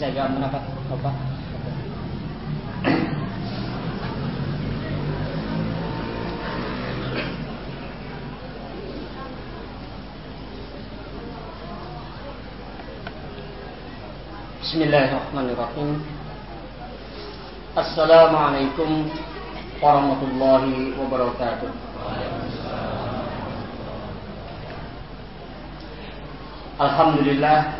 bisa gak mendapat apa? Bismillahirrahmanirrahim Assalamualaikum warahmatullahi wabarakatuh Alhamdulillah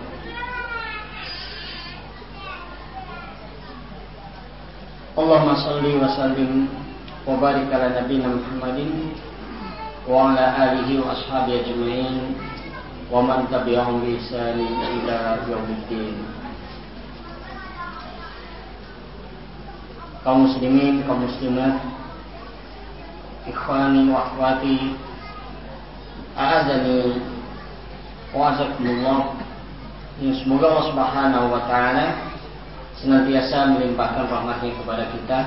Allahumma salli wa sallim wa barik ala nabiyina Muhammadin wa ala alihi wa ashabihi ajma'in wa man tabi'ahum bi ihsan ila yaumiddin. Kaum muslimin, kaum muslimat, ikhwani wa akhwati, a'azani wa azakumullah. Semoga Allah Subhanahu wa taala senantiasa melimpahkan rahmatnya kepada kita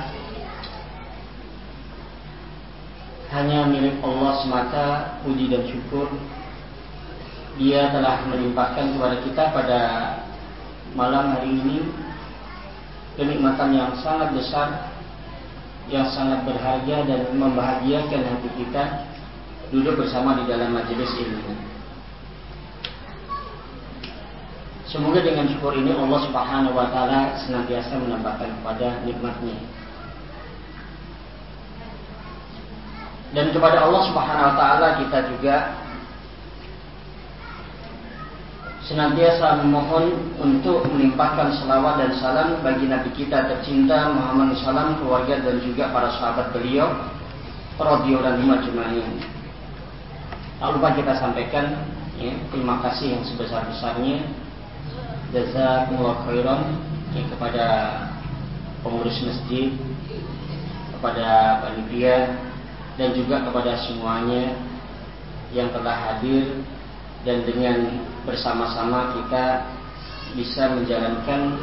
hanya milik Allah semata puji dan syukur dia telah melimpahkan kepada kita pada malam hari ini kenikmatan yang sangat besar yang sangat berharga dan membahagiakan hati kita duduk bersama di dalam majelis ilmu. Semoga dengan syukur ini Allah Subhanahu wa taala senantiasa menambahkan kepada nikmatnya. Dan kepada Allah Subhanahu wa taala kita juga senantiasa memohon untuk melimpahkan selawat dan salam bagi Nabi kita tercinta Muhammad SAW, keluarga dan juga para sahabat beliau, radhiyallahu majma'in. Tak lupa kita sampaikan ya, terima kasih yang sebesar-besarnya jazakumullah khairan ya, kepada pengurus masjid, kepada panitia dan juga kepada semuanya yang telah hadir dan dengan bersama-sama kita bisa menjalankan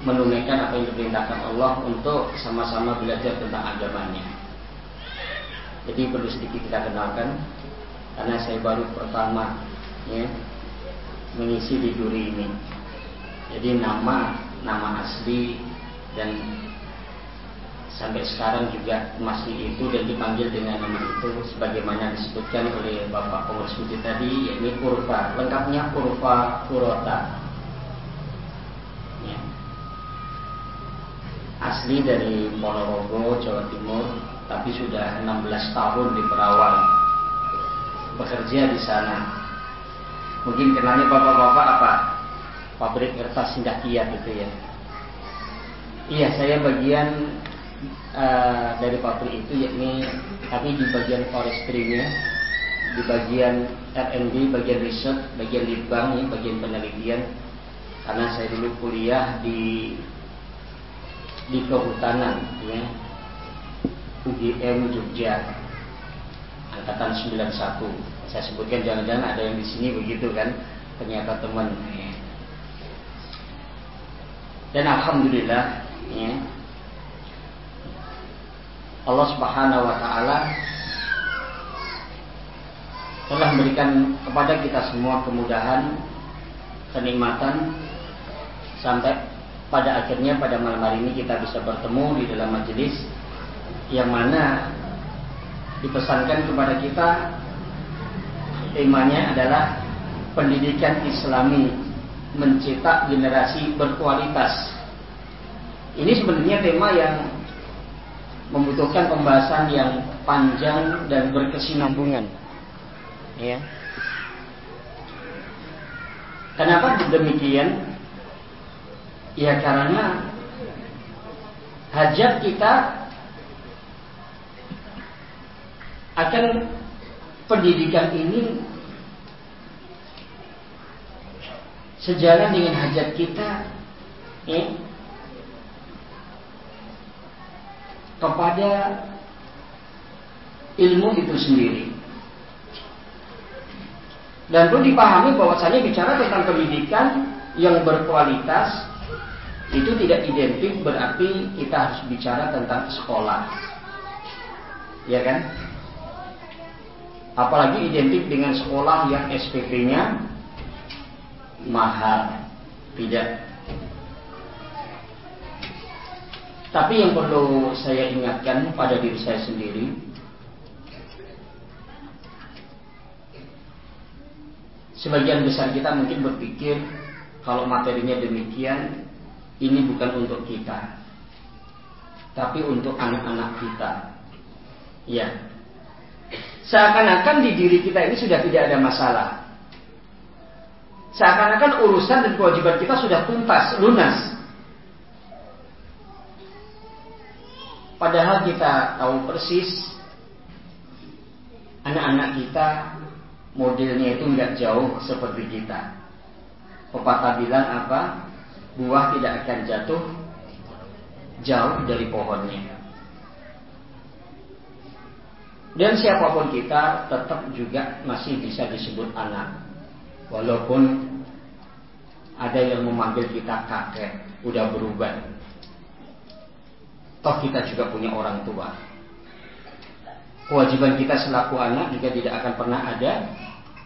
menunaikan apa yang diperintahkan Allah untuk sama-sama belajar tentang agamanya. Jadi perlu sedikit kita kenalkan karena saya baru pertama ya mengisi di juri ini. Jadi nama nama asli dan sampai sekarang juga masih itu dan dipanggil dengan nama itu sebagaimana disebutkan oleh Bapak Pengurus Masjid tadi yakni Kurva lengkapnya Kurva Kurota ya. asli dari Ponorogo Jawa Timur tapi sudah 16 tahun di Perawang bekerja di sana Mungkin kenalnya bapak-bapak apa? Pabrik kertas Sindah Kiat itu ya. Iya, saya bagian uh, dari pabrik itu yakni tapi di bagian forestry-nya, di bagian R&D, bagian riset, bagian litbang, ya, bagian penelitian. Karena saya dulu kuliah di di kehutanan, ya, UGM Jogja, angkatan 91 saya sebutkan jangan-jangan ada yang di sini begitu kan? Ternyata teman dan alhamdulillah ya, Allah Subhanahu wa taala telah memberikan kepada kita semua kemudahan kenikmatan sampai pada akhirnya pada malam hari ini kita bisa bertemu di dalam majelis yang mana dipesankan kepada kita temanya adalah pendidikan Islami mencetak generasi berkualitas. Ini sebenarnya tema yang membutuhkan pembahasan yang panjang dan berkesinambungan. Ya. Kenapa demikian? Ya karena hajat kita akan pendidikan ini sejalan dengan hajat kita ya, kepada ilmu itu sendiri. Dan perlu dipahami bahwasanya bicara tentang pendidikan yang berkualitas itu tidak identik berarti kita harus bicara tentang sekolah. Ya kan? Apalagi identik dengan sekolah yang SPP-nya mahal. Tidak. Tapi yang perlu saya ingatkan pada diri saya sendiri, sebagian besar kita mungkin berpikir kalau materinya demikian, ini bukan untuk kita, tapi untuk anak-anak kita. Ya, seakan-akan di diri kita ini sudah tidak ada masalah. Seakan-akan urusan dan kewajiban kita sudah tuntas, lunas. Padahal kita tahu persis anak-anak kita modelnya itu nggak jauh seperti kita. Pepatah bilang apa? Buah tidak akan jatuh jauh dari pohonnya. Dan siapa pun kita tetap juga masih bisa disebut anak. Walaupun ada yang memanggil kita kakek, udah berubah. Toh kita juga punya orang tua. Kewajiban kita selaku anak juga tidak akan pernah ada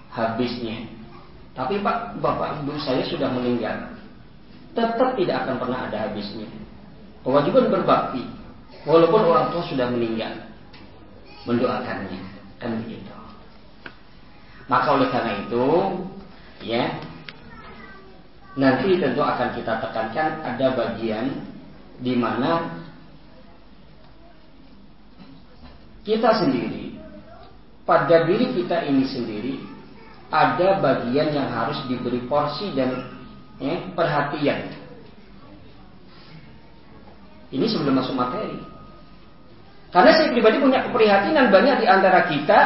habisnya. Tapi Pak, Bapak Ibu saya sudah meninggal. Tetap tidak akan pernah ada habisnya. Kewajiban berbakti. Walaupun orang tua sudah meninggal mendoakannya kan begitu maka oleh karena itu ya nanti tentu akan kita tekankan ada bagian di mana kita sendiri pada diri kita ini sendiri ada bagian yang harus diberi porsi dan ya, perhatian. Ini sebelum masuk materi. Karena saya pribadi punya keprihatinan banyak di antara kita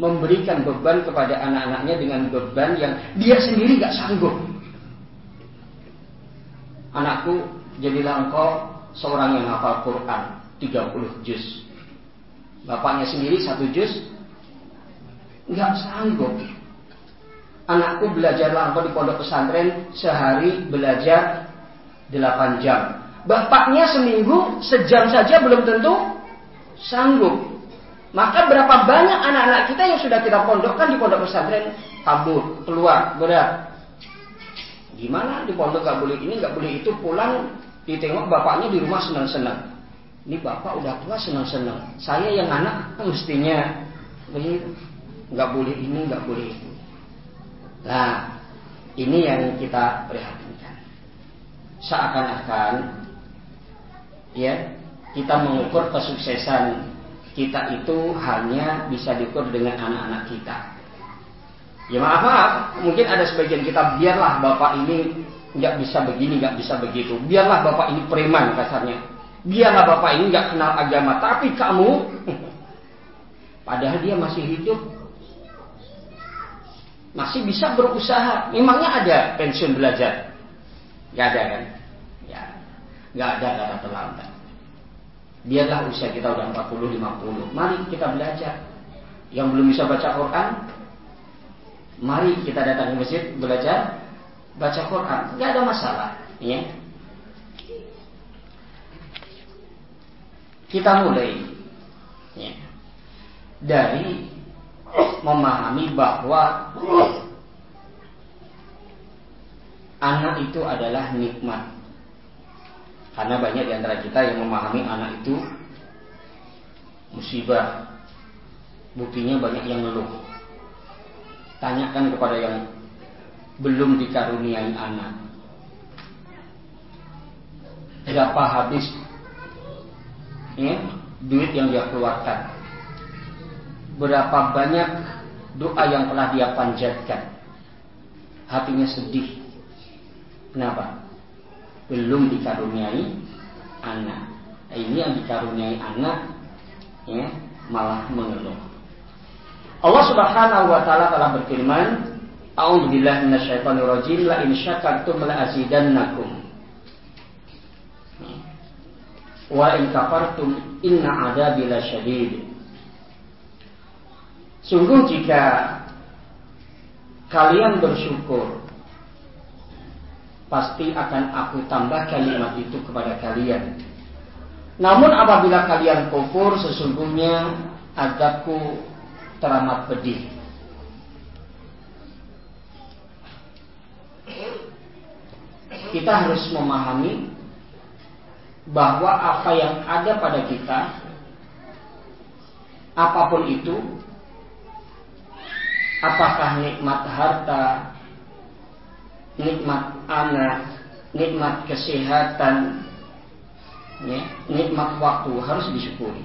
memberikan beban kepada anak-anaknya dengan beban yang dia sendiri gak sanggup. Anakku, jadilah engkau seorang yang hafal Quran 30 juz. Bapaknya sendiri satu juz nggak sanggup. Anakku belajarlah engkau di pondok pesantren sehari belajar 8 jam. Bapaknya seminggu sejam saja belum tentu sanggup. Maka berapa banyak anak-anak kita yang sudah kita pondokkan di pondok pesantren kabur, keluar, berat. Gimana di pondok gak boleh ini, gak boleh itu, pulang ditengok bapaknya di rumah senang-senang. Ini bapak udah tua senang-senang. Saya yang anak mestinya begitu. Gak boleh ini, gak boleh itu. Nah, ini yang kita perhatikan seakan-akan ya kita mengukur kesuksesan kita itu hanya bisa diukur dengan anak-anak kita. Ya maaf maaf, mungkin ada sebagian kita biarlah bapak ini nggak bisa begini, nggak bisa begitu. Biarlah bapak ini preman kasarnya. Biarlah bapak ini nggak kenal agama. Tapi kamu, padahal dia masih hidup, masih bisa berusaha. Memangnya ada pensiun belajar? Gak ada kan? Gak ada kata terlambat. Biarlah usia kita udah 40 50. Mari kita belajar. Yang belum bisa baca Quran, mari kita datang ke masjid belajar baca Quran. Gak ada masalah, ya. Kita mulai ya, dari memahami bahwa anak itu adalah nikmat. Karena banyak di antara kita yang memahami anak itu musibah. Buktinya banyak yang ngeluh. Tanyakan kepada yang belum dikaruniai anak. Berapa habis ya, duit yang dia keluarkan? Berapa banyak doa yang telah dia panjatkan? Hatinya sedih Kenapa? Belum dikaruniai anak. Nah, ini yang dikaruniai anak ya malah mengeluh. Allah Subhanahu wa taala telah berfirman, A'udzubillahi minasyaitonirrajim la in syakartum la azidannakum. wa in kafartum inna adabi syadid. Sungguh jika kalian bersyukur pasti akan aku tambah kalimat itu kepada kalian. Namun apabila kalian kufur sesungguhnya adabku teramat pedih. Kita harus memahami bahwa apa yang ada pada kita apa pun itu apakah nikmat harta nikmat anak, nikmat kesehatan, ya, nikmat waktu harus disyukuri.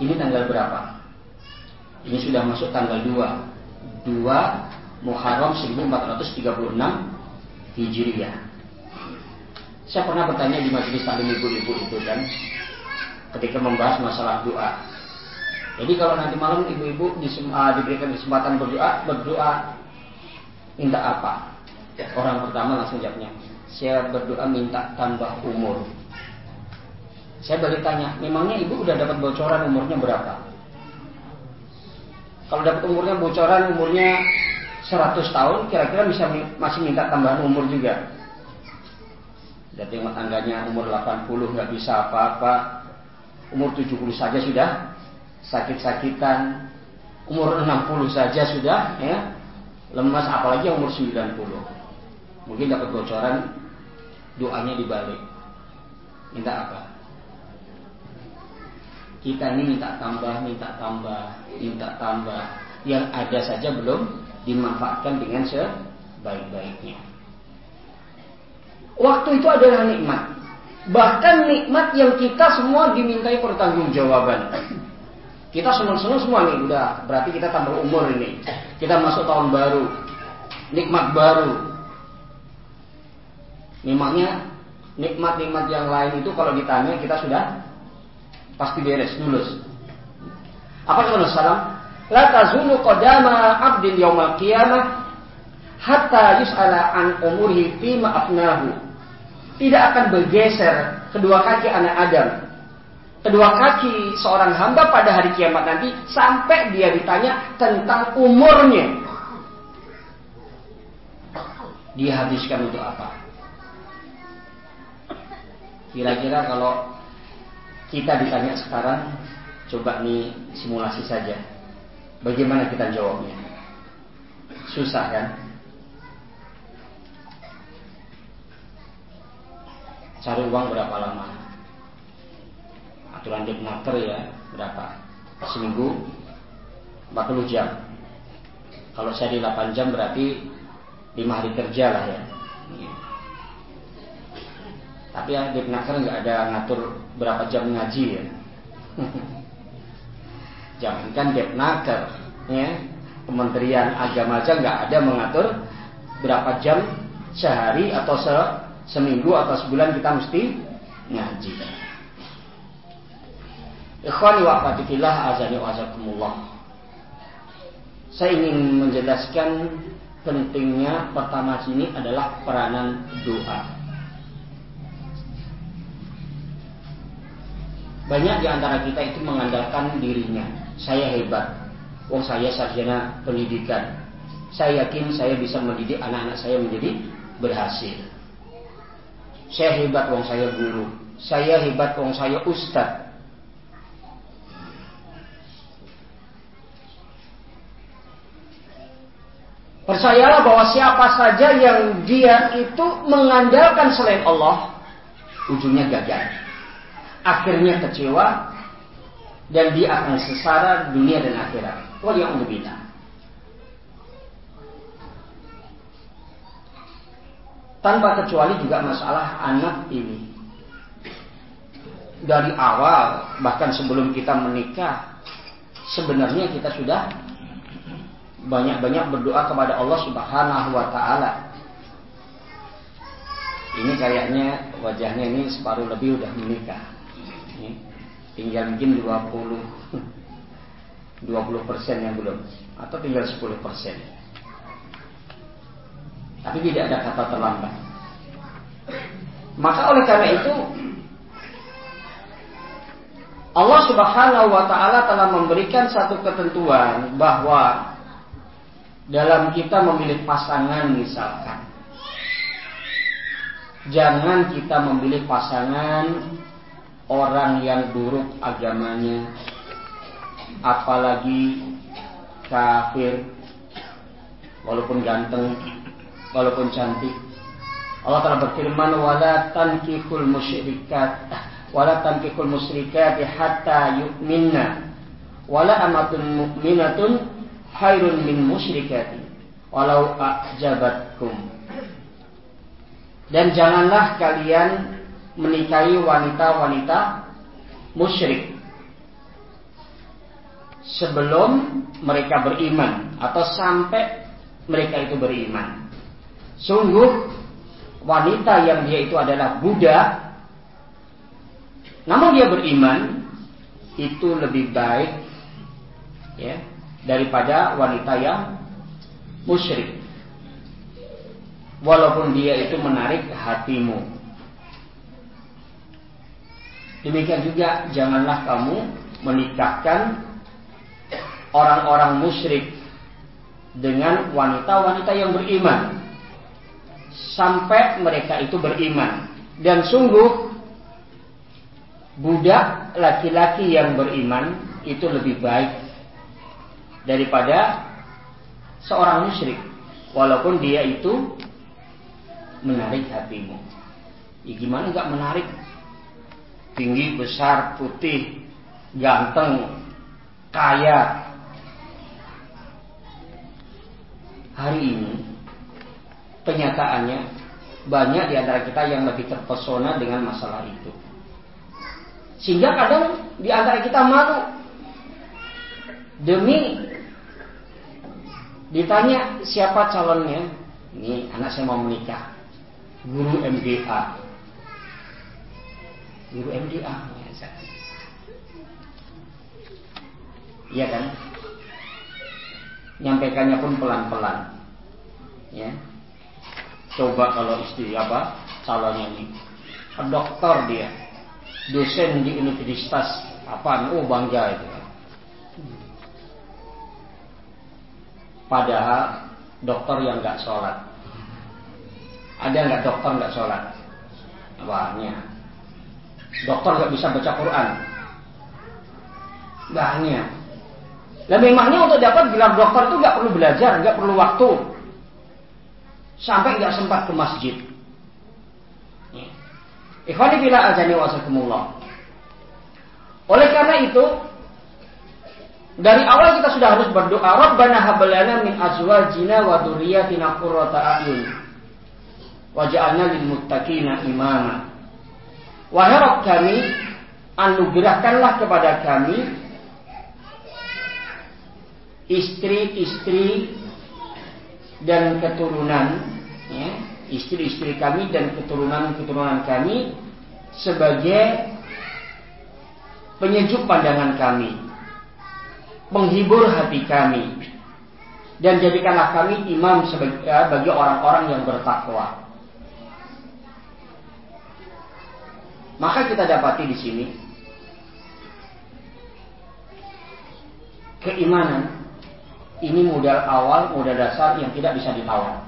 Ini tanggal berapa? Ini sudah masuk tanggal 2 2 Muharram 1436 Hijriah Saya pernah bertanya di majelis taklim ibu-ibu itu kan Ketika membahas masalah doa Jadi kalau nanti malam ibu-ibu ah, diberikan kesempatan berdoa Berdoa Minta apa? Orang pertama langsung jawabnya, saya berdoa minta tambah umur. Saya balik tanya, memangnya ibu udah dapat bocoran umurnya berapa? Kalau dapat umurnya bocoran umurnya 100 tahun, kira-kira bisa masih minta tambahan umur juga. Jadi tengok tangganya umur 80 nggak bisa apa-apa, umur 70 saja sudah sakit-sakitan, umur 60 saja sudah ya lemas apalagi yang umur 90 mungkin dapat bocoran doanya dibalik. Minta apa? Kita ini minta tambah minta tambah minta tambah. Yang ada saja belum dimanfaatkan dengan sebaik-baiknya. Waktu itu adalah nikmat. Bahkan nikmat yang kita semua dimintai pertanggungjawaban kita senang-senang semua nih, udah berarti kita tambah umur ini. Kita masuk tahun baru, nikmat baru. Memangnya nikmat-nikmat yang lain itu kalau ditanya kita sudah pasti beres, lulus. Apa kata Rasulullah? La tazulu qadama 'abdin yaumal qiyamah hatta yus'ala an umurihi fi afnahu. Tidak akan bergeser kedua kaki anak Adam kedua kaki seorang hamba pada hari kiamat nanti sampai dia ditanya tentang umurnya. Dia habiskan untuk apa? Kira-kira kalau kita ditanya sekarang, coba nih simulasi saja. Bagaimana kita jawabnya? Susah kan? Cari uang berapa lama? Aturan Depnaker ya berapa? Seminggu 40 jam. Kalau saya di 8 jam berarti 5 hari kerja lah ya. Tapi ya Depnaker nggak ada ngatur berapa jam ngaji ya. Jangankan Depnaker ya. Kementerian Agama aja nggak ada mengatur berapa jam sehari atau se seminggu atau sebulan kita mesti ngaji. Ikhwani wa akhwatifillah azani wa azakumullah. Saya ingin menjelaskan pentingnya pertama sini adalah peranan doa. Banyak di antara kita itu mengandalkan dirinya. Saya hebat. Wong saya sarjana pendidikan. Saya yakin saya bisa mendidik anak-anak saya menjadi berhasil. Saya hebat wong saya guru. Saya hebat wong saya ustadz. Percayalah bahwa siapa saja yang dia itu mengandalkan selain Allah, ujungnya gagal. Akhirnya kecewa dan dia akan sesara dunia dan akhirat. Waliyahumullah. Tanpa kecuali juga masalah anak ini. Dari awal, bahkan sebelum kita menikah, sebenarnya kita sudah banyak-banyak berdoa kepada Allah Subhanahu wa taala. Ini kayaknya wajahnya ini separuh lebih udah menikah. Ini tinggal mungkin 20 20 persen yang belum atau tinggal 10 persen. Tapi tidak ada kata terlambat. Maka oleh karena itu Allah Subhanahu wa taala telah memberikan satu ketentuan bahwa dalam kita memilih pasangan misalkan. Jangan kita memilih pasangan orang yang buruk agamanya. Apalagi kafir. Walaupun ganteng walaupun cantik. Allah telah berfirman wala tankihul musyrikat wala tankihul musyrikati hatta yu'minna. Wala amatun mu'minatun khairun min musyrikati walau a'jabatkum dan janganlah kalian menikahi wanita-wanita musyrik sebelum mereka beriman atau sampai mereka itu beriman. Sungguh wanita yang dia itu adalah Buddha, namun dia beriman, itu lebih baik ya daripada wanita yang musyrik. Walaupun dia itu menarik hatimu. Demikian juga janganlah kamu menikahkan orang-orang musyrik dengan wanita-wanita yang beriman sampai mereka itu beriman. Dan sungguh budak laki-laki yang beriman itu lebih baik daripada seorang musyrik walaupun dia itu menarik hatimu. Ya gimana nggak menarik? Tinggi, besar, putih, ganteng, kaya. Hari ini kenyataannya banyak di antara kita yang lebih terpesona dengan masalah itu. Sehingga kadang di antara kita malu demi ditanya siapa calonnya. Ini anak saya mau menikah. Guru MDA. Guru MDA. Iya kan? Nyampaikannya pun pelan-pelan. Ya, Coba kalau istri apa calonnya ini dokter dia, dosen di universitas apa? Oh bangga itu. Padahal dokter yang nggak sholat. Ada nggak dokter nggak sholat? Banyak. Dokter nggak bisa baca Quran. Banyak. Dan memangnya untuk dapat gelar dokter itu nggak perlu belajar, nggak perlu waktu sampai nggak sempat ke masjid. Ikhwani bila azani wasakumullah. Oleh karena itu, dari awal kita sudah harus berdoa, Rabbana hablana min azwajina wa dzurriyyatina qurrata a'yun. Waj'alna lil muttaqina imama. Wahai Rabb kami, anugerahkanlah kepada kami istri-istri dan keturunan ya, istri-istri kami dan keturunan-keturunan kami sebagai penyejuk pandangan kami, menghibur hati kami, dan jadikanlah kami imam ya, bagi orang-orang yang bertakwa. Maka kita dapati di sini keimanan ini modal awal, modal dasar yang tidak bisa ditawar.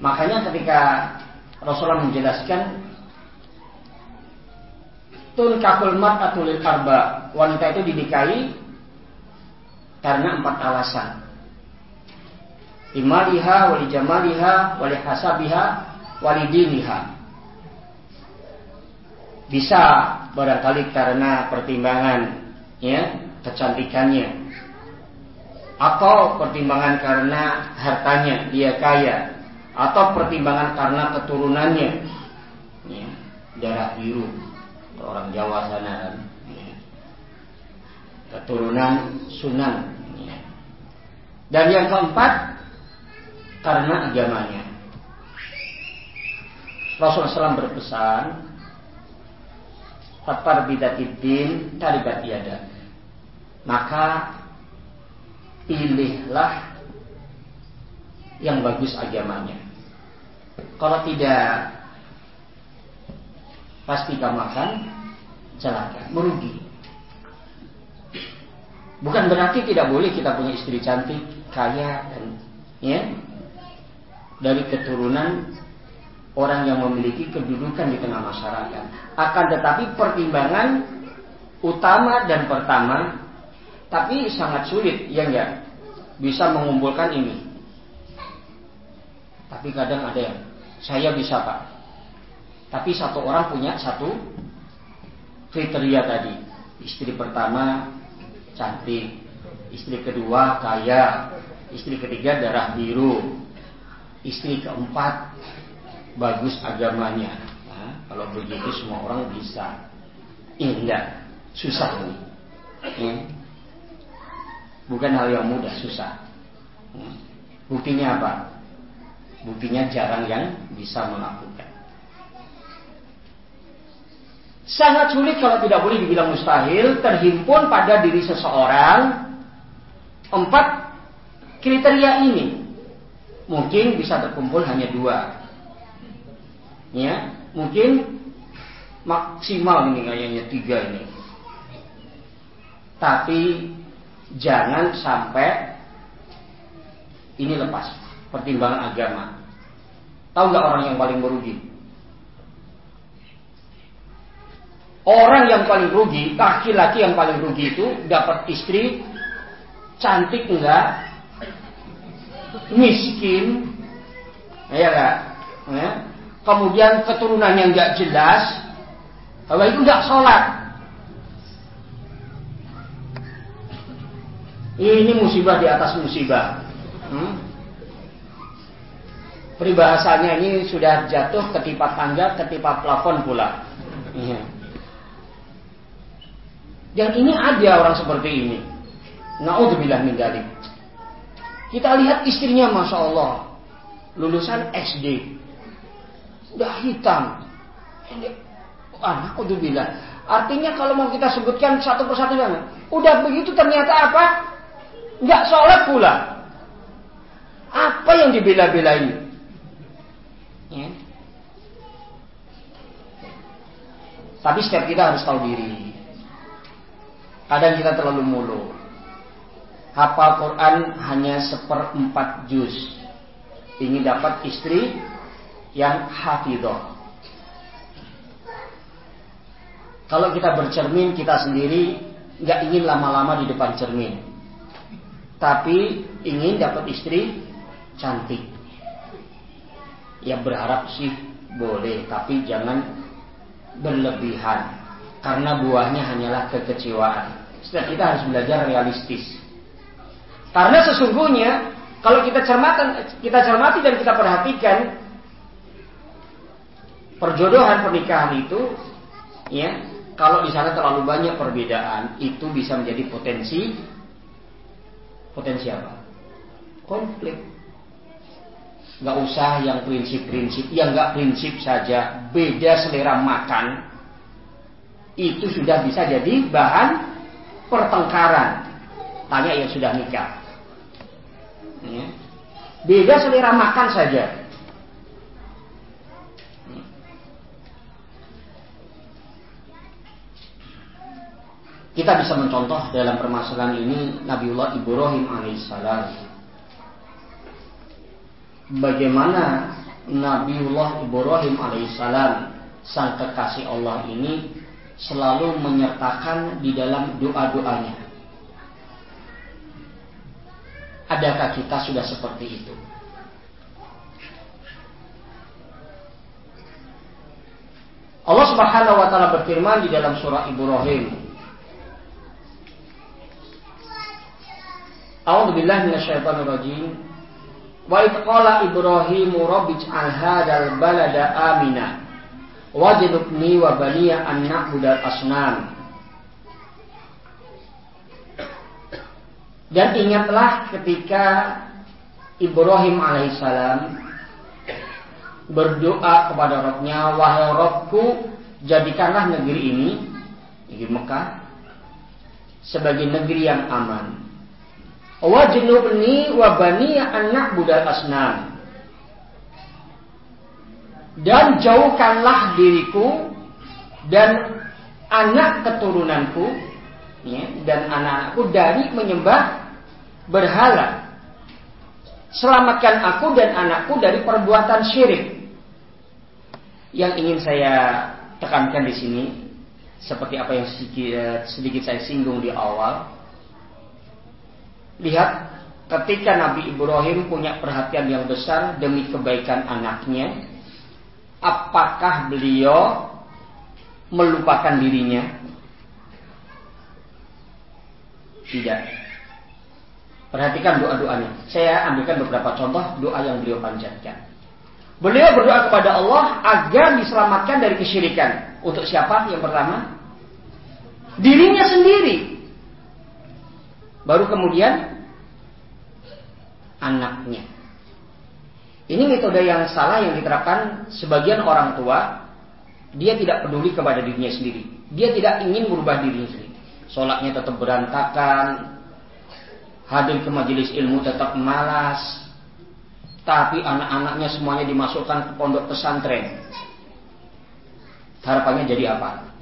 Makanya ketika Rasulullah menjelaskan tun kakul mat atulil arba wanita itu dinikahi karena empat alasan. Imaliha wali jamaliha wali hasabiha wali diniha. Bisa barangkali karena pertimbangan ya kecantikannya. Atau pertimbangan karena hartanya dia kaya. Atau pertimbangan karena keturunannya ya, darah biru orang Jawa sana. Kan keturunan Sunan. Dan yang keempat karena agamanya. Rasulullah SAW berpesan Fatar bidatidin taribat yada Maka pilihlah yang bagus agamanya. Kalau tidak, pasti kamu akan celaka, merugi. Bukan berarti tidak boleh kita punya istri cantik, kaya dan ya dari keturunan orang yang memiliki kedudukan di tengah masyarakat. Akan tetapi pertimbangan utama dan pertama, tapi sangat sulit, ya enggak, bisa mengumpulkan ini. Tapi kadang ada yang saya bisa pak, tapi satu orang punya satu kriteria tadi. Istri pertama cantik, istri kedua kaya, istri ketiga darah biru, istri keempat bagus agamanya. Nah, kalau begitu semua orang bisa. Ini enggak, susah ini. Hmm. Bukan hal yang mudah, susah. Hmm. Buktinya apa? Buktinya jarang yang bisa melakukan. Sangat sulit kalau tidak boleh dibilang mustahil terhimpun pada diri seseorang empat kriteria ini. Mungkin bisa terkumpul hanya dua. Ya, mungkin maksimal ini kayaknya tiga ini. Tapi jangan sampai ini lepas pertimbangan agama. Tahu nggak orang yang paling merugi? Orang yang paling rugi, laki-laki yang paling rugi itu dapat istri cantik enggak, miskin, ya enggak, ya. kemudian keturunannya enggak jelas, kalau itu enggak sholat. Ini musibah di atas musibah. Hmm? Peribahasanya ini sudah jatuh ketipa tangga, ketipa plafon pula. Iya. Dan ini ada orang seperti ini. Naudzubillah min dalik. Kita lihat istrinya Masya Allah. Lulusan SD. Udah hitam. Naudzubillah. Artinya kalau mau kita sebutkan satu persatu. Udah begitu ternyata apa? Nggak sholat pula. Apa yang dibela-belain? Ya. Tapi setiap kita harus tahu diri. Kadang kita terlalu mulu. Hafal Quran hanya seperempat juz. Ingin dapat istri yang hafidah. Kalau kita bercermin kita sendiri nggak ingin lama-lama di depan cermin. Tapi ingin dapat istri cantik. Ya berharap sih boleh, tapi jangan berlebihan karena buahnya hanyalah kekecewaan. Setiap kita harus belajar realistis. Karena sesungguhnya kalau kita cermati, kita cermati dan kita perhatikan perjodohan pernikahan itu, ya kalau di sana terlalu banyak perbedaan, itu bisa menjadi potensi potensi apa? Konflik. Gak usah yang prinsip-prinsip, yang gak prinsip saja, beda selera makan, itu sudah bisa jadi bahan pertengkaran. Tanya yang sudah nikah. Ya. Beda selera makan saja. Kita bisa mencontoh dalam permasalahan ini Nabiullah Ibrahim alaihissalam. Bagaimana Nabiullah Ibrahim alaihissalam sang kekasih Allah ini selalu menyertakan di dalam doa-doanya. Adakah kita sudah seperti itu? Allah Subhanahu wa taala berfirman di dalam surah Ibrahim. A'udzu billahi minasyaitonir rajim. Wa idh qala Ibrahim rabbij'al hadzal balada amina wajibni wa baniya an na'budal asnam. Dan ingatlah ketika Ibrahim alaihissalam berdoa kepada Robnya, wahai Robku, jadikanlah negeri ini, negeri Mekah, sebagai negeri yang aman. Wajnubni wa bani anak budal asnam. Dan jauhkanlah diriku dan anak keturunanku ya, dan anak-anakku dari menyembah berhala. Selamatkan aku dan anakku dari perbuatan syirik. Yang ingin saya tekankan di sini seperti apa yang sedikit, sedikit saya singgung di awal. Lihat ketika Nabi Ibrahim punya perhatian yang besar demi kebaikan anaknya, apakah beliau melupakan dirinya? Tidak. Perhatikan doa-doanya. Saya ambilkan beberapa contoh doa yang beliau panjatkan. Beliau berdoa kepada Allah agar diselamatkan dari kesyirikan. Untuk siapa? Yang pertama, dirinya sendiri. Baru kemudian anaknya. Ini metode yang salah yang diterapkan sebagian orang tua. Dia tidak peduli kepada dirinya sendiri. Dia tidak ingin merubah dirinya sendiri. Sholatnya tetap berantakan, hadir ke majelis ilmu tetap malas, tapi anak-anaknya semuanya dimasukkan ke pondok pesantren. Harapannya jadi apa?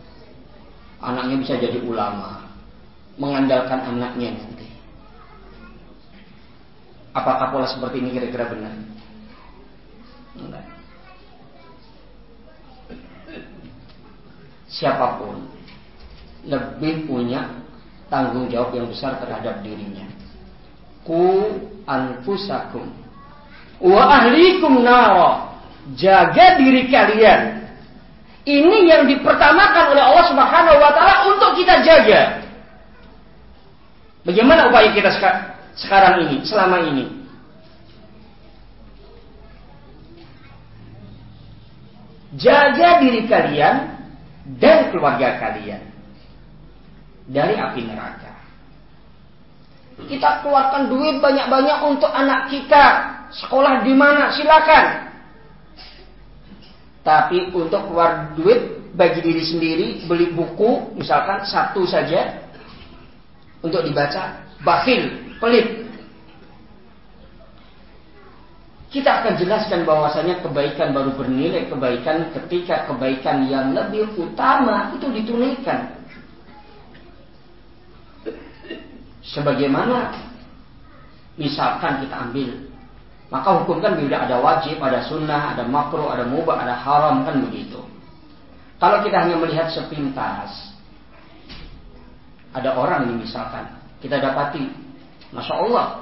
Anaknya bisa jadi ulama, mengandalkan anaknya nanti. Apakah pola seperti ini kira-kira benar? Enggak. Siapa pun lebih punya tanggung jawab yang besar terhadap dirinya. Ku anfusakum wa ahlikum nara. Jaga diri kalian. Ini yang dipertamakan oleh Allah Subhanahu wa taala untuk kita jaga. Bagaimana upaya kita sekarang ini selama ini jaga diri kalian dan keluarga kalian dari api neraka kita keluarkan duit banyak-banyak untuk anak kita. Sekolah di mana? Silakan. Tapi untuk keluar duit bagi diri sendiri, beli buku, misalkan satu saja, untuk dibaca, bakhil, pelit. Kita akan jelaskan bahwasanya kebaikan baru bernilai kebaikan ketika kebaikan yang lebih utama itu ditunaikan. Sebagaimana misalkan kita ambil maka hukum kan bila ada wajib, ada sunnah, ada makruh, ada mubah, ada haram kan begitu. Kalau kita hanya melihat sepintas, ada orang ini misalkan kita dapati, masya Allah,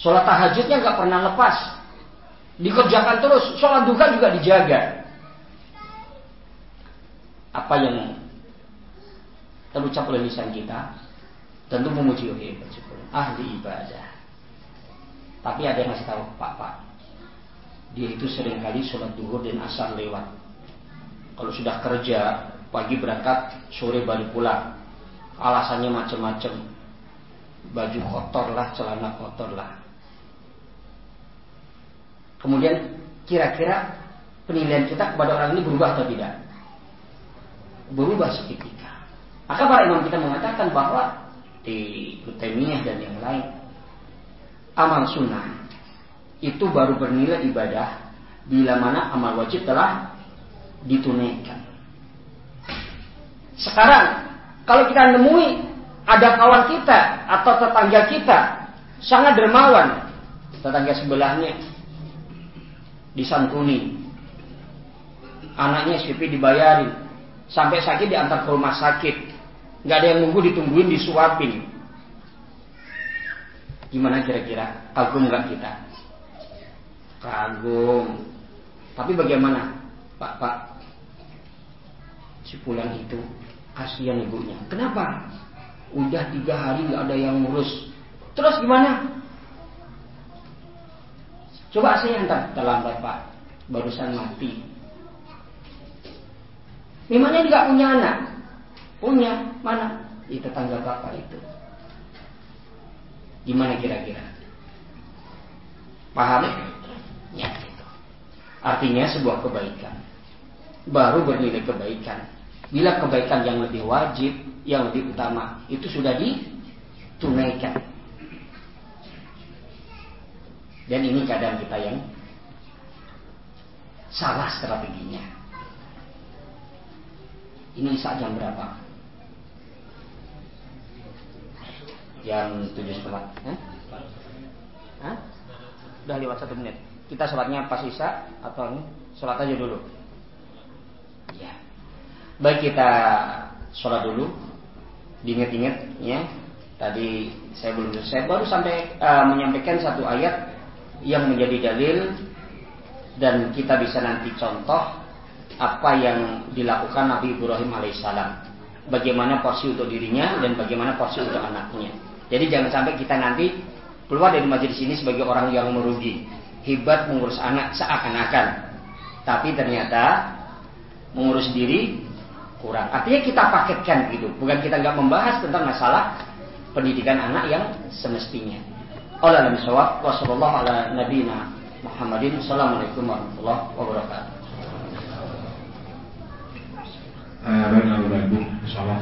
sholat tahajudnya nggak pernah lepas, dikerjakan terus, sholat duha juga dijaga. Apa yang terucap oleh lisan kita? tentu memuji oke bersyukur ahli ibadah. Tapi ada yang ngasih tahu pak pak dia itu sering kali sholat duhur dan asar lewat. Kalau sudah kerja pagi berangkat sore baru pulang. Alasannya macam-macam. Baju kotor lah celana kotor lah kemudian kira-kira penilaian kita kepada orang ini berubah atau tidak berubah seketika maka para imam kita mengatakan bahwa di Taimiyah dan yang lain amal sunnah itu baru bernilai ibadah bila mana amal wajib telah ditunaikan. Sekarang kalau kita nemui ada kawan kita atau tetangga kita sangat dermawan, tetangga sebelahnya disantuni, anaknya SPP dibayarin, sampai sakit diantar ke rumah sakit, nggak ada yang nunggu ditungguin disuapin. Gimana kira-kira? Kagum nggak kita? Kagum. Tapi bagaimana? Pak pak. Si pulang itu kasihan ibunya. Kenapa? Udah tiga hari nggak ada yang ngurus. Terus gimana coba saya antar terlambat pak barusan mati memangnya nggak punya anak Punya, mana? Di tetangga bapak itu. Gimana kira-kira? Paham? Ya, itu. Artinya sebuah kebaikan. Baru bernilai kebaikan. Bila kebaikan yang lebih wajib, yang lebih utama, itu sudah tunaikan. Dan ini kadang kita yang salah strateginya. Ini saat jam berapa? Jam tujuh setengah. Hah? Hah? Udah lewat satu menit. Kita sholatnya pas isya atau ini? Sholat aja dulu. Ya. Baik kita sholat dulu. Diinget-inget ya. Tadi saya belum saya baru sampai uh, menyampaikan satu ayat yang menjadi dalil dan kita bisa nanti contoh apa yang dilakukan Nabi Ibrahim alaihissalam. Bagaimana porsi untuk dirinya dan bagaimana porsi untuk anaknya. Jadi jangan sampai kita nanti keluar dari majelis ini sebagai orang yang merugi. Hebat mengurus anak seakan-akan. Tapi ternyata mengurus diri kurang. Artinya kita paketkan gitu. Bukan kita nggak membahas tentang masalah pendidikan anak yang semestinya. Allah Nabi Sawab, wassalamualaikum ala nabina Muhammadin. Assalamualaikum warahmatullahi wabarakatuh. Eh, baik, Ibu. Insyaallah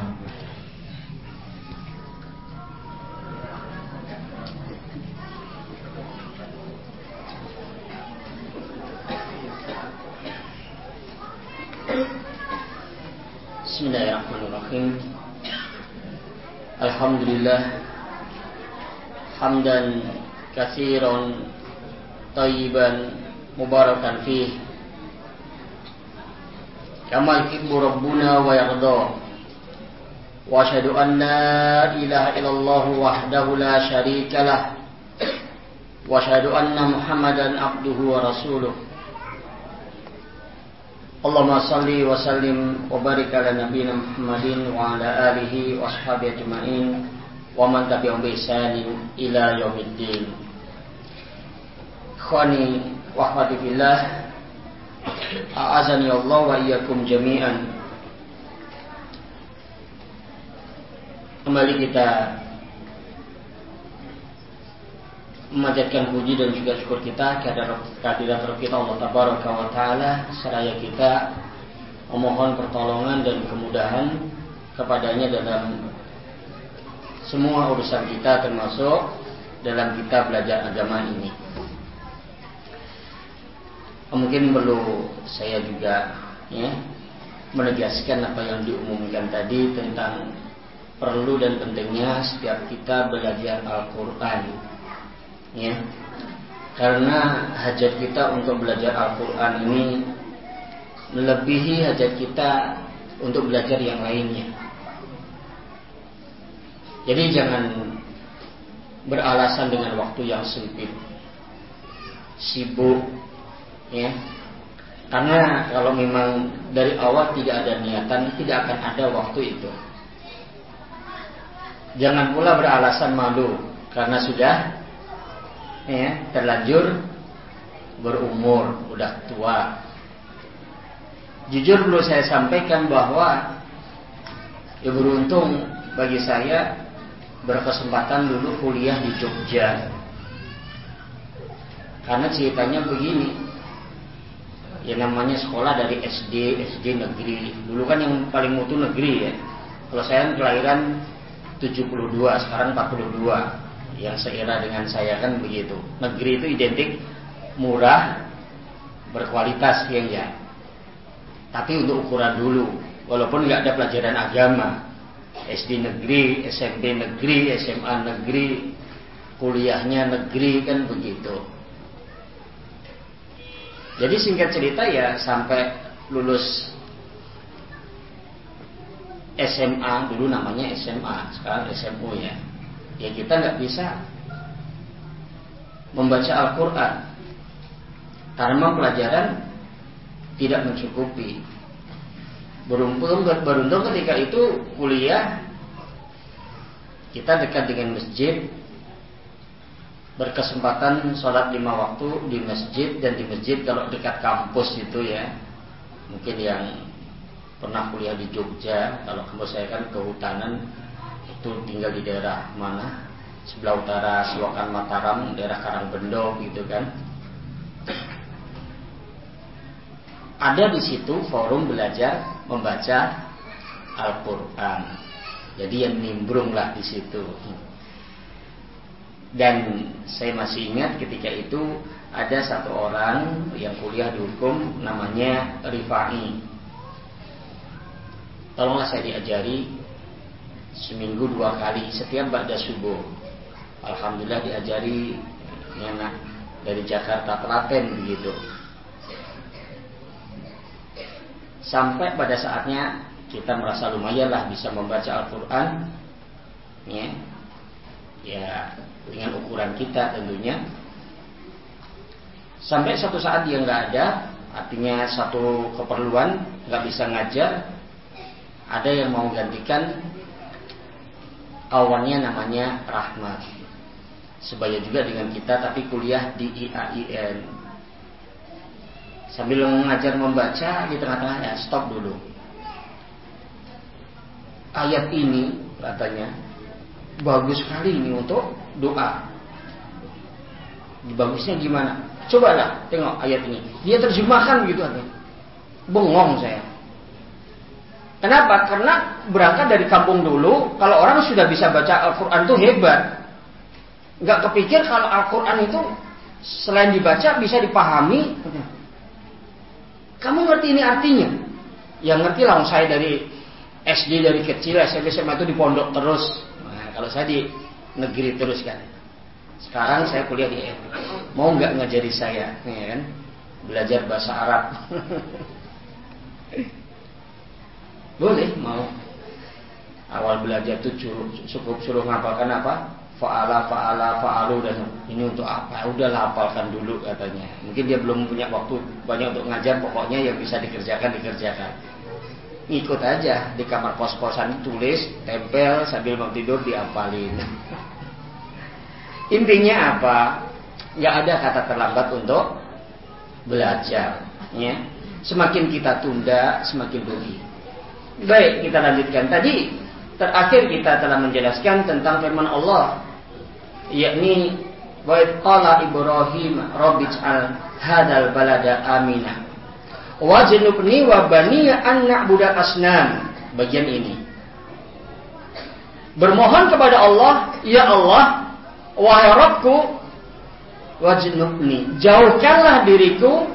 Bismillahirrahmanirrahim Alhamdulillah Hamdan Kathiran Tayyiban Mubarakan fih Kama yuhibbu Rabbuna wa yarda Wa ashhadu an la ilaha illallah wahdahu la syarika lah Wa ashhadu anna Muhammadan abduhu wa rasuluh Allahumma salli wa sallim wa barik ala nabiyina Tabi'ahum bi ihsanin ila yaumiddin. Khani wa akhwati fillah. A'azani Allah wa iyyakum jami'an. Kembali kita memanjatkan puji dan juga syukur kita kehadiran Rabb kita Allah Tabaraka wa taala seraya kita memohon pertolongan dan kemudahan kepadanya dalam semua urusan kita termasuk dalam kita belajar agama ini. Mungkin perlu saya juga ya menegaskan apa yang diumumkan tadi tentang perlu dan pentingnya setiap kita belajar Al-Qur'an ya karena hajat kita untuk belajar Al-Quran ini melebihi hajat kita untuk belajar yang lainnya jadi jangan beralasan dengan waktu yang sempit. Sibuk ya. Karena kalau memang dari awal tidak ada niatan tidak akan ada waktu itu. Jangan pula beralasan malu karena sudah ya, terlanjur berumur, udah tua. Jujur perlu saya sampaikan bahwa ya beruntung bagi saya berkesempatan dulu kuliah di Jogja. Karena ceritanya begini, ya namanya sekolah dari SD, SD negeri. Dulu kan yang paling mutu negeri ya. Kalau saya kelahiran 72, sekarang 42 yang seira dengan saya kan begitu. Negeri itu identik murah, berkualitas ya ya. Tapi untuk ukuran dulu, walaupun nggak ada pelajaran agama, SD negeri, SMP negeri, SMA negeri, kuliahnya negeri kan begitu. Jadi singkat cerita ya sampai lulus SMA dulu namanya SMA, sekarang SMU ya ya kita nggak bisa membaca Al-Quran karena pelajaran tidak mencukupi. Beruntung, beruntung ketika itu kuliah kita dekat dengan masjid berkesempatan sholat lima waktu di masjid dan di masjid kalau dekat kampus itu ya. Mungkin yang pernah kuliah di Jogja kalau kampus saya kan kehutanan itu tinggal di daerah mana? Sebelah utara Selokan Mataram daerah Karangbendo gitu kan. Ada di situ forum belajar membaca Al-Quran jadi yang nimbrung lah di situ Dan saya masih ingat ketika itu ada satu orang yang kuliah di hukum namanya Rifai. Tolonglah saya diajari seminggu dua kali setiap pada subuh. Alhamdulillah diajari enak dari Jakarta Telaten begitu. Sampai pada saatnya kita merasa lumayanlah bisa membaca Al-Quran, ya, ya dengan ukuran kita tentunya. Sampai satu saat dia nggak ada, artinya satu keperluan nggak bisa ngajar, ada yang mau gantikan awannya namanya Rahmat. Sebaya juga dengan kita tapi kuliah di IAIN. Sambil mengajar membaca di tengah-tengah ya stop dulu. Ayat ini katanya bagus sekali ini untuk doa. Bagusnya gimana? Cobalah tengok ayat ini. Dia terjemahkan begitu ada. Bengong saya. Kenapa? Karena berangkat dari kampung dulu, kalau orang sudah bisa baca Al-Quran itu hebat. Gak kepikir kalau Al-Quran itu selain dibaca bisa dipahami. Kamu ngerti ini artinya? Yang ngerti lah saya dari SD dari kecil, SMP SMA itu di pondok terus. Nah, kalau saya di negeri terus kan. Sekarang saya kuliah di FB. Mau nggak ngajari saya, ya kan? Belajar bahasa Arab. Boleh, mau. Awal belajar itu cukup suruh ngapalkan apa? Fa'ala, fa'ala, fa'alu dan ini untuk apa? Udah hafalkan dulu katanya. Mungkin dia belum punya waktu banyak untuk ngajar, pokoknya yang bisa dikerjakan dikerjakan. Ikut aja di kamar kos-kosan tulis, tempel sambil mau tidur diapalin. Intinya apa? Nggak ada kata terlambat untuk belajar. Ya. Semakin kita tunda, semakin rugi. Baik, kita lanjutkan. Tadi terakhir kita telah menjelaskan tentang firman Allah yakni wa qala Ibrahim rabbij'al hadal balada amina. Wajnubni wa bani an na'budu asnam. Bagian ini. Bermohon kepada Allah ya Allah Wahai Rabbku wajnubni. Jauhkanlah diriku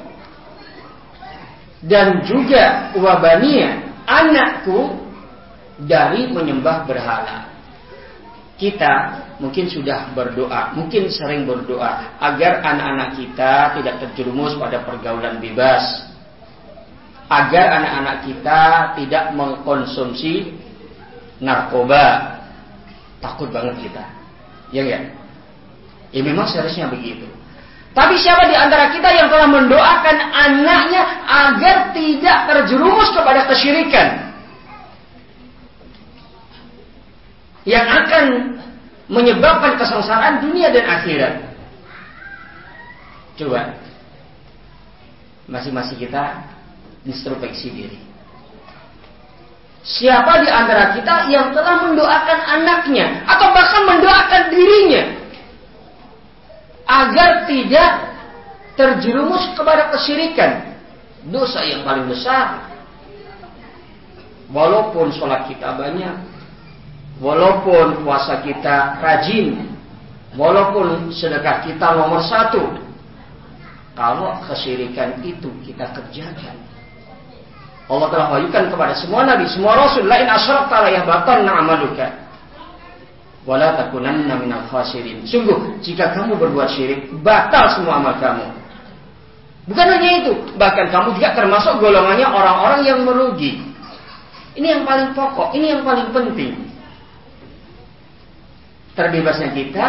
dan juga wabania anakku dari menyembah berhala. Kita mungkin sudah berdoa, mungkin sering berdoa agar anak-anak kita tidak terjerumus pada pergaulan bebas. Agar anak-anak kita tidak mengkonsumsi narkoba. Takut banget kita. Ya enggak? Ya memang seharusnya begitu. Tapi siapa di antara kita yang telah mendoakan anaknya agar tidak terjerumus kepada kesyirikan? Yang akan menyebabkan kesengsaraan dunia dan akhirat. Coba. Masing-masing kita introspeksi diri. Siapa di antara kita yang telah mendoakan anaknya atau bahkan mendoakan dirinya agar tidak terjerumus kepada kesyirikan. Dosa yang paling besar. Walaupun sholat kita banyak, walaupun puasa kita rajin, walaupun sedekah kita nomor satu, kalau kesyirikan itu kita kerjakan, Allah telah wahyukan kepada semua nabi, semua rasul, lain asyrakta la yahbatan amaluka wala takunanna minal khasirin. Sungguh, jika kamu berbuat syirik, batal semua amal kamu. Bukan hanya itu, bahkan kamu juga termasuk golongannya orang-orang yang merugi. Ini yang paling pokok, ini yang paling penting. Terbebasnya kita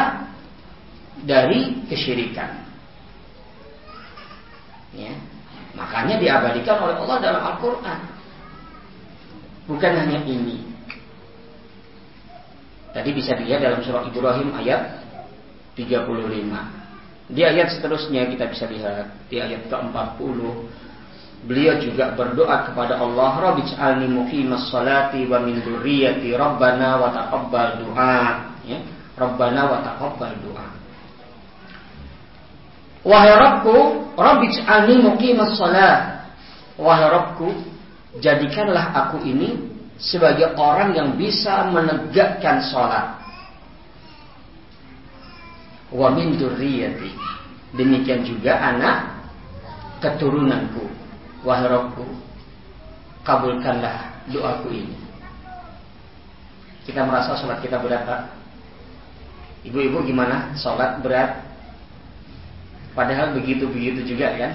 dari kesyirikan. Ya. Makanya diabadikan oleh Allah dalam Al-Quran. Bukan hanya ini, Tadi bisa dilihat dalam surah Ibrahim ayat 35. Di ayat seterusnya kita bisa lihat di ayat ke-40 beliau juga berdoa kepada Allah Rabbij'alni muqimas salati wa min dzurriyyati Rabbana wa taqabbal du'a ya Rabbana wa taqabbal du'a Wahai Rabbku Rabbij'alni muqimas salat Wahai Rabbku jadikanlah aku ini sebagai orang yang bisa menegakkan sholat. wa min dzurriyyati. Demikian juga anak keturunanku. Wahai Rabbku, kabulkanlah doaku ini. Kita merasa sholat kita berat, Pak. Ibu-ibu gimana? Sholat berat? Padahal begitu-begitu juga kan?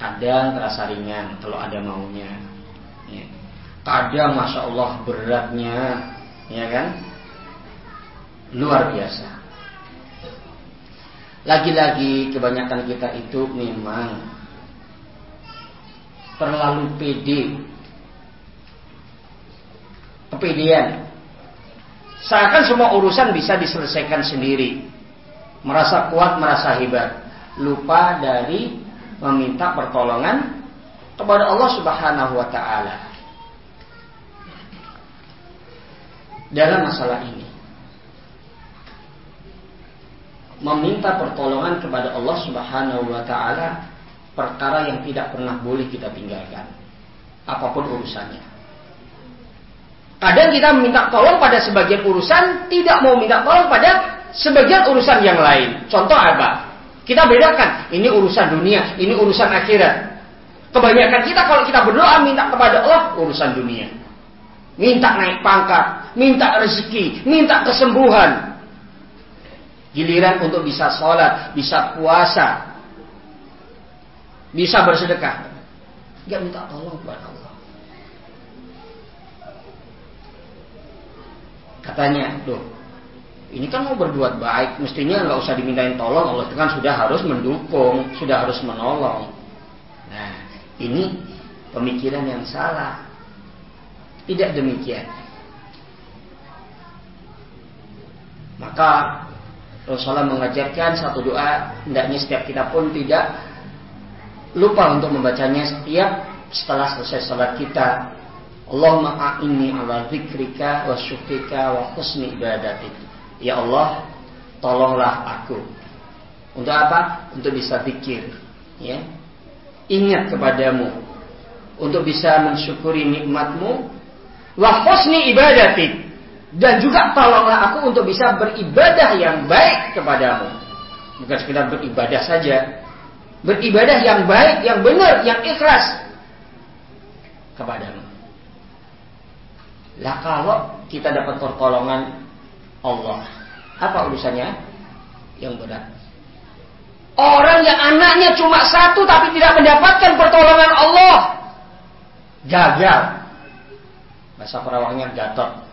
Kadang terasa ringan kalau ada maunya. Ya. Kadang masya Allah beratnya, ya kan? Luar biasa. Lagi-lagi kebanyakan kita itu memang terlalu pede. Kepedean. Seakan semua urusan bisa diselesaikan sendiri. Merasa kuat, merasa hebat. Lupa dari meminta pertolongan kepada Allah Subhanahu wa taala. Dalam masalah ini meminta pertolongan kepada Allah Subhanahu wa taala perkara yang tidak pernah boleh kita tinggalkan apa pun urusannya. Kadang kita minta tolong pada sebagian urusan, tidak mau minta tolong pada sebagian urusan yang lain. Contoh apa? Kita bedakan, ini urusan dunia, ini urusan akhirat. Kebanyakan kita kalau kita berdoa minta kepada Allah urusan dunia. Minta naik pangkat, minta rezeki, minta kesembuhan, Giliran untuk bisa sholat, bisa puasa, bisa bersedekah. Gak minta tolong kepada Allah. Katanya, tuh, ini kan mau berbuat baik, mestinya nggak usah dimintain tolong, Allah itu kan sudah harus mendukung, sudah harus menolong. Nah, ini pemikiran yang salah. Tidak demikian. Maka Rasulullah mengajarkan satu doa hendaknya setiap kita pun tidak lupa untuk membacanya setiap setelah selesai salat kita. Allahumma a'inni ala zikrika wa syukrika wa husni ibadatik. Ya Allah, tolonglah aku. Untuk apa? Untuk bisa zikir, ya. Ingat kepadamu untuk bisa mensyukuri nikmatmu wa husni ibadatik dan juga tolonglah aku untuk bisa beribadah yang baik kepadamu. Bukan sekedar beribadah saja. Beribadah yang baik, yang benar, yang ikhlas kepadamu. Lah kalau kita dapat pertolongan Allah, apa urusannya? Yang berat. Orang yang anaknya cuma satu tapi tidak mendapatkan pertolongan Allah, gagal. Bahasa perawangnya gatot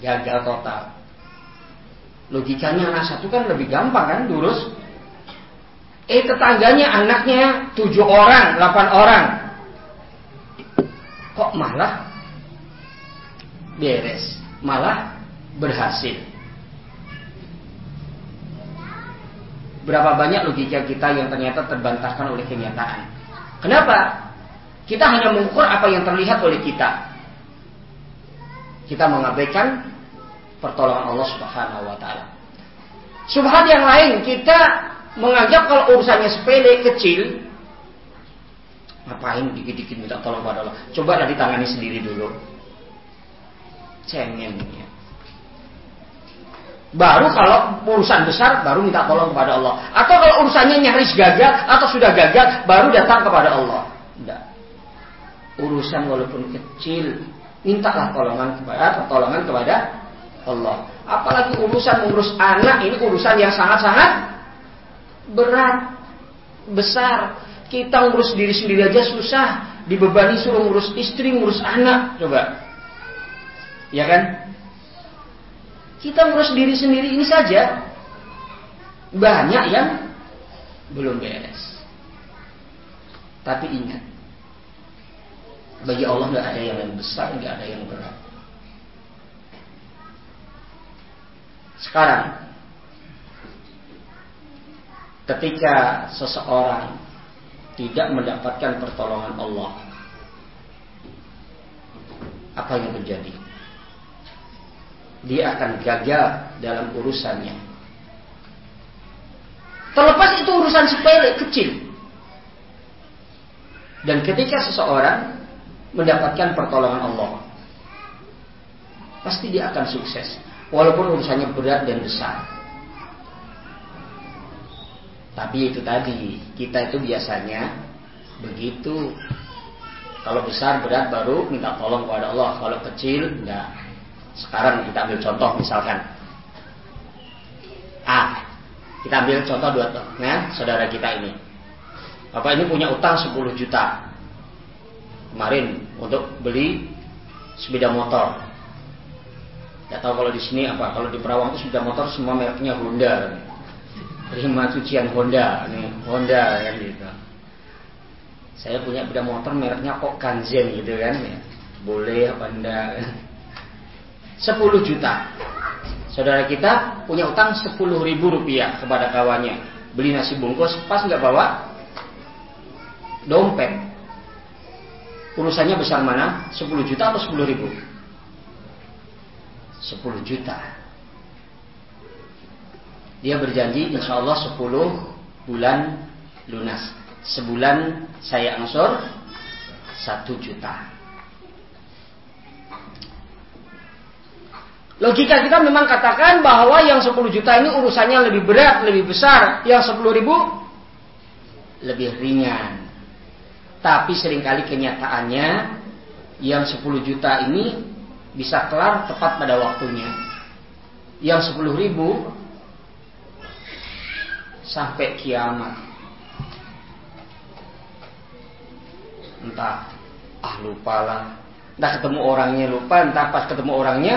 gagal total. Logikanya anak satu kan lebih gampang kan, lurus. Eh tetangganya anaknya tujuh orang, delapan orang. Kok malah beres, malah berhasil. Berapa banyak logika kita yang ternyata terbantahkan oleh kenyataan. Kenapa? Kita hanya mengukur apa yang terlihat oleh kita kita mengabaikan pertolongan Allah Subhanahu wa taala. Subhan yang lain kita menganggap kalau urusannya sepele kecil ngapain dikit-dikit minta tolong pada Allah. Coba dari tangani sendiri dulu. Cengeng ya. Baru kalau urusan besar baru minta tolong kepada Allah. Atau kalau urusannya nyaris gagal atau sudah gagal baru datang kepada Allah. Tidak. Urusan walaupun kecil mintalah tolongan kepada pertolongan kepada Allah. Apalagi urusan mengurus anak ini urusan yang sangat-sangat berat, besar. Kita ngurus diri sendiri aja susah, dibebani suruh ngurus istri, ngurus anak, coba. Ya kan? Kita ngurus diri sendiri ini saja banyak yang belum beres. Tapi ingat, bagi Allah nggak ada yang besar, nggak ada yang berat. Sekarang, ketika seseorang tidak mendapatkan pertolongan Allah, apa yang terjadi? Dia akan gagal dalam urusannya. Terlepas itu urusan sepele, kecil. Dan ketika seseorang mendapatkan pertolongan Allah. Pasti dia akan sukses. Walaupun urusannya berat dan besar. Tapi itu tadi, kita itu biasanya begitu. Kalau besar berat baru minta tolong kepada Allah. Kalau kecil enggak. Sekarang kita ambil contoh misalkan. A. Kita ambil contoh dua ya, saudara kita ini. Bapak ini punya utang 10 juta. Kemarin untuk beli sepeda motor. Tidak tahu kalau di sini apa. Kalau di Perawang itu sepeda motor semua mereknya Honda. Terima cucian Honda, nih Honda kan gitu. Saya punya sepeda motor mereknya kok Kanzen gitu kan ya. Boleh apa enggak? 10 juta. Saudara kita punya utang 10 ribu rupiah kepada kawannya. Beli nasi bungkus, pas nggak bawa dompet. Urusannya besar mana? 10 juta atau 10 ribu? 10 juta. Dia berjanji insya Allah 10 bulan lunas. Sebulan saya angsur 1 juta. Logika kita memang katakan bahwa yang 10 juta ini urusannya lebih berat, lebih besar. Yang 10 ribu lebih ringan. Tapi sering kali kenyataannya yang 10 juta ini bisa kelar tepat pada waktunya. Yang 10 ribu sampai kiamat. Entah ah lupa lah. Entah ketemu orangnya lupa, entah pas ketemu orangnya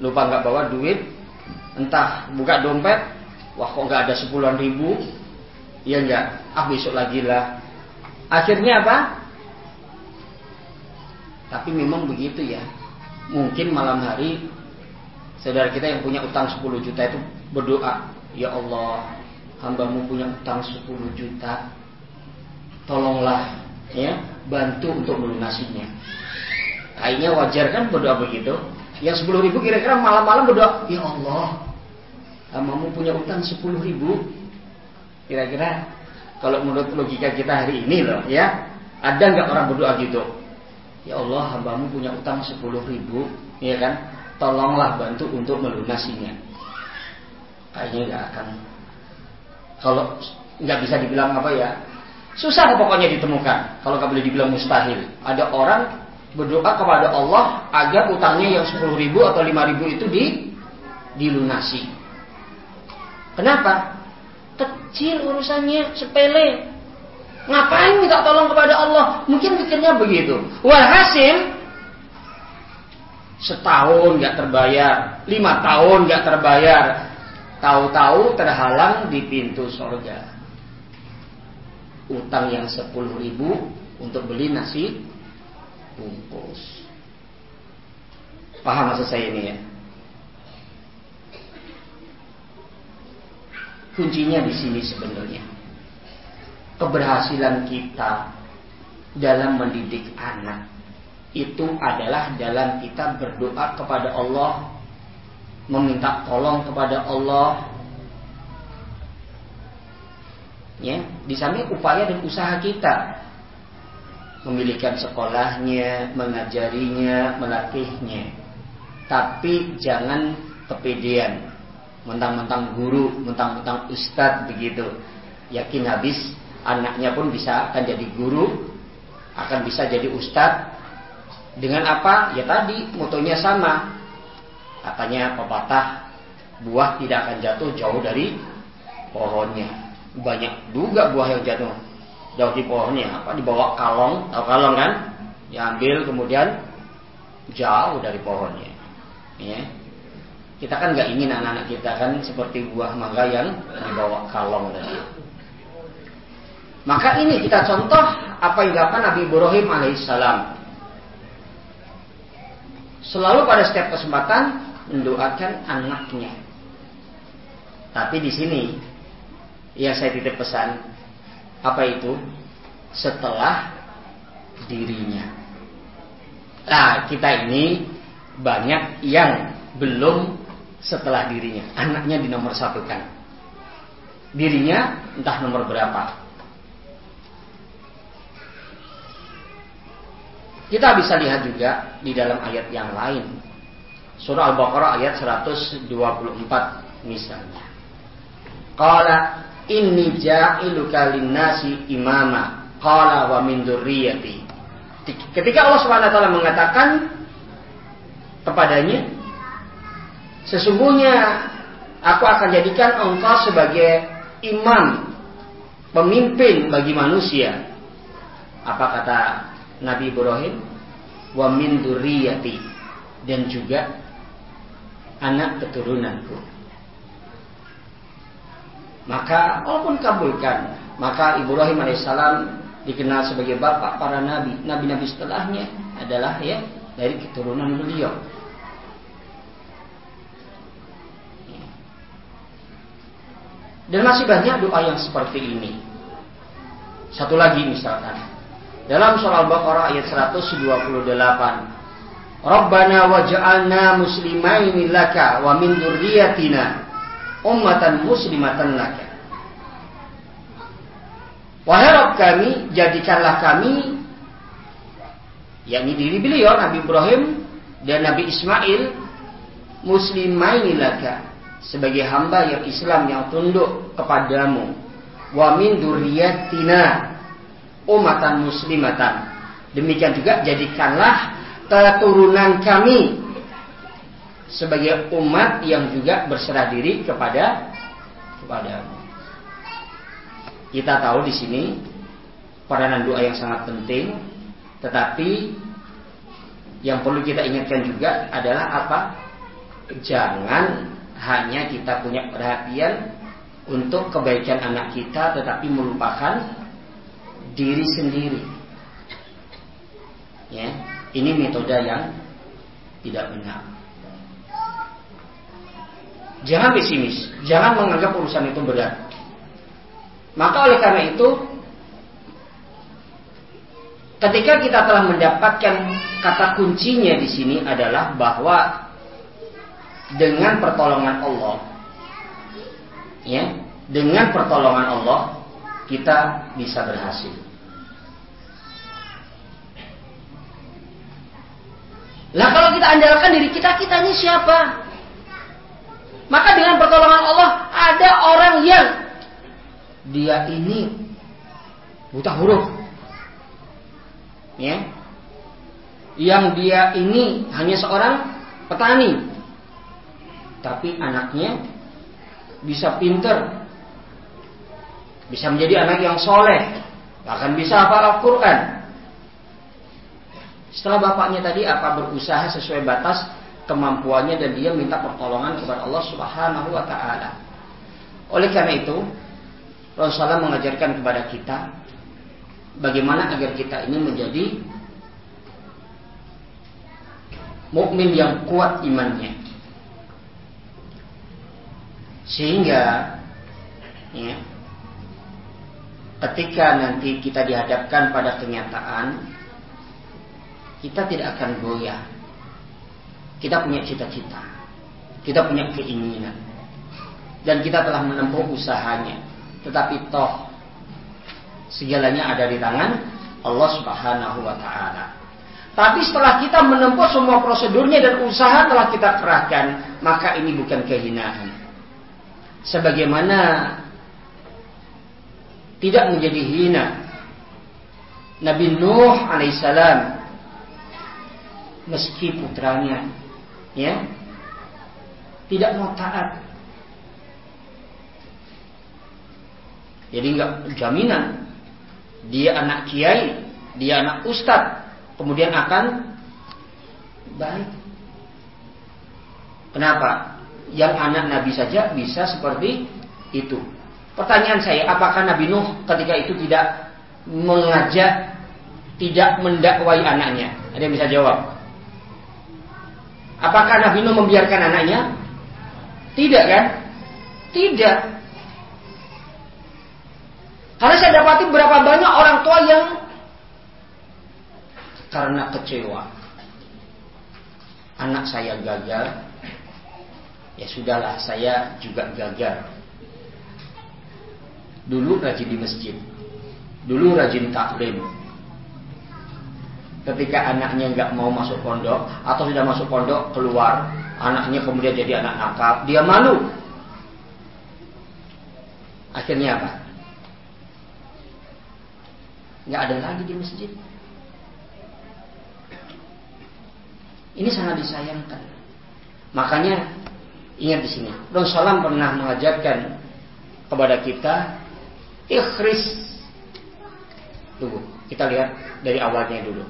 lupa nggak bawa duit, entah buka dompet, wah kok nggak ada sepuluhan ribu, ya enggak, ah besok lagi lah. Akhirnya apa? Tapi memang begitu ya. Mungkin malam hari saudara kita yang punya utang 10 juta itu berdoa, Ya Allah, hambamu punya utang 10 juta. Tolonglah ya, bantu untuk melunasinya. Kayaknya wajar kan berdoa begitu. Yang 10 ribu kira-kira malam-malam berdoa, Ya Allah, hambamu punya utang 10 ribu. Kira-kira kalau menurut logika kita hari ini loh ya, ada nggak orang berdoa gitu? Ya Allah, hambamu punya utang 10 ribu, ya kan? Tolonglah bantu untuk melunasinya. Kayaknya nggak akan. Kalau nggak bisa dibilang apa ya, susah pokoknya ditemukan. Kalau nggak boleh dibilang mustahil. Ada orang berdoa kepada Allah agar utangnya yang 10 ribu atau 5 ribu itu di dilunasi. Kenapa? Kecil urusannya, sepele. Ngapain minta tolong kepada Allah? Mungkin pikirnya begitu. Walhasil setahun nggak terbayar, lima tahun nggak terbayar, tahu-tahu terhalang di pintu sorga. Utang yang sepuluh ribu untuk beli nasi bungkus. Paham maksud saya ini ya? Kuncinya di sini sebenarnya. Keberhasilan kita dalam mendidik anak itu adalah dalam kita berdoa kepada Allah, meminta tolong kepada Allah. Ya, di samping upaya dan usaha kita memilihkan sekolahnya, mengajarinya, melatihnya. Tapi jangan kepedean mentang-mentang guru, mentang-mentang ustadz begitu. Yakin habis anaknya pun bisa akan jadi guru, akan bisa jadi ustadz. Dengan apa? Ya tadi motonya sama. Katanya pepatah buah tidak akan jatuh jauh dari pohonnya. Banyak juga buah yang jatuh jauh di pohonnya. Apa dibawa kalong, tahu kalong kan? Diambil kemudian jauh dari pohonnya. Ya. Kita kan nggak ingin anak-anak kita kan seperti buah mangga yang dibawa kalong tadi. Maka ini kita contoh apa yang dilakukan Nabi Ibrahim alaihissalam. Selalu pada setiap kesempatan mendoakan anaknya. Tapi di sini yang saya titip pesan apa itu? Setelah dirinya. Nah, kita ini banyak yang belum setelah dirinya. Anaknya di nomor satukan. Dirinya entah nomor berapa. Kita bisa lihat juga di dalam ayat yang lain. Surah Al-Baqarah ayat 124 misalnya. Qala Inni ja'iluka linnasi imama. Qala wa min dzurriyyati. Ketika Allah Subhanahu wa mengatakan kepadanya, sesungguhnya aku akan jadikan engkau sebagai imam, pemimpin bagi manusia. Apa kata Nabi Ibrahim? Wa min dzurriyyati dan juga anak keturunanku. Maka walaupun kabulkan, maka Ibrahim alaihissalam dikenal sebagai bapak para nabi. Nabi-nabi setelahnya adalah ya dari keturunan beliau. Dan masih banyak doa yang seperti ini. Satu lagi misalkan. Dalam surah Al-Baqarah ayat 128. Rabbana waj'alna muslimaini laka wa min dzurriyyatina ummatan muslimatan laka. Wahai Rabb kami, jadikanlah kami yakni diri beliau Nabi Ibrahim dan Nabi Ismail muslimaini laka sebagai hamba yang Islam yang tunduk kepadamu. Wa min dzurriyyatina ummatan muslimatan. Demikian juga jadikanlah keturunan kami sebagai umat yang juga berserah diri kepada kepadamu. Kita tahu di sini peranan doa yang sangat penting, tetapi yang perlu kita ingatkan juga adalah apa? Jangan hanya kita punya perhatian untuk kebaikan anak kita, tetapi melupakan diri sendiri. Ya, ini metode yang tidak benar. Jangan pesimis, jangan menganggap urusan itu berat. Maka oleh karena itu, ketika kita telah mendapatkan kata kuncinya di sini adalah bahwa dengan pertolongan Allah, ya, dengan pertolongan Allah kita bisa berhasil. Lah kalau kita andalkan diri kita, kita ini siapa? Maka dengan pertolongan Allah ada orang yang dia ini buta huruf. Ya. Yang dia ini hanya seorang petani. Tapi anaknya bisa pinter. Bisa menjadi anak yang soleh. Bahkan bisa hafal Al-Quran. Setelah bapaknya tadi apa berusaha sesuai batas kemampuannya dan dia minta pertolongan kepada Allah Subhanahu wa taala. Oleh karena itu, Rasulullah mengajarkan kepada kita bagaimana agar kita ini menjadi mukmin yang kuat imannya. Sehingga ya, ketika nanti kita dihadapkan pada kenyataan kita tidak akan goyah kita punya cita-cita. Kita punya keinginan. Dan kita telah menempuh usahanya. Tetapi toh segalanya ada di tangan Allah Subhanahu wa taala. Tapi setelah kita menempuh semua prosedurnya dan usaha telah kita kerahkan, maka ini bukan kehinaan. Sebagaimana tidak menjadi hina Nabi Nuh alaihissalam meski putranya ya tidak mau taat. Jadi nggak jaminan dia anak kiai, dia anak ustadz, kemudian akan baik. Kenapa? Yang anak Nabi saja bisa seperti itu. Pertanyaan saya, apakah Nabi Nuh ketika itu tidak mengajak, tidak mendakwai anaknya? Ada yang bisa jawab? Apakah Nabi Nuh membiarkan anaknya? Tidak kan? Tidak. Karena saya dapati berapa banyak orang tua yang karena kecewa. Anak saya gagal, ya sudahlah saya juga gagal. Dulu rajin di masjid, dulu rajin taklim, ketika anaknya nggak mau masuk pondok atau sudah masuk pondok keluar anaknya kemudian jadi anak nakal dia malu Akhirnya apa? Nggak ada lagi di masjid. Ini sangat disayangkan. Makanya ingat di sini, Rasulullah pernah mengajarkan kepada kita ikhris. Tunggu, kita lihat dari awalnya dulu.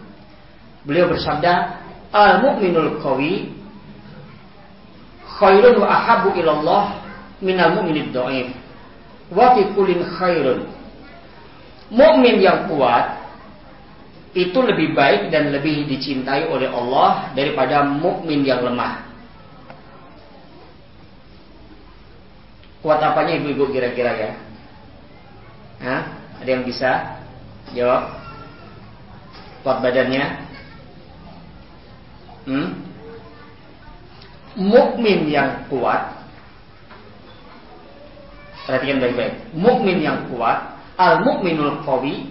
Beliau bersabda, "Al-mu'minul qawi khairun wa ahabbu ilallah minal mu'minid dhaif." Wa fi kullin khairun. Mukmin yang kuat itu lebih baik dan lebih dicintai oleh Allah daripada mukmin yang lemah. Kuat apanya ibu-ibu kira-kira ya? Hah? Ada yang bisa jawab? Kuat badannya? Hmm? Mukmin yang kuat Perhatikan baik-baik. Mukmin yang kuat, al mukminul qawi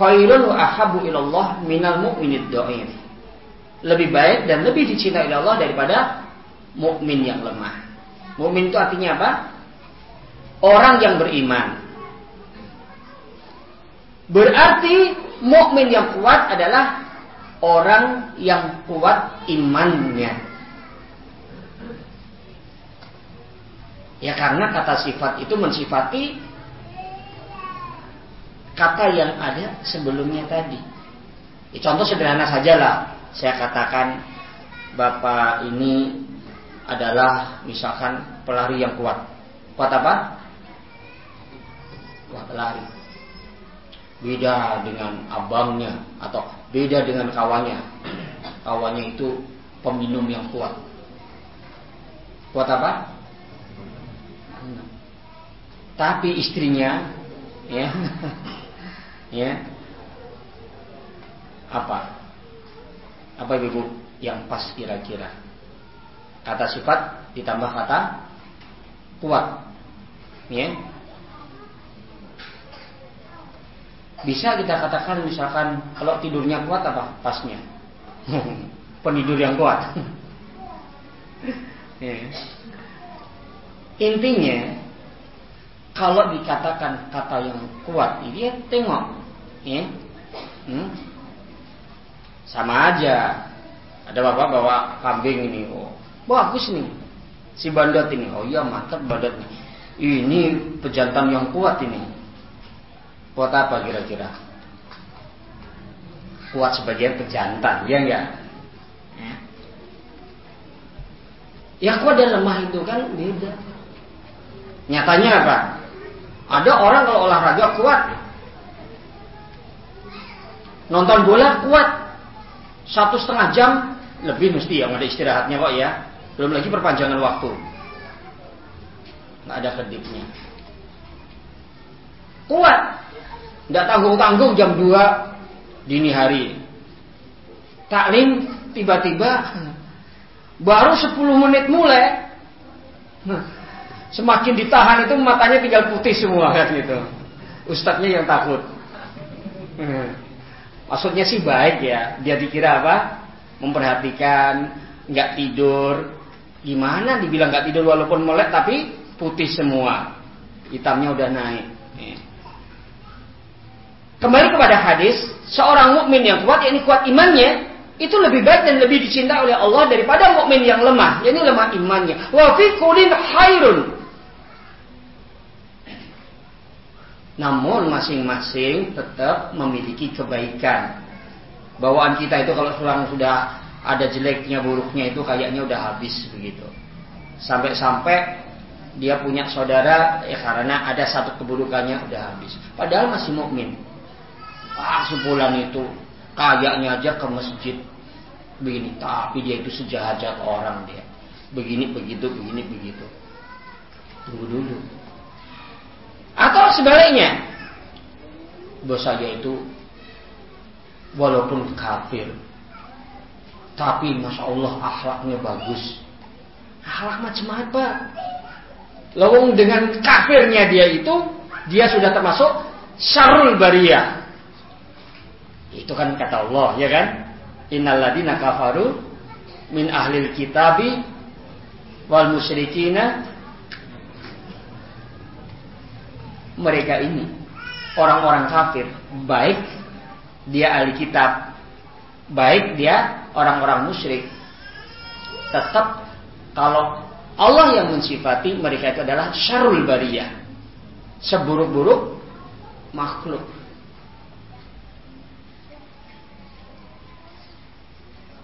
khairun wa ahabu ilallah minal mukminid dhaif. Lebih baik dan lebih dicintai oleh Allah daripada mukmin yang lemah. Mukmin itu artinya apa? Orang yang beriman. Berarti mukmin yang kuat adalah orang yang kuat imannya. Ya karena kata sifat itu mensifati kata yang ada sebelumnya tadi. Ya, contoh sederhana saja lah. Saya katakan Bapak ini adalah misalkan pelari yang kuat. Kuat apa? Kuat pelari. Beda dengan abangnya atau beda dengan kawannya. Kawannya itu peminum yang kuat. Kuat apa? tapi istrinya ya ya apa apa ibu yang pas kira-kira kata sifat ditambah kata kuat ya bisa kita katakan misalkan kalau tidurnya kuat apa pasnya penidur yang kuat ya. intinya kalau dikatakan kata yang kuat, ini ya tengok, ya, hmm? sama aja. Ada bapak bawa kambing ini, oh bagus nih, si bandot ini, oh iya mantap bandot nih. Ini pejantan yang kuat ini. Kuat apa kira-kira? Kuat sebagian pejantan, ya enggak? Ya, ya kuat dan lemah itu kan beda. Nyatanya apa? Ada orang kalau olahraga kuat. Nonton bola kuat. Satu setengah jam lebih mesti yang ada istirahatnya kok ya. Belum lagi perpanjangan waktu. Nggak ada kedipnya. Kuat. Nggak tanggung-tanggung jam 2 dini hari. Taklim tiba-tiba baru 10 menit mulai Semakin ditahan itu matanya tinggal putih semua kan gitu. Ustadznya yang takut. Hmm. Maksudnya sih baik ya. Dia dikira apa? Memperhatikan, nggak tidur. Gimana dibilang nggak tidur walaupun melek tapi putih semua. Hitamnya udah naik. Kembali kepada hadis, seorang mukmin yang kuat, yakni kuat imannya, itu lebih baik dan lebih dicintai oleh Allah daripada mukmin yang lemah, yakni lemah imannya. Wa fi kulin khairun. Namun masing-masing tetap memiliki kebaikan. Bawaan kita itu kalau seorang sudah ada jeleknya buruknya itu kayaknya udah habis begitu. Sampai-sampai dia punya saudara ya karena ada satu keburukannya udah habis. Padahal masih mukmin. Ah sebulan itu kayaknya aja ke masjid begini, tapi dia itu sejahat orang dia. Begini begitu, begini begitu. Tunggu dulu. Atau sebaliknya, bos saya itu walaupun kafir, tapi masya Allah akhlaknya bagus. Akhlak macam apa? Lawang dengan kafirnya dia itu, dia sudah termasuk syarul bariyah. Itu kan kata Allah, ya kan? Innaladina kafaru min ahlil kitabi wal musyrikina mereka ini orang-orang kafir, baik dia ahli kitab, baik dia orang-orang musyrik, tetap kalau Allah yang mensifati mereka itu adalah syarul bariyah. Seburuk-buruk makhluk.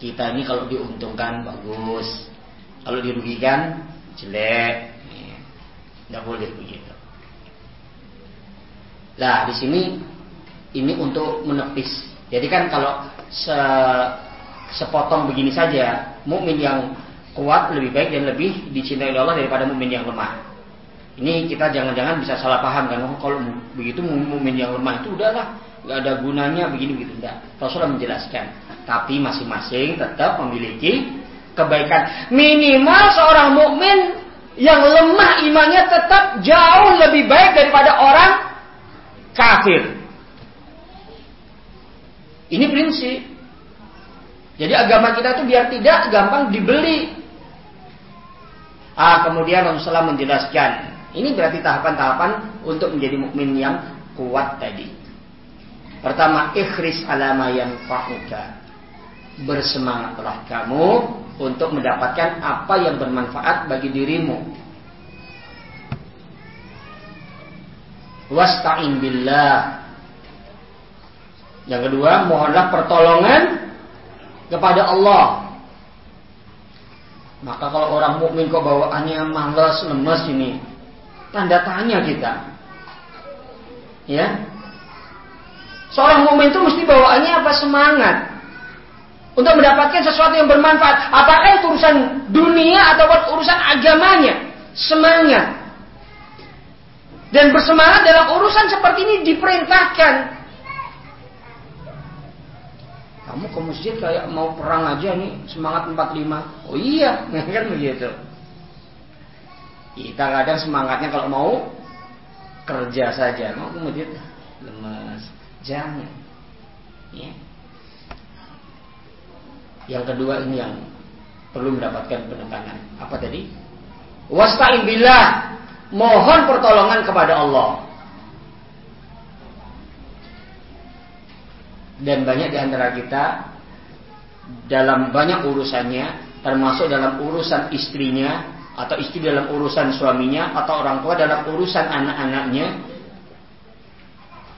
Kita ini kalau diuntungkan bagus. Kalau dirugikan jelek. Tidak boleh begitu. Nah, di sini ini untuk menepis. Jadi kan kalau se, sepotong begini saja, mukmin yang kuat lebih baik dan lebih dicintai oleh Allah daripada mukmin yang lemah. Ini kita jangan-jangan bisa salah paham kan? Oh, kalau begitu mukmin yang lemah itu udahlah nggak ada gunanya begini begitu enggak. Rasulullah menjelaskan. Tapi masing-masing tetap memiliki kebaikan. Minimal seorang mukmin yang lemah imannya tetap jauh lebih baik daripada orang kafir. Ini prinsip. Jadi agama kita itu biar tidak gampang dibeli. Ah, kemudian Rasulullah menjelaskan, ini berarti tahapan-tahapan untuk menjadi mukmin yang kuat tadi. Pertama, ikhris alama yang fa'uka. Bersemangatlah kamu untuk mendapatkan apa yang bermanfaat bagi dirimu. Wasta'in billah. Yang kedua, mohonlah pertolongan kepada Allah. Maka kalau orang mukmin kok bawaannya malas, lemes ini, tanda tanya kita. Ya. Seorang mukmin itu mesti bawaannya apa semangat untuk mendapatkan sesuatu yang bermanfaat. Apakah itu urusan dunia atau urusan agamanya? Semangat. Dan bersemangat dalam urusan seperti ini diperintahkan kamu ke masjid kayak mau perang aja nih semangat 45 oh iya kan begitu kita kadang semangatnya kalau mau kerja saja mau ke masjid lemas jangan ya yang kedua ini yang perlu mendapatkan penekanan. Apa tadi? Wasta'in billah. Mohon pertolongan kepada Allah. Dan banyak di antara kita dalam banyak urusannya termasuk dalam urusan istrinya atau istri dalam urusan suaminya atau orang tua dalam urusan anak-anaknya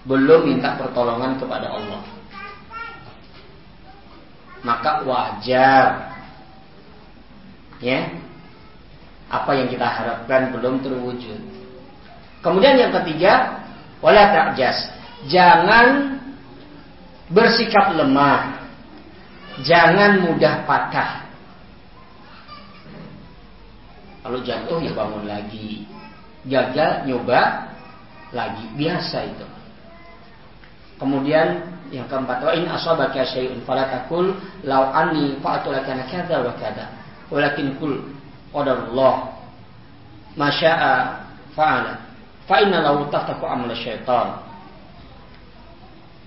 belum minta pertolongan kepada Allah maka wajar. Ya. Apa yang kita harapkan belum terwujud. Kemudian yang ketiga wala ta'jas. Jangan bersikap lemah, jangan mudah patah. Kalau jatuh ya bangun lagi, gagal nyoba lagi, biasa itu. Kemudian yang keempat, wa in asabaka syai'un fala taqul law anni fa'atu lakana kadza wa kadza. Walakin kul qadarullah ma syaa fa'ala. Fa inna lahu taftaku amal syaitan.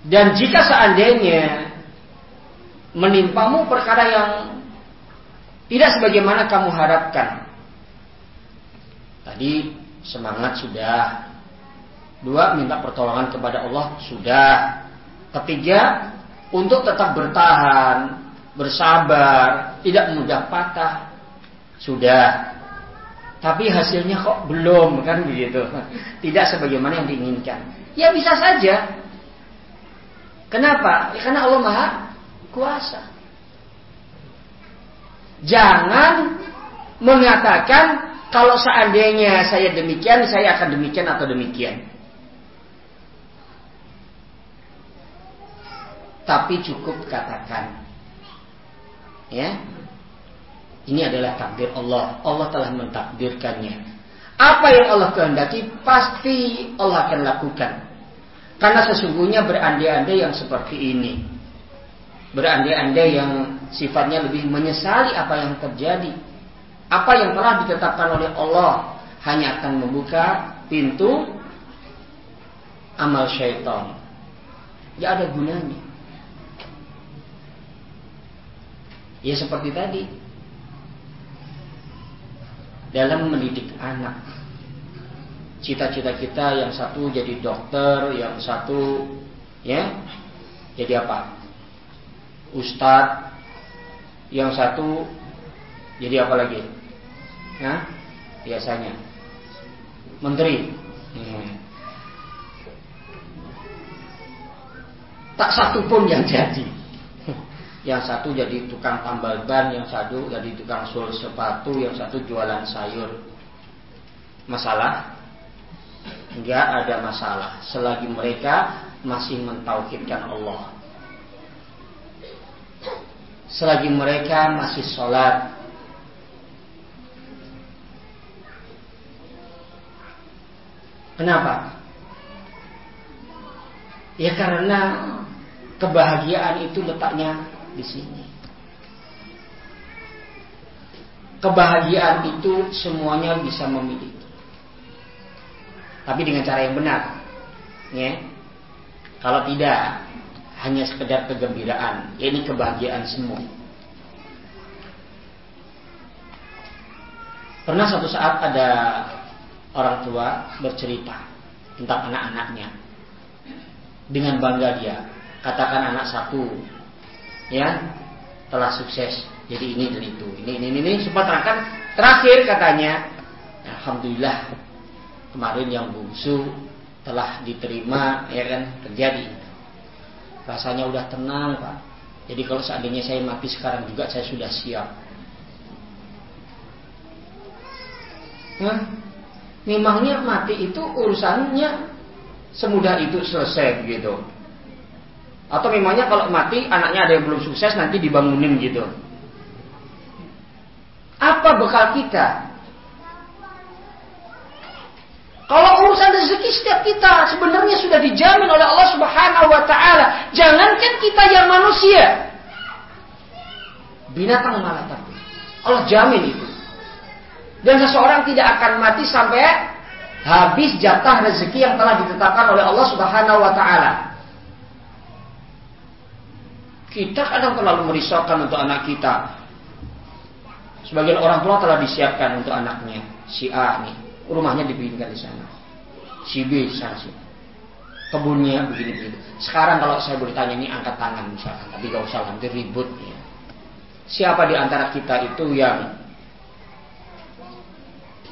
Dan jika seandainya menimpamu perkara yang tidak sebagaimana kamu harapkan. Tadi semangat sudah. Dua, minta pertolongan kepada Allah sudah. Ketiga, untuk tetap bertahan, bersabar, tidak mudah patah. Sudah. Tapi hasilnya kok belum kan begitu. Tidak sebagaimana yang diinginkan. Ya bisa saja Kenapa? Ya, karena Allah Maha Kuasa. Jangan mengatakan kalau seandainya saya demikian, saya akan demikian atau demikian. Tapi cukup katakan, ya, ini adalah takdir Allah. Allah telah mentakdirkannya. Apa yang Allah kehendaki pasti Allah akan lakukan. Karena sesungguhnya berandai-andai yang seperti ini. Berandai-andai yang sifatnya lebih menyesali apa yang terjadi. Apa yang telah ditetapkan oleh Allah hanya akan membuka pintu amal syaitan. Ya ada gunanya. Ya seperti tadi. Dalam mendidik anak. cita-cita kita yang satu jadi dokter, yang satu ya jadi apa? Ustadz, yang satu jadi apa lagi? Nah, biasanya menteri. Hmm. Tak satu pun yang jadi. Yang satu jadi tukang tambal ban, yang satu jadi tukang sul sepatu, yang satu jualan sayur. Masalah? Enggak ada masalah selagi mereka masih mentauhidkan Allah. Selagi mereka masih sholat, Kenapa? Ya karena kebahagiaan itu letaknya di sini. Kebahagiaan itu semuanya bisa memiliki. Tapi dengan cara yang benar. Ya. Kalau tidak hanya sekedar kegembiraan, ya ini kebahagiaan semu. Pernah satu saat ada orang tua bercerita tentang anak-anaknya dengan bangga dia katakan anak satu ya telah sukses. Jadi ini dan itu. Ini ini ini, ini. sempat terangkan terakhir katanya. Alhamdulillah kemarin yang bungsu telah diterima ya kan terjadi. Rasanya udah tenang pak. Jadi kalau seandainya saya mati sekarang juga saya sudah siap. Hah? memangnya mati itu urusannya semudah itu selesai gitu atau memangnya kalau mati anaknya ada yang belum sukses nanti dibangunin gitu apa bekal kita kalau urusan rezeki setiap kita sebenarnya sudah dijamin oleh Allah Subhanahu wa taala. Jangankan kita yang manusia. Binatang malah tapi. Allah jamin itu. Dan seseorang tidak akan mati sampai habis jatah rezeki yang telah ditetapkan oleh Allah Subhanahu wa taala. Kita kadang terlalu merisaukan untuk anak kita. Sebagian orang tua telah disiapkan untuk anaknya. Si A nih, rumahnya dibikinkan di sana. Si B di sana sih. Kebunnya begini-begini. Sekarang kalau saya boleh tanya ini angkat tangan misalkan, tapi gak usah nanti ribut ya. Siapa di antara kita itu yang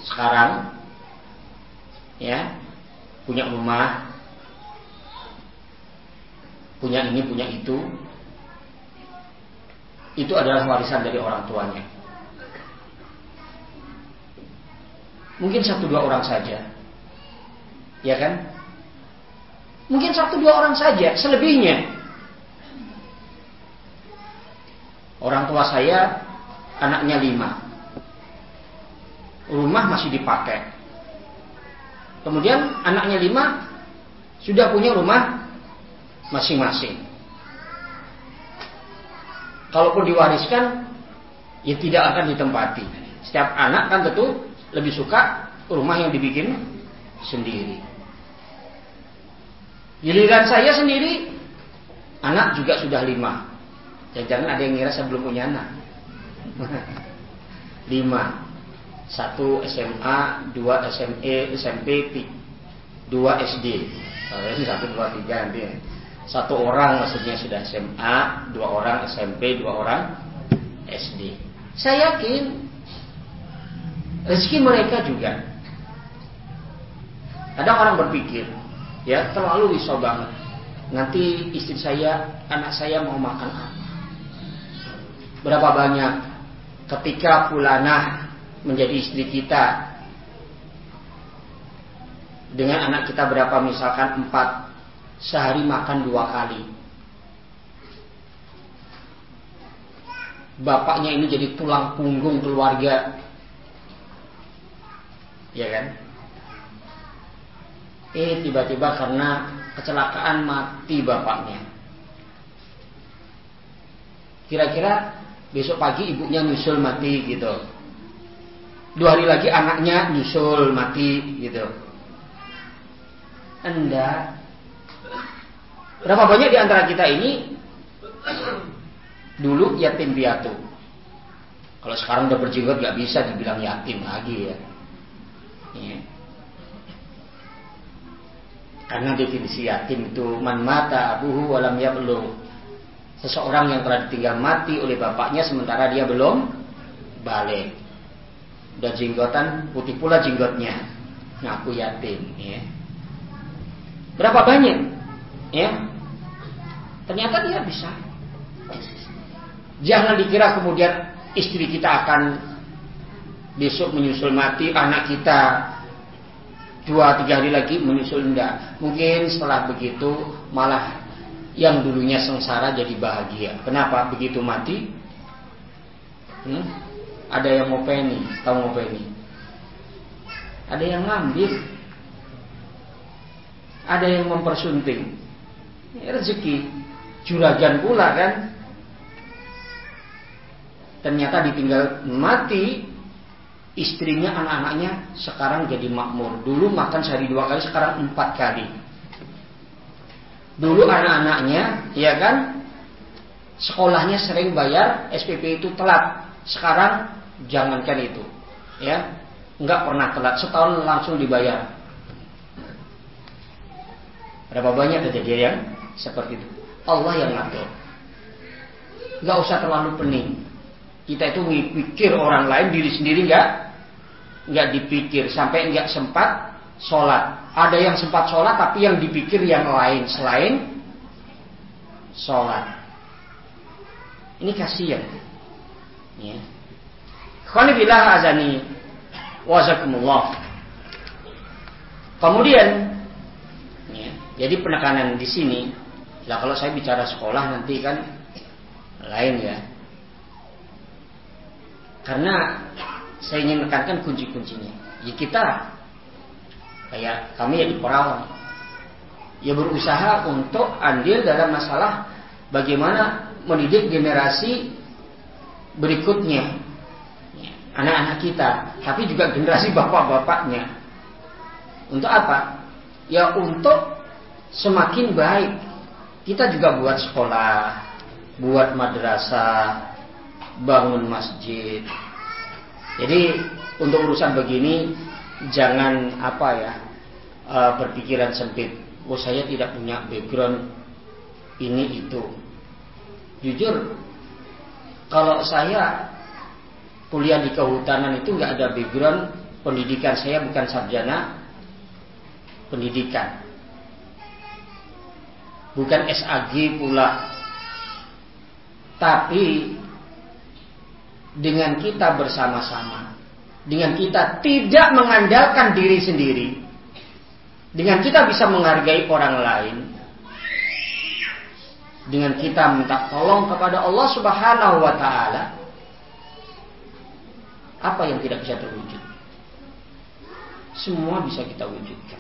sekarang ya punya rumah, punya ini, punya itu, itu adalah warisan dari orang tuanya. Mungkin satu dua orang saja. Ya kan? Mungkin satu dua orang saja, selebihnya. Orang tua saya anaknya lima. Rumah masih dipakai. Kemudian anaknya lima sudah punya rumah masing-masing. Kalaupun diwariskan, ya tidak akan ditempati. Setiap anak kan tentu lebih suka rumah yang dibikin sendiri. Giliran saya sendiri, anak juga sudah lima. Ya, jangan ada yang ngira saya belum punya anak. lima. Satu SMA, dua SME, SMP, dua SD. Kalau ini satu, dua, tiga nanti. Satu orang maksudnya sudah SMA, dua orang SMP, dua orang SD. Saya yakin rezeki mereka juga. Kadang orang berpikir, ya terlalu risau banget. Nanti istri saya, anak saya mau makan apa? Berapa banyak ketika fulanah menjadi istri kita dengan anak kita berapa misalkan empat sehari makan dua kali bapaknya ini jadi tulang punggung keluarga ya kan? Eh tiba-tiba karena kecelakaan mati bapaknya. Kira-kira besok pagi ibunya nyusul mati gitu. Dua hari lagi anaknya nyusul mati gitu. Anda Berapa banyak di antara kita ini dulu yatim piatu. Kalau sekarang udah berjenggot gak bisa dibilang yatim lagi ya. Ya. Karena definisi yatim itu man mata abuhu walam belum Seseorang yang telah ditinggal mati oleh bapaknya sementara dia belum balik. Dan jenggotan putih pula jenggotnya. Ngaku yatim, ya. Berapa banyak? Ya. Ternyata dia bisa. Jangan dikira kemudian istri kita akan besok menyusul mati, anak kita dua tiga hari lagi menyusul enggak. Mungkin setelah begitu malah yang dulunya sengsara jadi bahagia. Kenapa? Begitu mati, hmm, ada yang mau penny, tahu mau penny? Ada yang ngambil, ada yang mempersunting. Ya, rezeki, juragan pula kan. Ternyata ditinggal mati, istrinya, anak-anaknya sekarang jadi makmur. Dulu makan sehari dua kali, sekarang empat kali. Dulu anak-anaknya, ya kan, sekolahnya sering bayar, SPP itu telat. Sekarang jangankan itu, ya, nggak pernah telat. Setahun langsung dibayar. Berapa banyak kejadian seperti itu? Allah yang ngatur. Nggak usah terlalu pening. Kita itu mikir orang lain, diri sendiri nggak nggak dipikir sampai nggak sempat sholat. Ada yang sempat sholat tapi yang dipikir yang lain selain sholat. Ini kasihan. Ya. Khonibillah azani wazakumullah. Kemudian, ya, jadi penekanan di sini, lah kalau saya bicara sekolah nanti kan lain ya. Karena saya ingin menekankan kunci-kuncinya. Ya kita kayak kami ya di Perawan. Ya berusaha untuk andil dalam masalah bagaimana mendidik generasi berikutnya. Anak-anak kita tapi juga generasi bapak-bapaknya. Untuk apa? Ya untuk semakin baik kita juga buat sekolah buat madrasah bangun masjid jadi untuk urusan begini jangan apa ya uh, berpikiran sempit. Oh saya tidak punya background ini itu. Jujur, kalau saya kuliah di kehutanan itu nggak ada background pendidikan saya bukan sarjana pendidikan, bukan SAG pula. Tapi dengan kita bersama-sama dengan kita tidak mengandalkan diri sendiri, dengan kita bisa menghargai orang lain, dengan kita minta tolong kepada Allah Subhanahu wa taala, apa yang tidak bisa terwujud? Semua bisa kita wujudkan.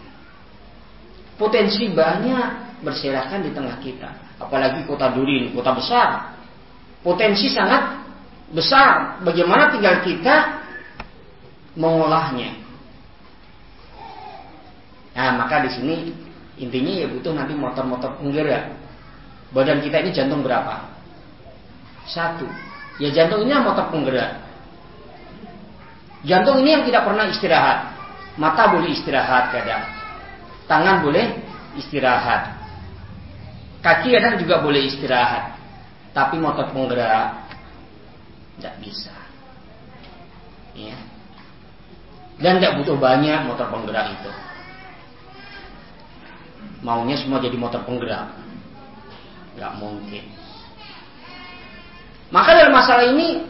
Potensi banyak berserakan di tengah kita, apalagi kota Durin, kota besar. Potensi sangat besar. Bagaimana tinggal kita mengolahnya. Nah, maka di sini intinya ya butuh nanti motor-motor penggerak. Badan kita ini jantung berapa? Satu. Ya jantung ini motor penggerak. Jantung ini yang tidak pernah istirahat. Mata boleh istirahat kadang. Tangan boleh istirahat. Kaki kadang juga boleh istirahat. Tapi motor penggerak tidak bisa. Ya. Dan tidak butuh banyak motor penggerak itu. Maunya semua jadi motor penggerak. Gak mungkin. Maka dalam masalah ini,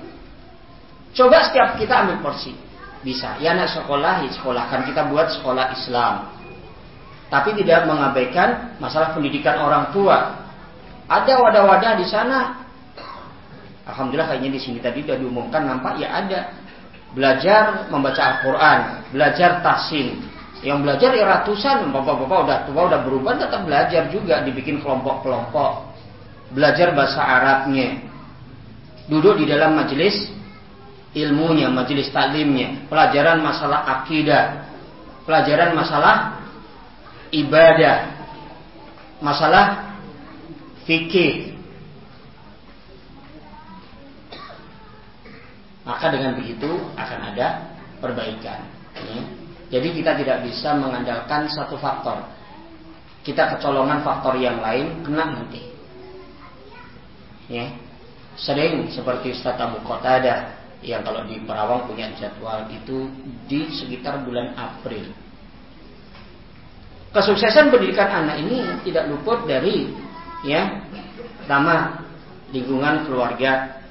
coba setiap kita ambil porsi. Bisa. Ya anak sekolah, ya sekolahkan. Kita buat sekolah Islam. Tapi tidak mengabaikan masalah pendidikan orang tua. Ada wadah-wadah di sana. Alhamdulillah kayaknya di sini tadi sudah diumumkan nampak ya ada belajar membaca Al-Quran, belajar tahsin. Yang belajar ya ratusan, bapak-bapak udah tua, udah berubah, tetap belajar juga, dibikin kelompok-kelompok. Belajar bahasa Arabnya. Duduk di dalam majelis ilmunya, majelis taklimnya. Pelajaran masalah akidah. Pelajaran masalah ibadah. Masalah fikih. maka dengan begitu akan ada perbaikan. Ya. Jadi kita tidak bisa mengandalkan satu faktor. kita kecolongan faktor yang lain, kena nanti. Ya. Sering seperti Ustaz Abu Qatada yang kalau di Perawang punya jadwal itu di sekitar bulan April. Kesuksesan pendidikan anak ini tidak luput dari ya pertama lingkungan keluarga,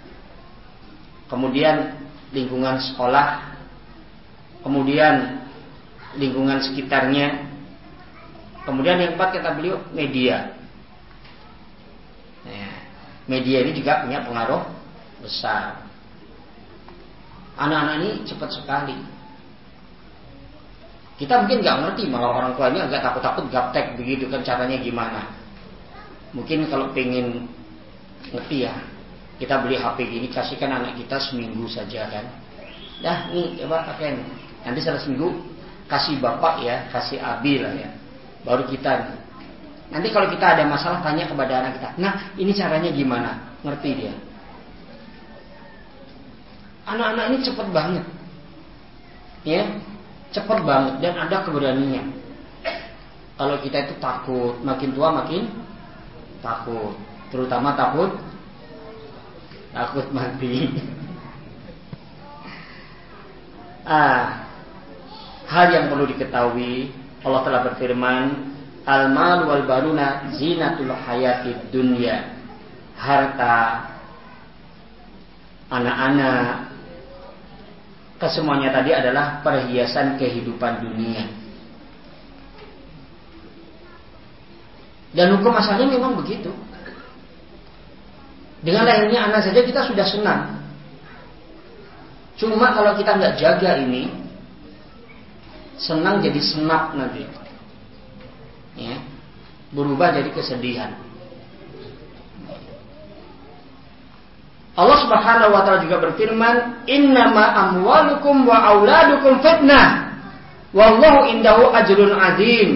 kemudian lingkungan sekolah, kemudian lingkungan sekitarnya, kemudian yang keempat kata beliau media. Nah, media ini juga punya pengaruh besar. Anak-anak ini cepat sekali. Kita mungkin nggak ngerti malah orang tuanya agak takut-takut gaptek begitu kan caranya gimana. Mungkin kalau pengen ngerti ya, kita beli HP gini kasihkan anak kita seminggu saja kan. Dah nih coba pakai nanti setelah seminggu kasih bapak ya, kasih abi lah ya. Baru kita Nanti kalau kita ada masalah tanya kepada anak kita. Nah, ini caranya gimana? Ngerti dia. Anak-anak ini cepat banget. Ya, cepat banget dan ada keberanian. Kalau kita itu takut, makin tua makin takut. Terutama takut takut mati. ah, hal yang perlu diketahui, Allah telah berfirman, Al-mal wal baruna zinatul hayatid dunya. Harta, anak-anak, kesemuanya tadi adalah perhiasan kehidupan dunia. Dan hukum asalnya memang begitu. Dengan lahirnya anak saja kita sudah senang. Cuma kalau kita nggak jaga ini, senang jadi senap nanti. Ya, berubah jadi kesedihan. Allah Subhanahu wa taala juga berfirman, "Innama amwalukum wa auladukum fitnah, wallahu indahu ajrun azim."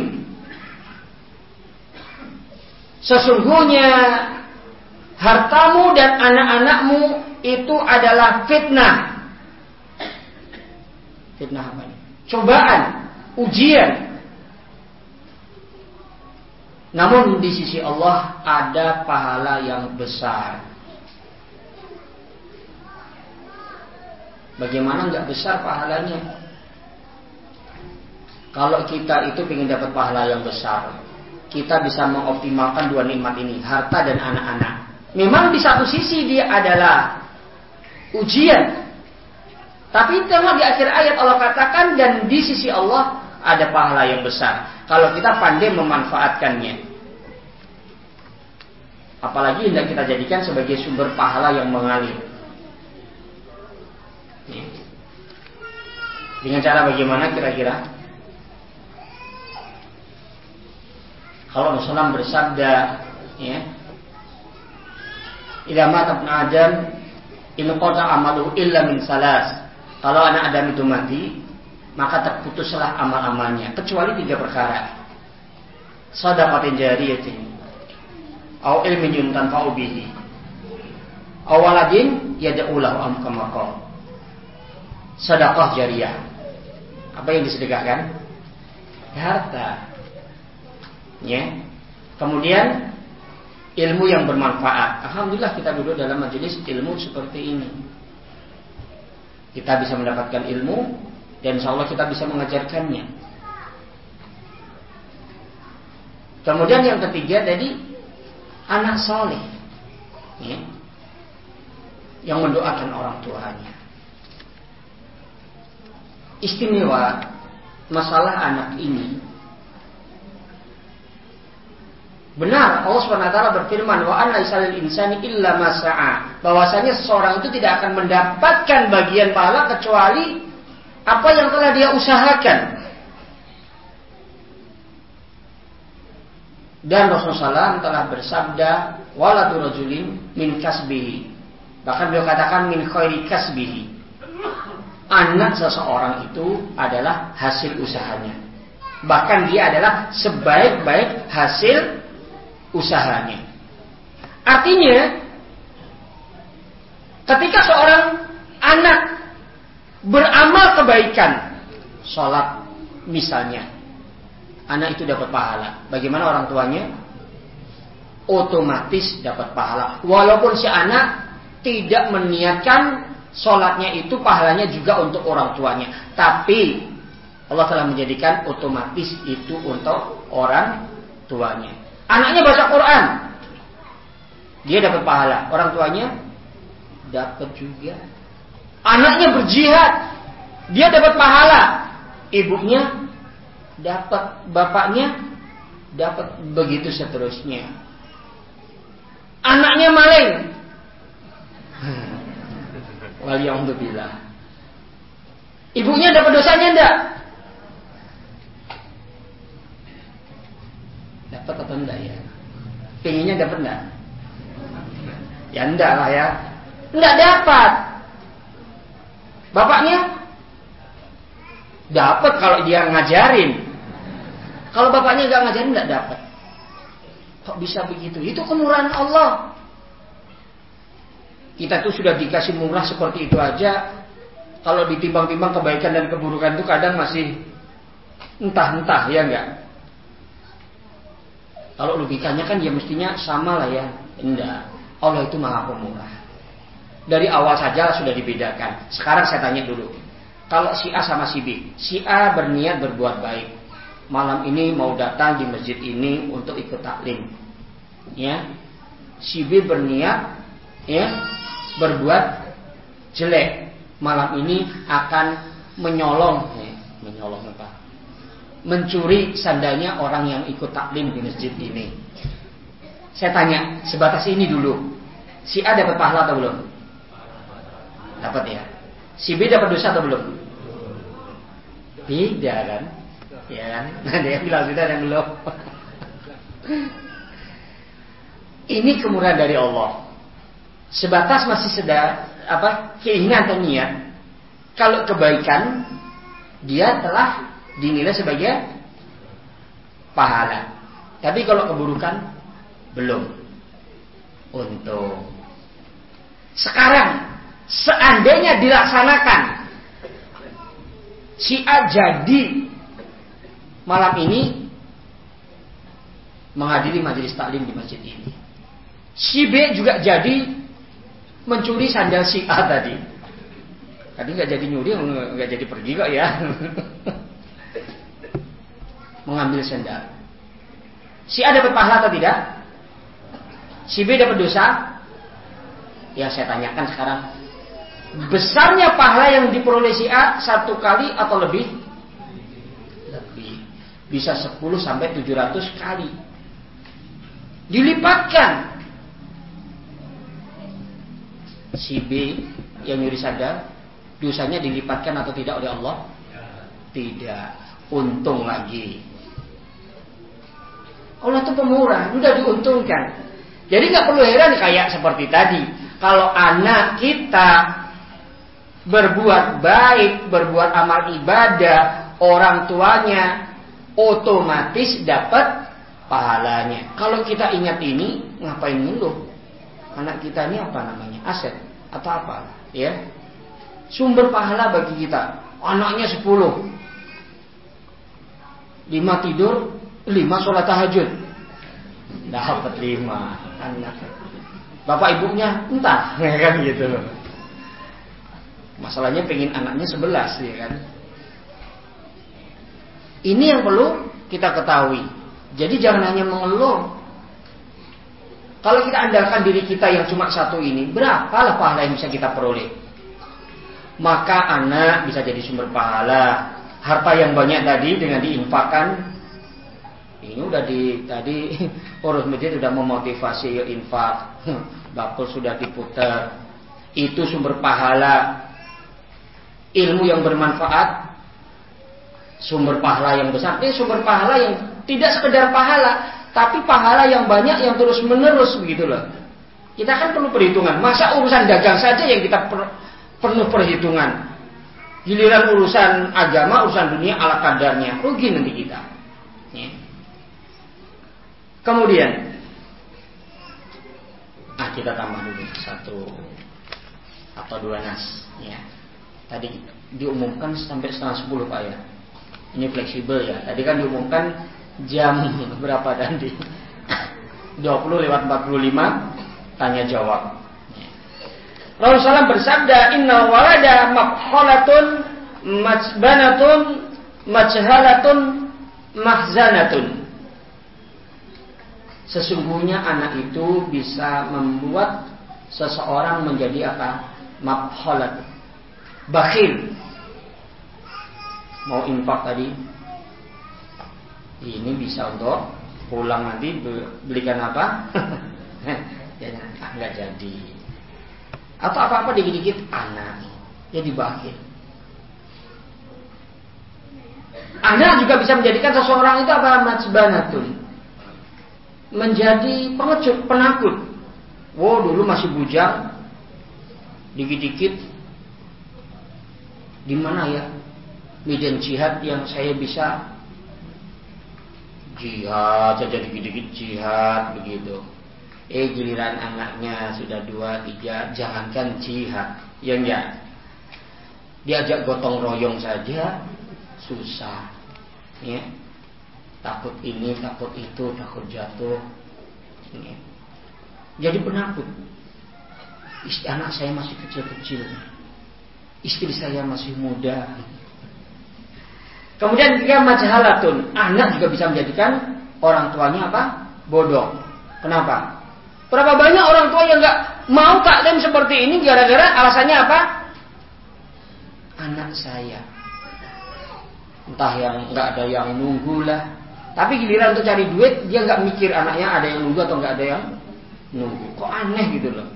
Sesungguhnya hartamu dan anak-anakmu itu adalah fitnah. Fitnah apa? Cobaan, ujian. Namun di sisi Allah ada pahala yang besar. Bagaimana nggak besar pahalanya? Kalau kita itu ingin dapat pahala yang besar, kita bisa mengoptimalkan dua nikmat ini, harta dan anak-anak. Memang di satu sisi dia adalah ujian. Tapi tengok di akhir ayat Allah katakan dan di sisi Allah ada pahala yang besar. Kalau kita pandai memanfaatkannya. Apalagi hendak kita jadikan sebagai sumber pahala yang mengalir. Dengan cara bagaimana kira-kira? Kalau Rasulullah bersabda, ya, Idza mata Adam in amaluhu illa min salas. Kalau anak Adam itu mati, maka terputuslah amal-amalnya kecuali tiga perkara. Sadaqatin jariyatin au ilmin yuntanfa'u bihi. Awaladin yad'u lahu am kama Sedekah jariah apa yang disedekahkan? Harta. Ya. Kemudian ilmu yang bermanfaat. Alhamdulillah kita duduk dalam majelis ilmu seperti ini. Kita bisa mendapatkan ilmu dan insya Allah kita bisa mengajarkannya. Kemudian yang ketiga tadi anak soleh, ya, yang mendoakan orang tuanya istimewa masalah anak ini. Benar, Allah SWT berfirman wa anna isalil insani illa masa'a. Bahwasanya seseorang itu tidak akan mendapatkan bagian pahala kecuali apa yang telah dia usahakan. Dan Rasulullah SAW telah bersabda, walatu rajulin min kasbihi. Bahkan beliau katakan min khairi kasbihi anak seseorang itu adalah hasil usahanya. Bahkan dia adalah sebaik-baik hasil usahanya. Artinya, ketika seorang anak beramal kebaikan, sholat misalnya, anak itu dapat pahala. Bagaimana orang tuanya? Otomatis dapat pahala. Walaupun si anak tidak meniatkan sholatnya itu pahalanya juga untuk orang tuanya. Tapi Allah telah menjadikan otomatis itu untuk orang tuanya. Anaknya baca Quran. Dia dapat pahala. Orang tuanya dapat juga. Anaknya berjihad. Dia dapat pahala. Ibunya dapat, bapaknya dapat begitu seterusnya. Anaknya maling. Waliyahudzubillah. Ibunya dapat dosanya enggak? Dapat atau enggak ya? Pengennya dapat enggak? Ya enggak lah ya. Enggak dapat. Bapaknya dapat kalau dia ngajarin. Kalau bapaknya enggak ngajarin enggak dapat. Kok bisa begitu? Itu kemurahan Allah. Kita tuh sudah dikasih murah seperti itu aja. Kalau ditimbang-timbang kebaikan dan keburukan itu kadang masih entah-entah ya enggak. Kalau logikanya kan ya mestinya sama lah ya. Enggak. Allah itu maha pemurah. Dari awal saja sudah dibedakan. Sekarang saya tanya dulu. Kalau si A sama si B. Si A berniat berbuat baik. Malam ini mau datang di masjid ini untuk ikut taklim. Ya. Si B berniat ya berbuat jelek malam ini akan menyolong ya, menyolong apa? Mencuri sandalnya orang yang ikut taklim di masjid ini. Saya tanya sebatas ini dulu si A dapat pahala atau belum? Dapat ya. Si B dapat dosa atau belum? Beda kan? Ya kan? Ada yang bilang sudah yang belum. Ini kemurahan dari Allah sebatas masih sedar apa keinginan atau niat. Kalau kebaikan dia telah dinilai sebagai pahala. Tapi kalau keburukan belum. Untuk sekarang seandainya dilaksanakan si A jadi malam ini menghadiri majelis taklim di masjid ini. Si B juga jadi mencuri sandal si A tadi. Tadi nggak jadi nyuri, nggak jadi pergi kok ya. Mengambil sandal. Si A dapat pahala atau tidak? Si B dapat dosa? Ya saya tanyakan sekarang. Besarnya pahala yang diperoleh si A satu kali atau lebih? Lebih. Bisa 10 sampai 700 kali. Dilipatkan si B yang nyuri sadar dosanya dilipatkan atau tidak oleh Allah? Tidak. Untung lagi. Allah itu pemurah, sudah diuntungkan. Jadi nggak perlu heran kayak seperti tadi. Kalau anak kita berbuat baik, berbuat amal ibadah, orang tuanya otomatis dapat pahalanya. Kalau kita ingat ini, ngapain ngeluh? Anak kita ini apa namanya? Aset atau apa? Ya. Sumber pahala bagi kita. Anaknya 10 lima tidur lima sholat tahajud. Dapat lima. Anak. Bapak ibunya entah. Ya kan gitu masalahnya pengen anaknya sebelas ya kan. Ini yang perlu kita ketahui. Jadi jangan hanya mengeluh kalau kita andalkan diri kita yang cuma satu ini, berapalah pahala yang bisa kita peroleh? Maka anak bisa jadi sumber pahala. Harta yang banyak tadi dengan diinfakkan, ini udah di tadi urus masjid sudah memotivasi ya infak, bakul sudah diputar, itu sumber pahala. Ilmu yang bermanfaat, sumber pahala yang besar. Ini sumber pahala yang tidak sekedar pahala, tapi pahala yang banyak yang terus menerus begitu loh. Kita kan perlu perhitungan. Masa urusan dagang saja yang kita per, penuh perhitungan. Giliran urusan agama, urusan dunia ala kadarnya. Rugi nanti kita. Ya. Kemudian, ah kita tambah dulu satu atau dua nas. Ya. Tadi diumumkan sampai setengah sepuluh pak ya. Ini fleksibel ya. Tadi kan diumumkan jam berapa tadi? 20 lewat 45 tanya jawab. Rasulullah bersabda, Inna walada mabhalatun majbanatun majhalatun mahzanatun. Sesungguhnya anak itu bisa membuat seseorang menjadi apa? Mabhalat. Bakhil. Mau infak tadi. Ini bisa untuk pulang nanti belikan apa? ya, ah, nggak jadi. Atau apa-apa dikit-dikit anak. Jadi bakhil anak juga bisa menjadikan seseorang itu apa? Majbanatun. Menjadi pengecut penakut. Wow dulu masih bujang. Dikit-dikit. Di mana ya? Medan jihad yang saya bisa jihad saja dikit-dikit jihad begitu Eh giliran anaknya sudah dua tiga jangankan jihad, ya enggak. Diajak gotong royong saja susah, ya. Takut ini, takut itu, takut jatuh. Ya. Jadi penakut. Anak saya masih kecil-kecil. Istri saya masih muda. Kemudian juga majahalatun. Anak juga bisa menjadikan orang tuanya apa? Bodoh. Kenapa? Berapa banyak orang tua yang nggak mau taklim seperti ini gara-gara alasannya apa? Anak saya. Entah yang nggak ada yang nunggu lah. Tapi giliran untuk cari duit dia nggak mikir anaknya ada yang nunggu atau nggak ada yang nunggu. Kok aneh gitu loh.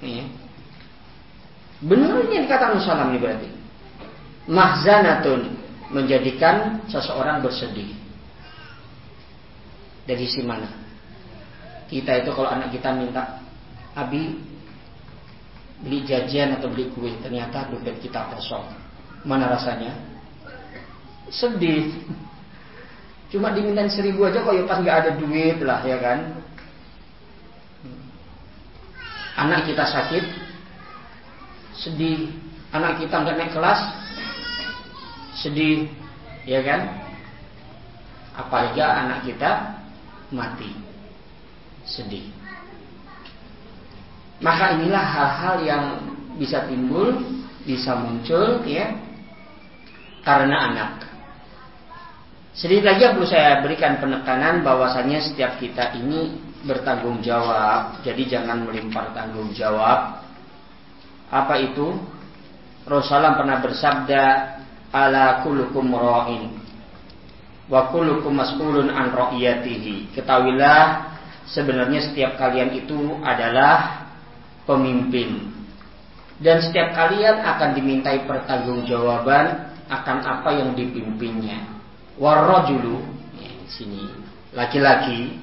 Iya. Ini dikatakan Salam ini berarti. Mahzanatun menjadikan seseorang bersedih. Dari sisi mana? Kita itu kalau anak kita minta Abi beli jajan atau beli kue ternyata dompet kita kosong. Mana rasanya? Sedih. Cuma diminta seribu aja kok ya pas nggak ada duit lah ya kan? Anak kita sakit sedih. Anak kita nggak naik kelas sedih ya kan apalagi anak kita mati sedih. Maka inilah hal-hal yang bisa timbul, bisa muncul ya karena anak. Sedikit lagi perlu saya berikan penekanan bahwasanya setiap kita ini bertanggung jawab, jadi jangan melimpar tanggung jawab. Apa itu? Rasulullah pernah bersabda, "Ala kulukum ra'in wa kulukum mas'ulun an ra'iyatihi." Ketahuilah sebenarnya setiap kalian itu adalah pemimpin dan setiap kalian akan dimintai pertanggungjawaban akan apa yang dipimpinnya. Warrojulu ya, sini laki-laki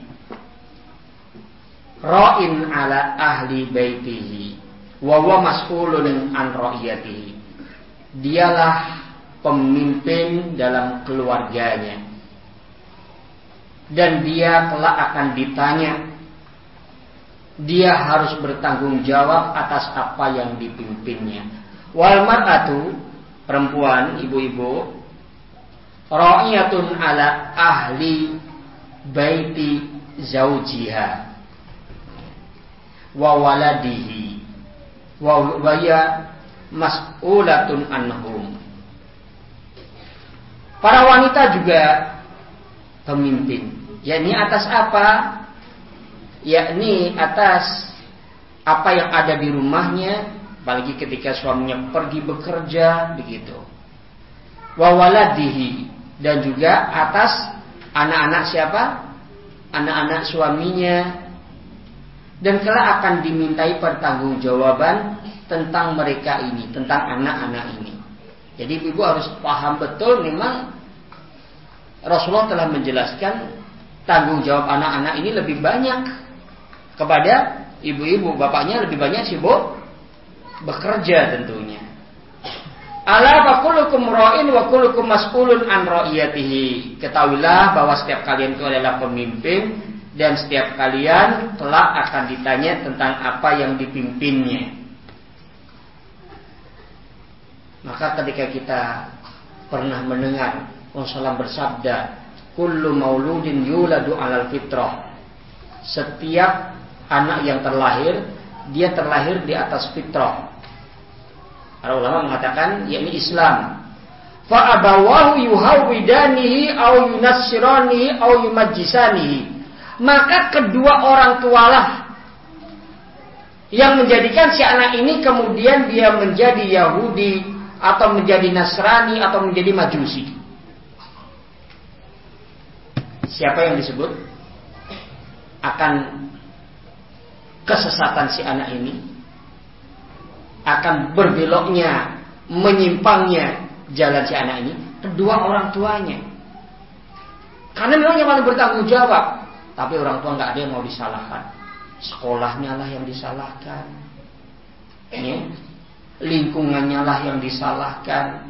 ra'in ala ahli baitihi wa wa mas'ulun an ra'iyatihi. Dialah pemimpin dalam keluarganya. Dan dia kelak akan ditanya dia harus bertanggung jawab atas apa yang dipimpinnya. Wal mar'atu perempuan ibu-ibu ra'iyatun ala ahli baiti zaujiha wa waladihi. Wa waya mas'ulatun anhum para wanita juga pemimpin yakni atas apa? Yakni atas apa yang ada di rumahnya, apalagi ketika suaminya pergi bekerja begitu. Wawaladihi dan juga atas anak-anak siapa? Anak-anak suaminya dan kelak akan dimintai pertanggungjawaban tentang mereka ini, tentang anak-anak ini. Jadi ibu harus paham betul memang Rasulullah telah menjelaskan tanggung jawab anak-anak ini lebih banyak kepada ibu-ibu, bapaknya lebih banyak sibuk bekerja tentunya. Ala fakulukum ra'in wa kulukum mas'ulun an ra'iyatihi. Ketahuilah bahwa setiap kalian itu adalah pemimpin dan setiap kalian kelak akan ditanya tentang apa yang dipimpinnya. Maka ketika kita pernah mendengar Rasulullah bersabda, kullu mauludin yuladu alal fitrah. Setiap anak yang terlahir, dia terlahir di atas fitrah. Para ulama mengatakan yakni Islam. Fa abawahu yuhawidanihi au yunassiranihi au yumajjisanihi. Maka kedua orang tualah yang menjadikan si anak ini kemudian dia menjadi Yahudi atau menjadi Nasrani atau menjadi Majusi. Siapa yang disebut akan kesesatan si anak ini akan berbeloknya menyimpangnya jalan si anak ini kedua orang tuanya karena memang yang paling bertanggung jawab tapi orang tua nggak ada yang mau disalahkan sekolahnya lah yang disalahkan ya. Lingkungannya lah yang disalahkan.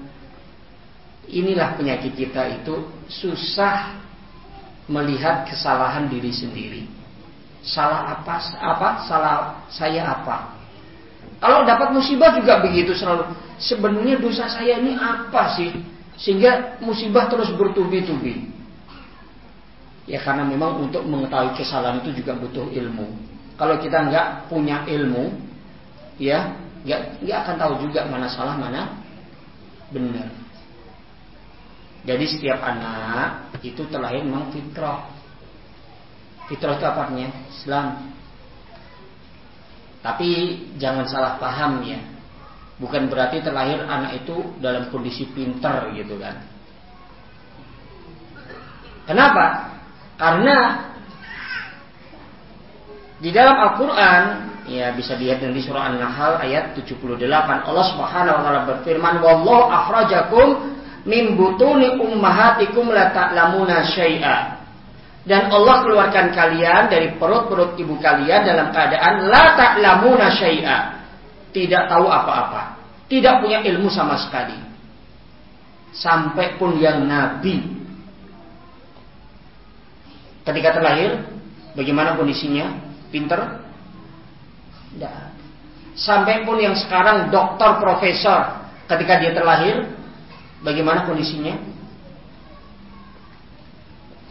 Inilah penyakit kita itu susah melihat kesalahan diri sendiri. Salah apa apa? Salah saya apa? Kalau dapat musibah juga begitu selalu. Sebenarnya dosa saya ini apa sih? Sehingga musibah terus bertubi-tubi ya karena memang untuk mengetahui kesalahan itu juga butuh ilmu. Kalau kita nggak punya ilmu, ya nggak nggak akan tahu juga mana salah mana benar. Jadi setiap anak itu terlahir memang fitrah. Fitrah itu apa artinya? Islam. Tapi jangan salah paham ya. Bukan berarti terlahir anak itu dalam kondisi pinter gitu kan. Kenapa? Karena di dalam Al-Quran, ya bisa dilihat di surah An-Nahl ayat 78. Allah Subhanahu wa taala berfirman, "Wallahu akhrajakum min butuni ummahatikum la ta'lamuna syai'a." Dan Allah keluarkan kalian dari perut-perut ibu kalian dalam keadaan la ta'lamuna syai'a. Tidak tahu apa-apa. Tidak punya ilmu sama sekali. Sampai pun yang nabi ketika terlahir bagaimana kondisinya? Pinter? Tidak. Sampai pun yang sekarang dokter profesor ketika dia terlahir, bagaimana kondisinya?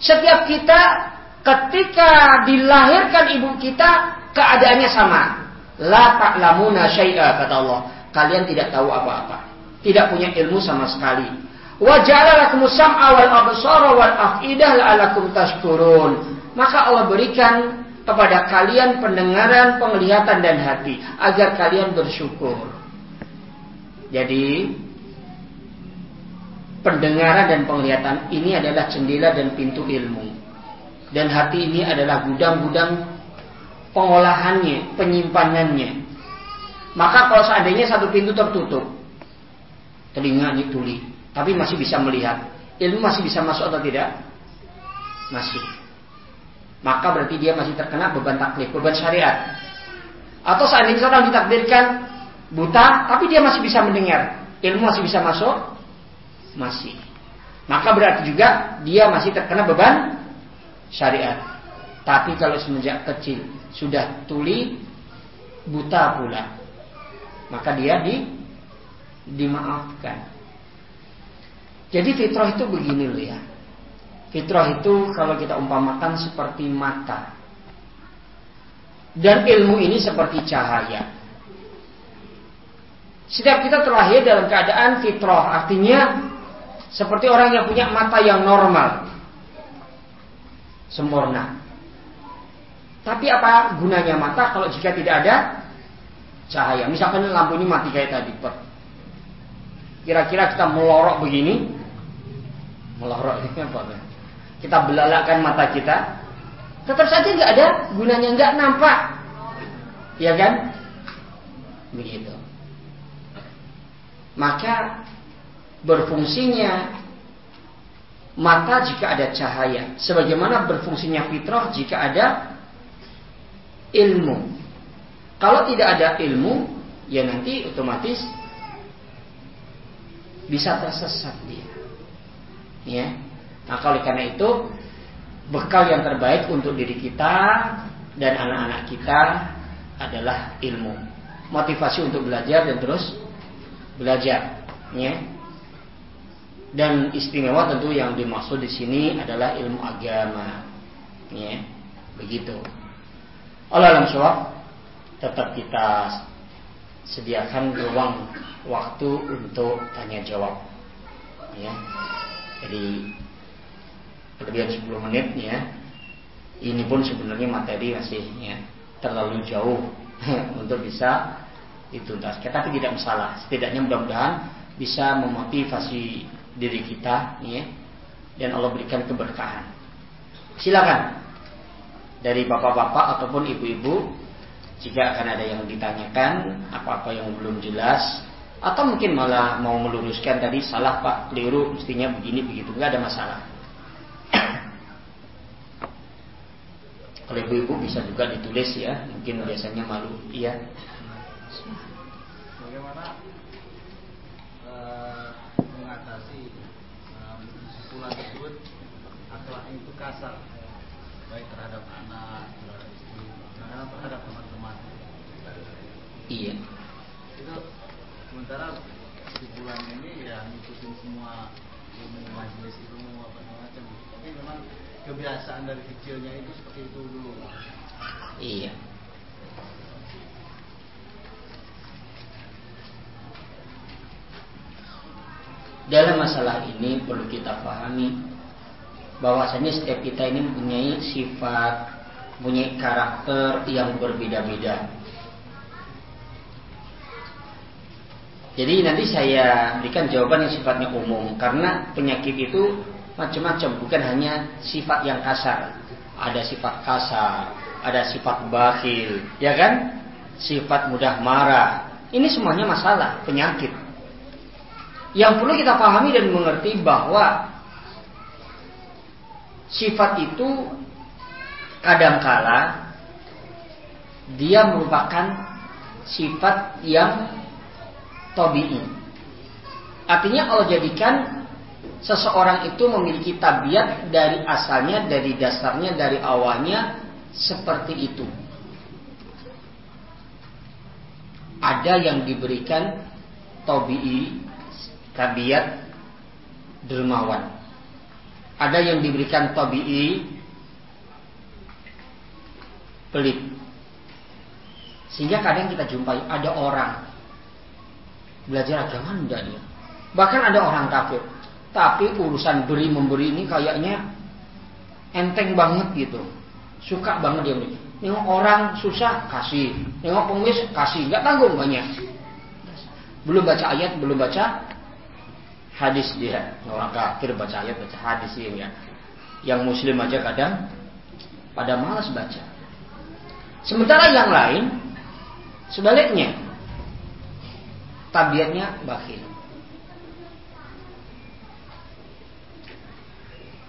Setiap kita ketika dilahirkan ibu kita keadaannya sama. La ta'lamuna syai'a kata Allah. Kalian tidak tahu apa-apa. Tidak punya ilmu sama sekali. Wa ja'ala lakumus sam'a wal absara wal afidah la'alakum tashkurun. Maka Allah berikan kepada kalian pendengaran, penglihatan dan hati agar kalian bersyukur. Jadi pendengaran dan penglihatan ini adalah jendela dan pintu ilmu. Dan hati ini adalah gudang-gudang pengolahannya, penyimpanannya. Maka kalau seandainya satu pintu tertutup, telinga ini tuli, tapi masih bisa melihat, ilmu masih bisa masuk atau tidak? Masih maka berarti dia masih terkena beban taklif, beban syariat. Atau seandainya seorang ditakdirkan buta, tapi dia masih bisa mendengar, ilmu masih bisa masuk, masih. Maka berarti juga dia masih terkena beban syariat. Tapi kalau semenjak kecil sudah tuli buta pula, maka dia di dimaafkan. Jadi fitrah itu begini loh ya. Fitrah itu kalau kita umpamakan seperti mata. Dan ilmu ini seperti cahaya. Setiap kita terlahir dalam keadaan fitrah, artinya seperti orang yang punya mata yang normal. Sempurna. Tapi apa gunanya mata kalau jika tidak ada cahaya? Misalkan lampu ini mati kayak tadi, Kira-kira kita melorok begini, melorok ini apa? Kita belalakkan mata kita, tetap saja nggak ada gunanya, nggak nampak, ya kan? Begitu. Maka berfungsinya mata jika ada cahaya, sebagaimana berfungsinya fitrah jika ada ilmu. Kalau tidak ada ilmu, ya nanti otomatis bisa tersesat dia. Ya, maka oleh karena itu bekal yang terbaik untuk diri kita dan anak-anak kita adalah ilmu. Motivasi untuk belajar dan terus belajar, ya. Dan istimewa tentu yang dimaksud di sini adalah ilmu agama. Ya, begitu. Allah alam tetap kita sediakan ruang waktu untuk tanya jawab. Ya. Jadi kelebihan 10 menit ya. Ini pun sebenarnya materi masih ya, terlalu jauh untuk bisa dituntaskan. Tapi tidak masalah. Setidaknya mudah-mudahan bisa memotivasi diri kita ya. Dan Allah berikan keberkahan. Silakan dari bapak-bapak ataupun ibu-ibu jika akan ada yang ditanyakan apa-apa yang belum jelas atau mungkin malah mau meluruskan tadi salah pak keliru mestinya begini begitu nggak ada masalah kalau ibu-ibu bisa juga ditulis ya mungkin biasanya malu. Iya. Bagaimana uh, mengatasi uh, kesimpulan tersebut akhlak itu kasar? Baik terhadap anak terhadap istri terhadap teman Iya. Itu sementara di bulan ini ya ngikutin semua ilmu majelis ilmu apa macam. Tapi memang kebiasaan dari kecilnya itu seperti itu dulu. Iya. Dalam masalah ini perlu kita pahami bahwasanya setiap kita ini mempunyai sifat, mempunyai karakter yang berbeda-beda. Jadi nanti saya berikan jawaban yang sifatnya umum karena penyakit itu macam-macam bukan hanya sifat yang kasar. Ada sifat kasar, ada sifat bakhil, ya kan? Sifat mudah marah. Ini semuanya masalah, penyakit. Yang perlu kita pahami dan mengerti bahwa sifat itu kadangkala dia merupakan sifat yang tabi'i. Artinya Allah jadikan seseorang itu memiliki tabiat dari asalnya, dari dasarnya, dari awalnya seperti itu. Ada yang diberikan tabi'i, tabiat dermawan. Ada yang diberikan tabi'i pelit. Sehingga kadang kita jumpai ada orang belajar agama enggak dia. Bahkan ada orang kafir. Tapi urusan beri memberi ini kayaknya enteng banget gitu. Suka banget dia beri. Nengok orang susah kasih, nengok pengemis kasih, nggak tanggung banyak. Belum baca ayat, belum baca hadis dia. Orang kafir baca ayat, baca hadis dia. Ya. Yang muslim aja kadang pada malas baca. Sementara yang lain sebaliknya tabiatnya bakhil.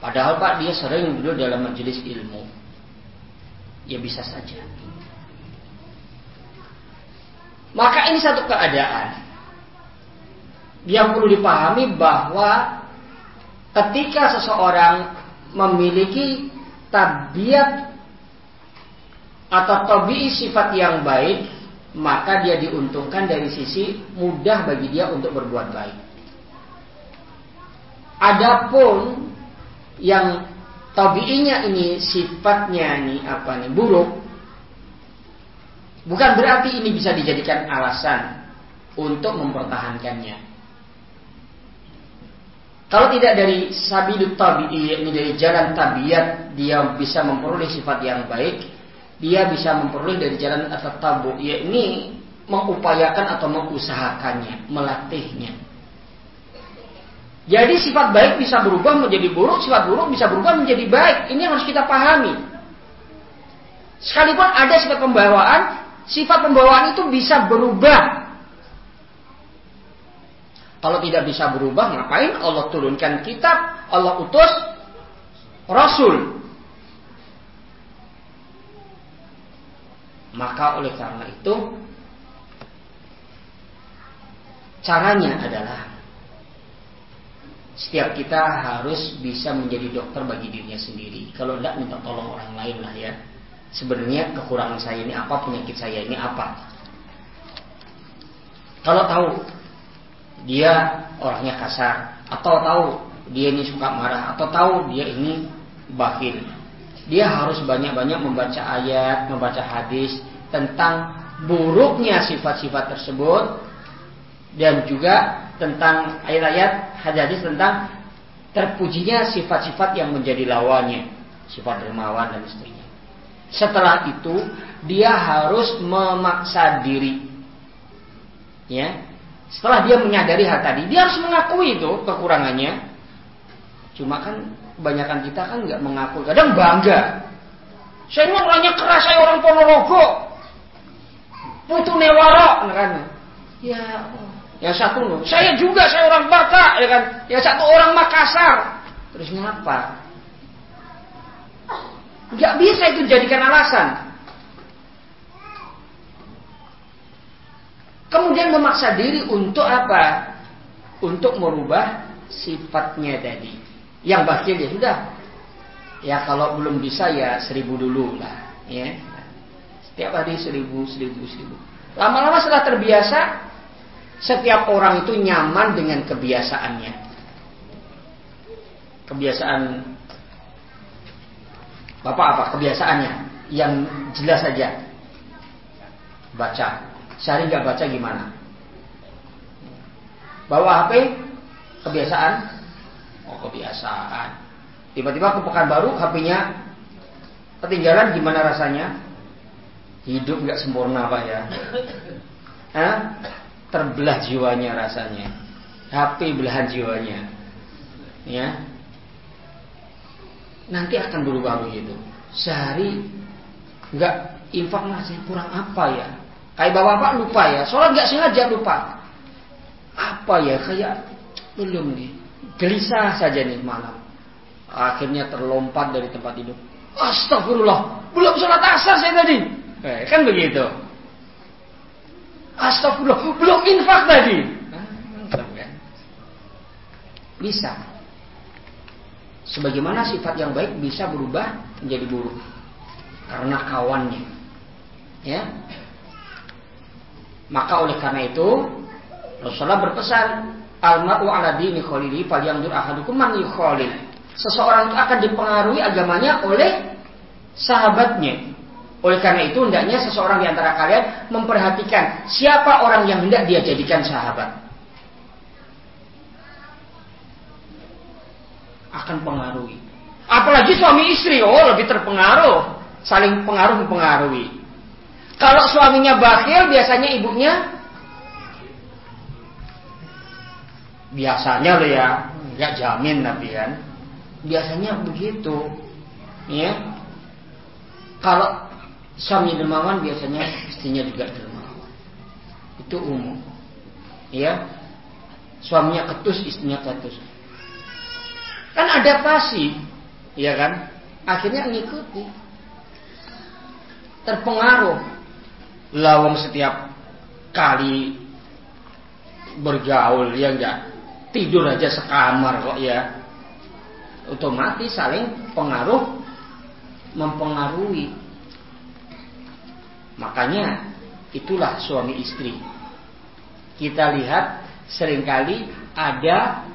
Padahal Pak dia sering duduk dalam majelis ilmu. Ya bisa saja. Maka ini satu keadaan yang perlu dipahami bahwa ketika seseorang memiliki tabiat atau tobi sifat yang baik maka dia diuntungkan dari sisi mudah bagi dia untuk berbuat baik. Adapun yang tabiinya ini sifatnya ini apa nih buruk, bukan berarti ini bisa dijadikan alasan untuk mempertahankannya. Kalau tidak dari sabilut tabi'i, ini dari jalan tabiat, dia bisa memperoleh sifat yang baik, dia bisa memperoleh dari jalan at-tabu yakni mengupayakan atau mengusahakannya, melatihnya. Jadi sifat baik bisa berubah menjadi buruk, sifat buruk bisa berubah menjadi baik. Ini harus kita pahami. Sekalipun ada sifat pembawaan, sifat pembawaan itu bisa berubah. Kalau tidak bisa berubah, ngapain Allah turunkan kitab, Allah utus Rasul. Maka oleh karena itu caranya adalah setiap kita harus bisa menjadi dokter bagi dirinya sendiri. Kalau tidak minta tolong orang lain lah ya. Sebenarnya kekurangan saya ini apa, penyakit saya ini apa. Kalau tahu dia orangnya kasar, atau tahu dia ini suka marah atau tahu dia ini bakhil. Dia harus banyak-banyak membaca ayat, membaca hadis tentang buruknya sifat-sifat tersebut dan juga tentang ayat-ayat hadis tentang terpujinya sifat-sifat yang menjadi lawannya, sifat dermawan dan istrinya. Setelah itu dia harus memaksa diri. Ya. Setelah dia menyadari hal tadi, dia harus mengakui itu kekurangannya. Cuma kan kebanyakan kita kan nggak mengakui, kadang bangga. Saya orangnya keras, saya orang Ponorogo. Putu Newara, kan? Ya, yang satu loh, saya juga saya orang Batak, ya kan? Yang satu orang Makassar. Terus ngapa? Gak bisa itu jadikan alasan. Kemudian memaksa diri untuk apa? Untuk merubah sifatnya tadi. Yang bakhil ya sudah. Ya kalau belum bisa ya seribu dulu lah. Ya. Setiap hari seribu, seribu, seribu. Lama-lama setelah terbiasa, setiap orang itu nyaman dengan kebiasaannya. Kebiasaan Bapak apa kebiasaannya? Yang jelas saja. Baca. Sehari nggak baca gimana? Bawa HP, kebiasaan? Oh kebiasaan. Tiba-tiba ke baru HP-nya ketinggalan gimana rasanya? Hidup nggak sempurna pak ya? Hah? Terbelah jiwanya rasanya. HP belahan jiwanya. Ya, nanti akan berubah begitu. Sehari nggak infak masih kurang apa ya? Kayak bapak-bapak lupa ya, sholat nggak sengaja lupa. Apa ya kayak belum nih, gelisah saja nih malam. Akhirnya terlompat dari tempat tidur. Astagfirullah, belum sholat asar saya tadi. Eh, kan begitu. Astagfirullah, belum infak tadi. Bisa. Sebagaimana sifat yang baik bisa berubah menjadi buruk karena kawannya. Ya. Maka oleh karena itu Rasulullah berpesan, "Al-mar'u 'ala dini khalili falyanzur ahadukum man yukhalil." Seseorang itu akan dipengaruhi agamanya oleh sahabatnya. Oleh karena itu hendaknya seseorang di antara kalian memperhatikan siapa orang yang hendak dia jadikan sahabat. akan pengaruhi. Apalagi suami istri, oh lebih terpengaruh, saling pengaruh mempengaruhi. Kalau suaminya bakhil, biasanya ibunya biasanya loh ya, nggak jamin tapi kan, biasanya begitu, ya. Kalau suami dermawan biasanya istrinya juga dermawan, itu umum, ya. Suaminya ketus, istrinya ketus. Kan adaptasi, ya kan? Akhirnya mengikuti. Terpengaruh. Lawang setiap kali bergaul ya enggak tidur aja sekamar kok ya otomatis saling pengaruh mempengaruhi makanya itulah suami istri. Kita lihat sering kali ada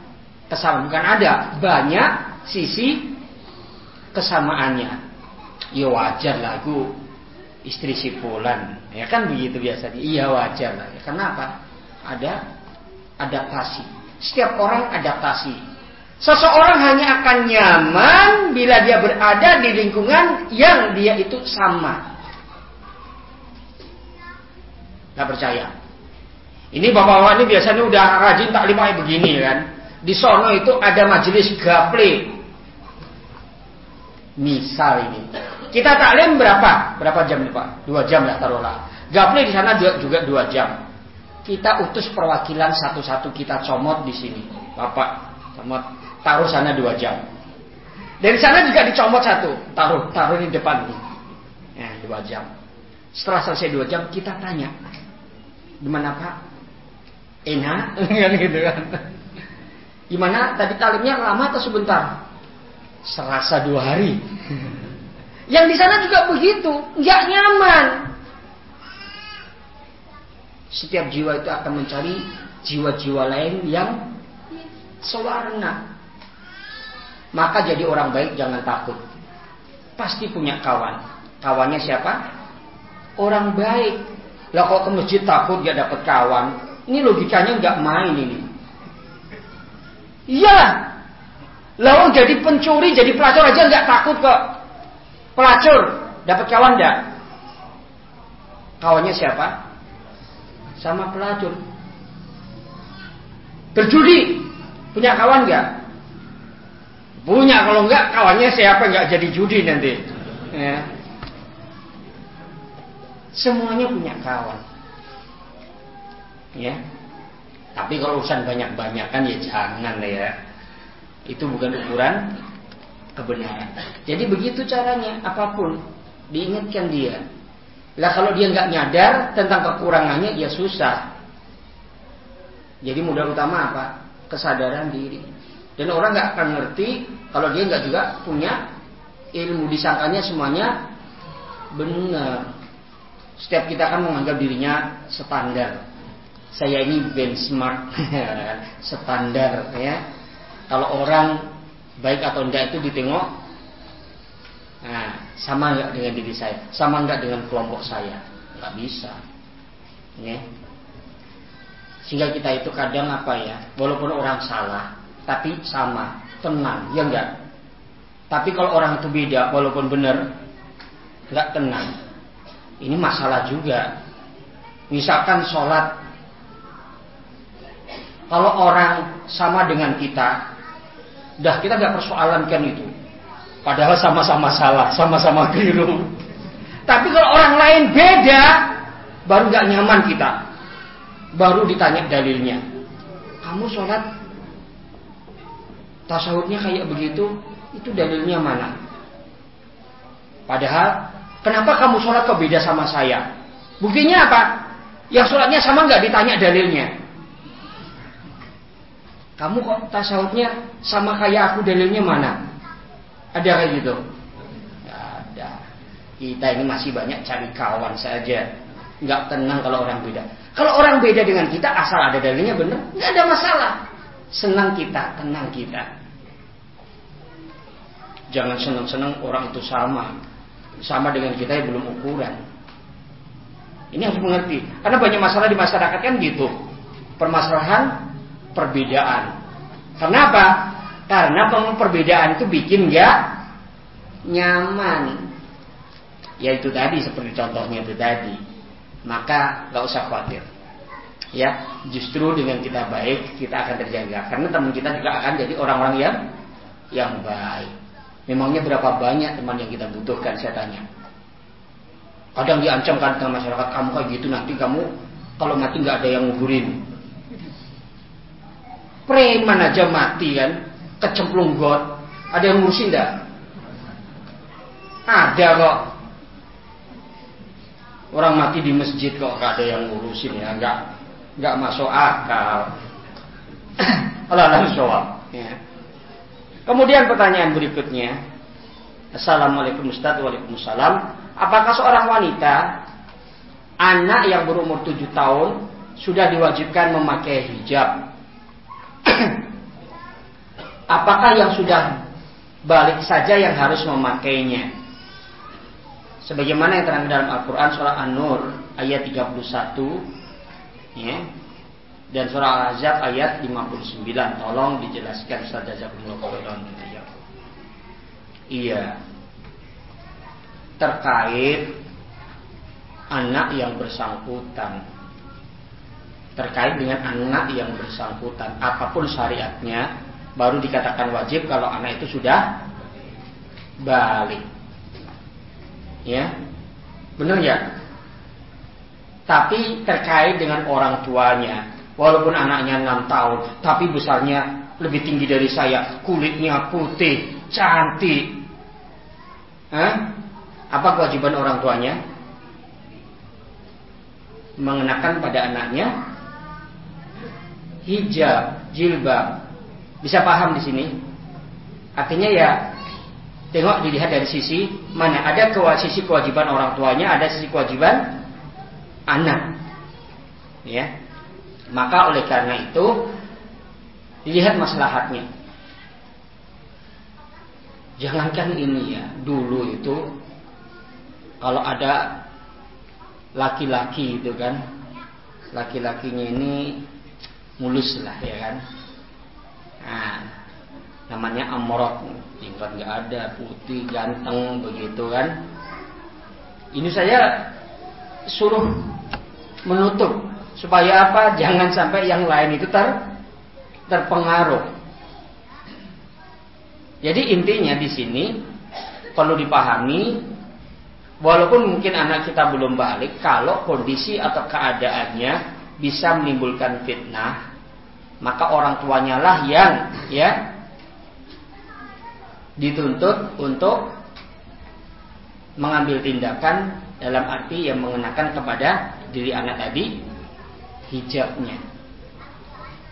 kesamaan bukan ada banyak sisi kesamaannya. Ya wajar lah aku istri si Fulan. Ya kan begitu biasanya. Iya wajar lah. Ya. kenapa ada adaptasi. Setiap orang adaptasi. Seseorang hanya akan nyaman bila dia berada di lingkungan yang dia itu sama nggak percaya ini bapak-bapak ini biasanya udah rajin taklim kayak begini kan di sono itu ada majelis gaple. Misal ini. Kita taklim berapa? Berapa jam nih Pak? Dua jam lah taruhlah. Gaple di sana juga dua jam. Kita utus perwakilan satu-satu kita comot di sini. Bapak, comot. Taruh sana dua jam. Dari sana juga dicomot satu. Taruh, taruh di depan nih. Ya, dua jam. Setelah selesai dua jam, kita tanya. Gimana Pak? Enak? kan gitu kan. Gimana tadi talimnya lama atau sebentar? Serasa dua hari. Yang di sana juga begitu, nggak nyaman. Setiap jiwa itu akan mencari jiwa-jiwa lain yang sewarna. Maka jadi orang baik jangan takut. Pasti punya kawan. Kawannya siapa? Orang baik. Lah kok ke masjid takut gak dapat kawan? Ini logikanya nggak main ini. Iya. Lalu jadi pencuri, jadi pelacur aja nggak takut kok. Pelacur dapat kawan nggak? Kawannya siapa? Sama pelacur. Berjudi punya kawan nggak? Punya kalau nggak kawannya siapa nggak jadi judi nanti. Ya. Semuanya punya kawan. Ya. Tapi kalau urusan banyak-banyak kan ya jangan ya. Itu bukan ukuran kebenaran. Jadi begitu caranya apa pun diingatkan dia. Lah kalau dia nggak nyadar tentang kekurangannya ya susah. Jadi modal utama apa? Kesadaran diri. Dan orang nggak akan ngerti kalau dia nggak juga punya ilmu disangkanya semuanya benar. Setiap kita kan menganggap dirinya standar saya ini benchmark standar ya. Kalau orang baik atau enggak itu ditengok nah, sama enggak dengan diri saya, sama enggak dengan kelompok saya, enggak bisa. Ya. Sehingga kita itu kadang apa ya, walaupun orang salah, tapi sama, tenang, ya enggak. Tapi kalau orang itu beda, walaupun benar, enggak tenang. Ini masalah juga. Misalkan sholat kalau orang sama dengan kita, dah kita nggak persoalankan itu. Padahal sama-sama salah, sama-sama keliru. Tapi kalau orang lain beda, baru nggak nyaman kita. Baru ditanya dalilnya. Kamu sholat tasawufnya kayak begitu, itu dalilnya mana? Padahal, kenapa kamu sholat kok beda sama saya? Buktinya apa? Yang sholatnya sama nggak ditanya dalilnya. Kamu kok tasawufnya sama kayak aku dalilnya mana? Ada kayak gitu? Gak ada. Kita ini masih banyak cari kawan saja. Nggak tenang kalau orang beda. Kalau orang beda dengan kita asal ada dalilnya benar, nggak ada masalah. Senang kita, tenang kita. Jangan senang-senang orang itu sama. Sama dengan kita yang belum ukuran. Ini harus mengerti. Karena banyak masalah di masyarakat kan gitu. Permasalahan perbedaan. Kenapa? Karena perbedaan itu bikin nggak nyaman. Ya itu tadi seperti contohnya itu tadi. Maka nggak usah khawatir. Ya, justru dengan kita baik kita akan terjaga. Karena teman kita juga akan jadi orang-orang yang yang baik. Memangnya berapa banyak teman yang kita butuhkan saya tanya. Kadang diancam kan dengan masyarakat kamu kayak gitu nanti kamu kalau mati nggak ada yang nguburin. Preman aja mati kan, kecemplung got. Ada yang ngurusin enggak? Ada kok. Orang mati di masjid kok gak ada yang ngurusin ya, nggak nggak masuk akal. Soal. Ya. Kemudian pertanyaan berikutnya. Assalamualaikum Ustaz Waalaikumsalam Apakah seorang wanita Anak yang berumur 7 tahun Sudah diwajibkan memakai hijab Apakah yang sudah balik saja yang harus memakainya? Sebagaimana yang terang dalam Al-Quran surah An-Nur ayat 31 ya, dan surah Al-Ahzab ayat 59. Tolong dijelaskan saja ya. Iya. Terkait anak yang bersangkutan terkait dengan anak yang bersangkutan apa pun syariatnya baru dikatakan wajib kalau anak itu sudah balik ya benar ya tapi terkait dengan orang tuanya walaupun anaknya enam tahun tapi besarnya lebih tinggi dari saya kulitnya putih cantik Hah? apa kewajiban orang tuanya mengenakan pada anaknya hijab, jilbab. Bisa paham di sini? Artinya ya tengok dilihat dari sisi mana ada sisi kewajiban orang tuanya, ada sisi kewajiban anak. Ya. Maka oleh karena itu Dilihat maslahatnya. Jangankan ini ya, dulu itu kalau ada laki-laki itu kan, laki-lakinya ini mulus lah ya kan. Nah, namanya amrot, tingkat nggak ada, putih, ganteng begitu kan. Ini saya suruh menutup supaya apa? Jangan sampai yang lain itu ter terpengaruh. Jadi intinya di sini perlu dipahami walaupun mungkin anak kita belum balik kalau kondisi atau keadaannya bisa menimbulkan fitnah maka orang tuanya lah yang ya dituntut untuk mengambil tindakan dalam arti yang mengenakan kepada diri anak tadi hijabnya.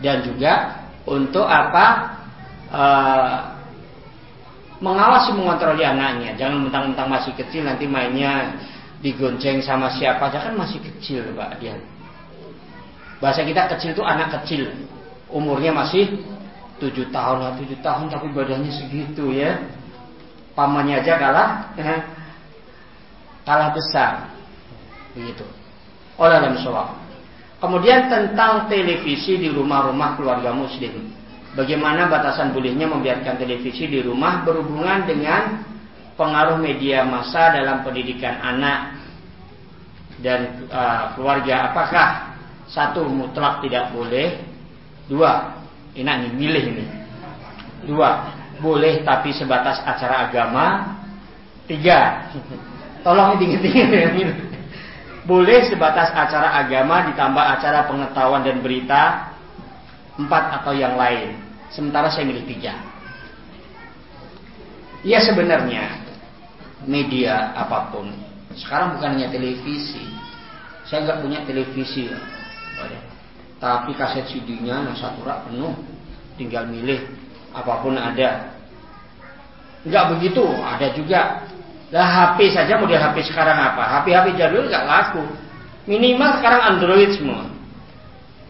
Dan juga untuk apa e, mengawasi mengontrol anaknya. Jangan mentang-mentang masih kecil nanti mainnya digonceng sama siapa. Aja kan masih kecil pak dia bahasa kita kecil itu anak kecil. Umurnya masih tujuh tahun lah tujuh tahun tapi badannya segitu ya. Pamannya aja kalah kalah besar. Begitu. Oleh dalam sholat kemudian tentang televisi di rumah-rumah keluarga muslim bagaimana batasan bolehnya membiarkan televisi di rumah berhubungan dengan pengaruh media massa dalam pendidikan anak dan uh, keluarga apakah satu mutlak tidak boleh dua Enak nih, milih ini. Dua, boleh tapi sebatas acara agama. Tiga, tolong diinget-inget Boleh sebatas acara agama ditambah acara pengetahuan dan berita. Empat atau yang lain. Sementara saya milih tiga. Ya sebenarnya media apa pun. Sekarang bukan hanya televisi. Saya nggak punya televisi. Tapi kaset CD-nya yang satu rak penuh, tinggal milih apa pun ada. Enggak begitu, ada juga. Lah HP saja model HP sekarang apa? HP-HP jadul nggak laku. Minimal sekarang Android semua.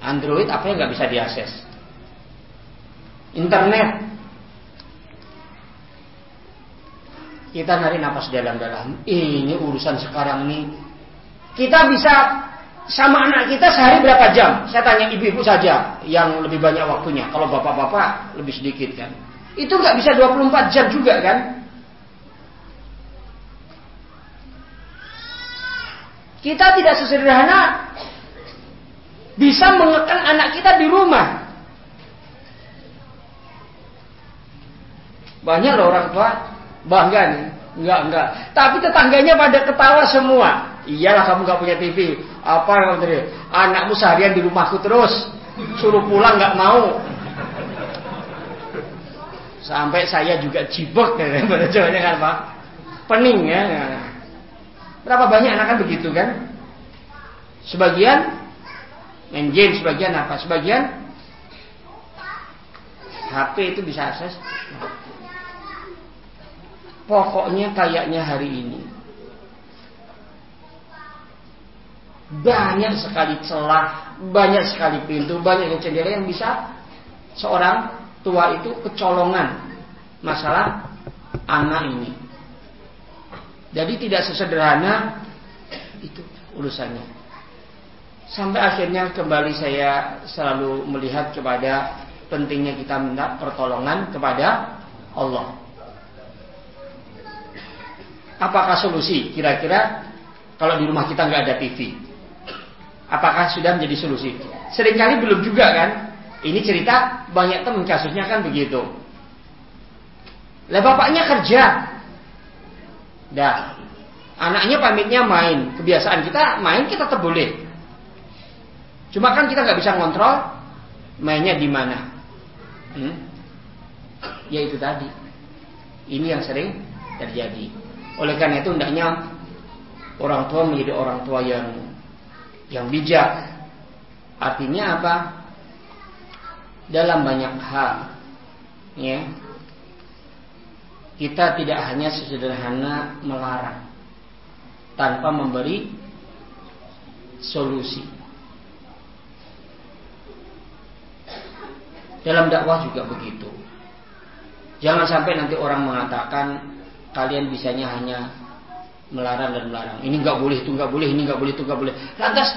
Android apa yang nggak bisa diakses? Internet. Kita nari napas dalam-dalam. Ini urusan sekarang nih. Kita bisa sama anak kita sehari berapa jam? Saya tanya ibu-ibu saja yang lebih banyak waktunya. Kalau bapak-bapak lebih sedikit kan. Itu nggak bisa 24 jam juga kan? Kita tidak sesederhana bisa mengekang anak kita di rumah. Banyak loh orang tua bangga nih. Enggak, enggak. Tapi tetangganya pada ketawa semua. Iyalah kamu gak punya TV. Apa yang kamu Anakmu seharian di rumahku terus. Suruh pulang gak mau. Sampai saya juga jibok ya, pada jawabannya kan Pak. Pening ya. Berapa banyak anak kan begitu kan? Sebagian main game, sebagian apa? Sebagian HP itu bisa akses. Pokoknya kayaknya hari ini banyak sekali celah, banyak sekali pintu, banyak jendela yang bisa seorang tua itu kecolongan masalah anak ini. Jadi tidak sesederhana itu urusannya. Sampai akhirnya kembali saya selalu melihat kepada pentingnya kita minta pertolongan kepada Allah. Apakah solusi? Kira-kira kalau di rumah kita nggak ada TV, Apakah sudah menjadi solusi? Seringkali belum juga kan? Ini cerita banyak teman kasusnya kan begitu. Lah bapaknya kerja. Dah. Anaknya pamitnya main. Kebiasaan kita main kita tetap boleh. Cuma kan kita nggak bisa ngontrol mainnya di mana. Hmm? Ya itu tadi. Ini yang sering terjadi. Oleh karena itu hendaknya orang tua menjadi orang tua yang yang bijak. Artinya apa? Dalam banyak hal, ya, kita tidak hanya sesederhana melarang tanpa memberi solusi. Dalam dakwah juga begitu. Jangan sampai nanti orang mengatakan kalian bisanya hanya melarang dan melarang. Ini nggak boleh, itu nggak boleh, ini nggak boleh, itu nggak boleh. Lantas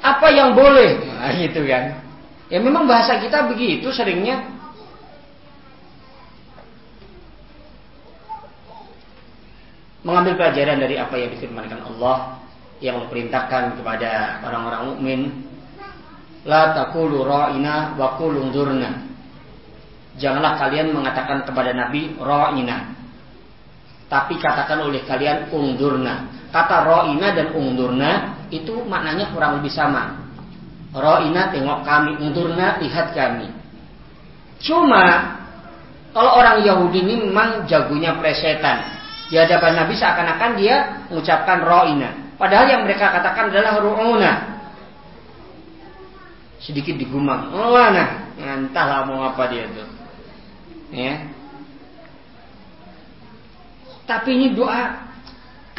apa yang boleh? Nah, gitu kan. Ya memang bahasa kita begitu seringnya. Mengambil pelajaran dari apa yang difirmankan Allah yang perintahkan kepada orang-orang mukmin La taqulu ra'ina wa qulu Janganlah kalian mengatakan kepada Nabi ra'ina. Tapi katakan oleh kalian ungdurna. Kata ra'ina dan ungdurna itu maknanya kurang lebih sama. Ra'ina tengok kami, ungdurna lihat kami. Cuma kalau orang Yahudi ini memang jagonya presetan. Di hadapan Nabi seakan-akan dia mengucapkan ra'ina. Padahal yang mereka katakan adalah ru'una sedikit digumam. Nah, entahlah mau apa dia tuh. Ya. Tapi ini doa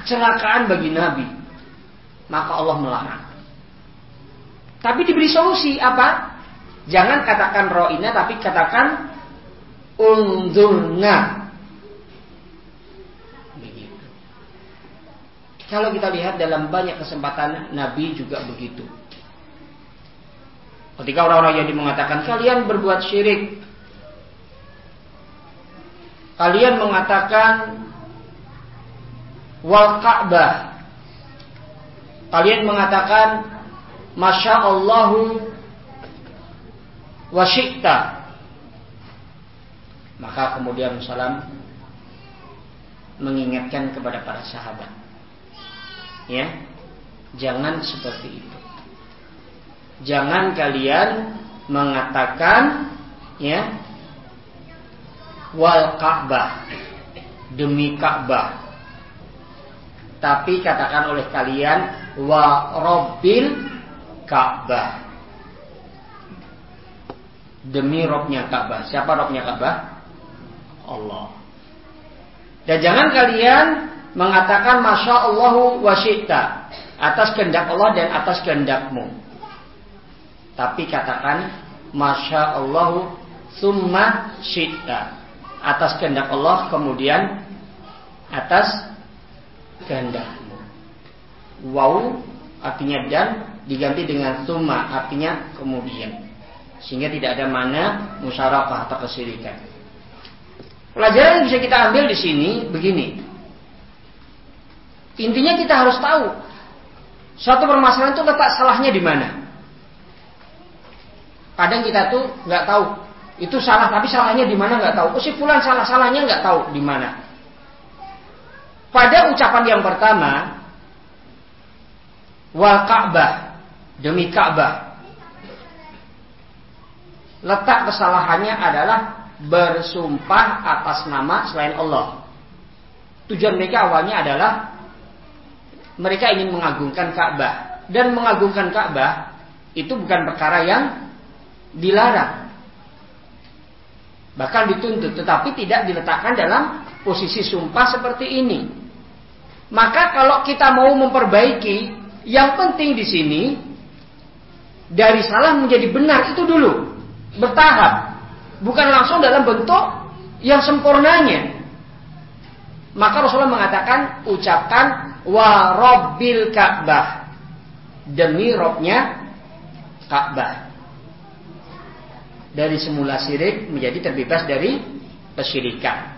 kecelakaan bagi Nabi. Maka Allah melarang. Tapi diberi solusi apa? Jangan katakan ro'ina tapi katakan undurna. Begitu. Kalau kita lihat dalam banyak kesempatan Nabi juga begitu. Ketika orang-orang Yahudi mengatakan kalian berbuat syirik. Kalian mengatakan wal Ka'bah. Kalian mengatakan Masya Allahu wasyikta. Maka kemudian salam mengingatkan kepada para sahabat. Ya, jangan seperti itu. Jangan kalian mengatakan ya wal Ka'bah demi Ka'bah. Tapi katakan oleh kalian wa robbil Ka'bah. Demi robnya Ka'bah. Siapa robnya Ka'bah? Allah. Dan jangan kalian mengatakan masya Allahu wasyita atas kehendak Allah dan atas kehendakmu. Tapi katakan Masya Allahu Summa syi'ta Atas kehendak Allah kemudian Atas kehendakmu. Wow artinya dan Diganti dengan summa artinya kemudian. Sehingga tidak ada mana musyarakah atau kesirikan. Pelajaran yang bisa kita ambil di sini begini. Intinya kita harus tahu suatu permasalahan itu letak salahnya di mana. Kadang kita tuh nggak tahu itu salah, tapi salahnya di mana nggak tahu. Oh salah, salahnya nggak tahu di mana. Pada ucapan yang pertama, wal Ka'bah demi Ka'bah. Letak kesalahannya adalah bersumpah atas nama selain Allah. Tujuan mereka awalnya adalah mereka ingin mengagungkan Ka'bah dan mengagungkan Ka'bah itu bukan perkara yang dilarang. Bahkan dituntut, tetapi tidak diletakkan dalam posisi sumpah seperti ini. Maka kalau kita mau memperbaiki, yang penting di sini dari salah menjadi benar itu dulu, bertahap, bukan langsung dalam bentuk yang sempurnanya. Maka Rasulullah mengatakan ucapkan wa robbil Ka'bah demi robnya Ka'bah dari semula syirik menjadi terbebas dari kesyirikan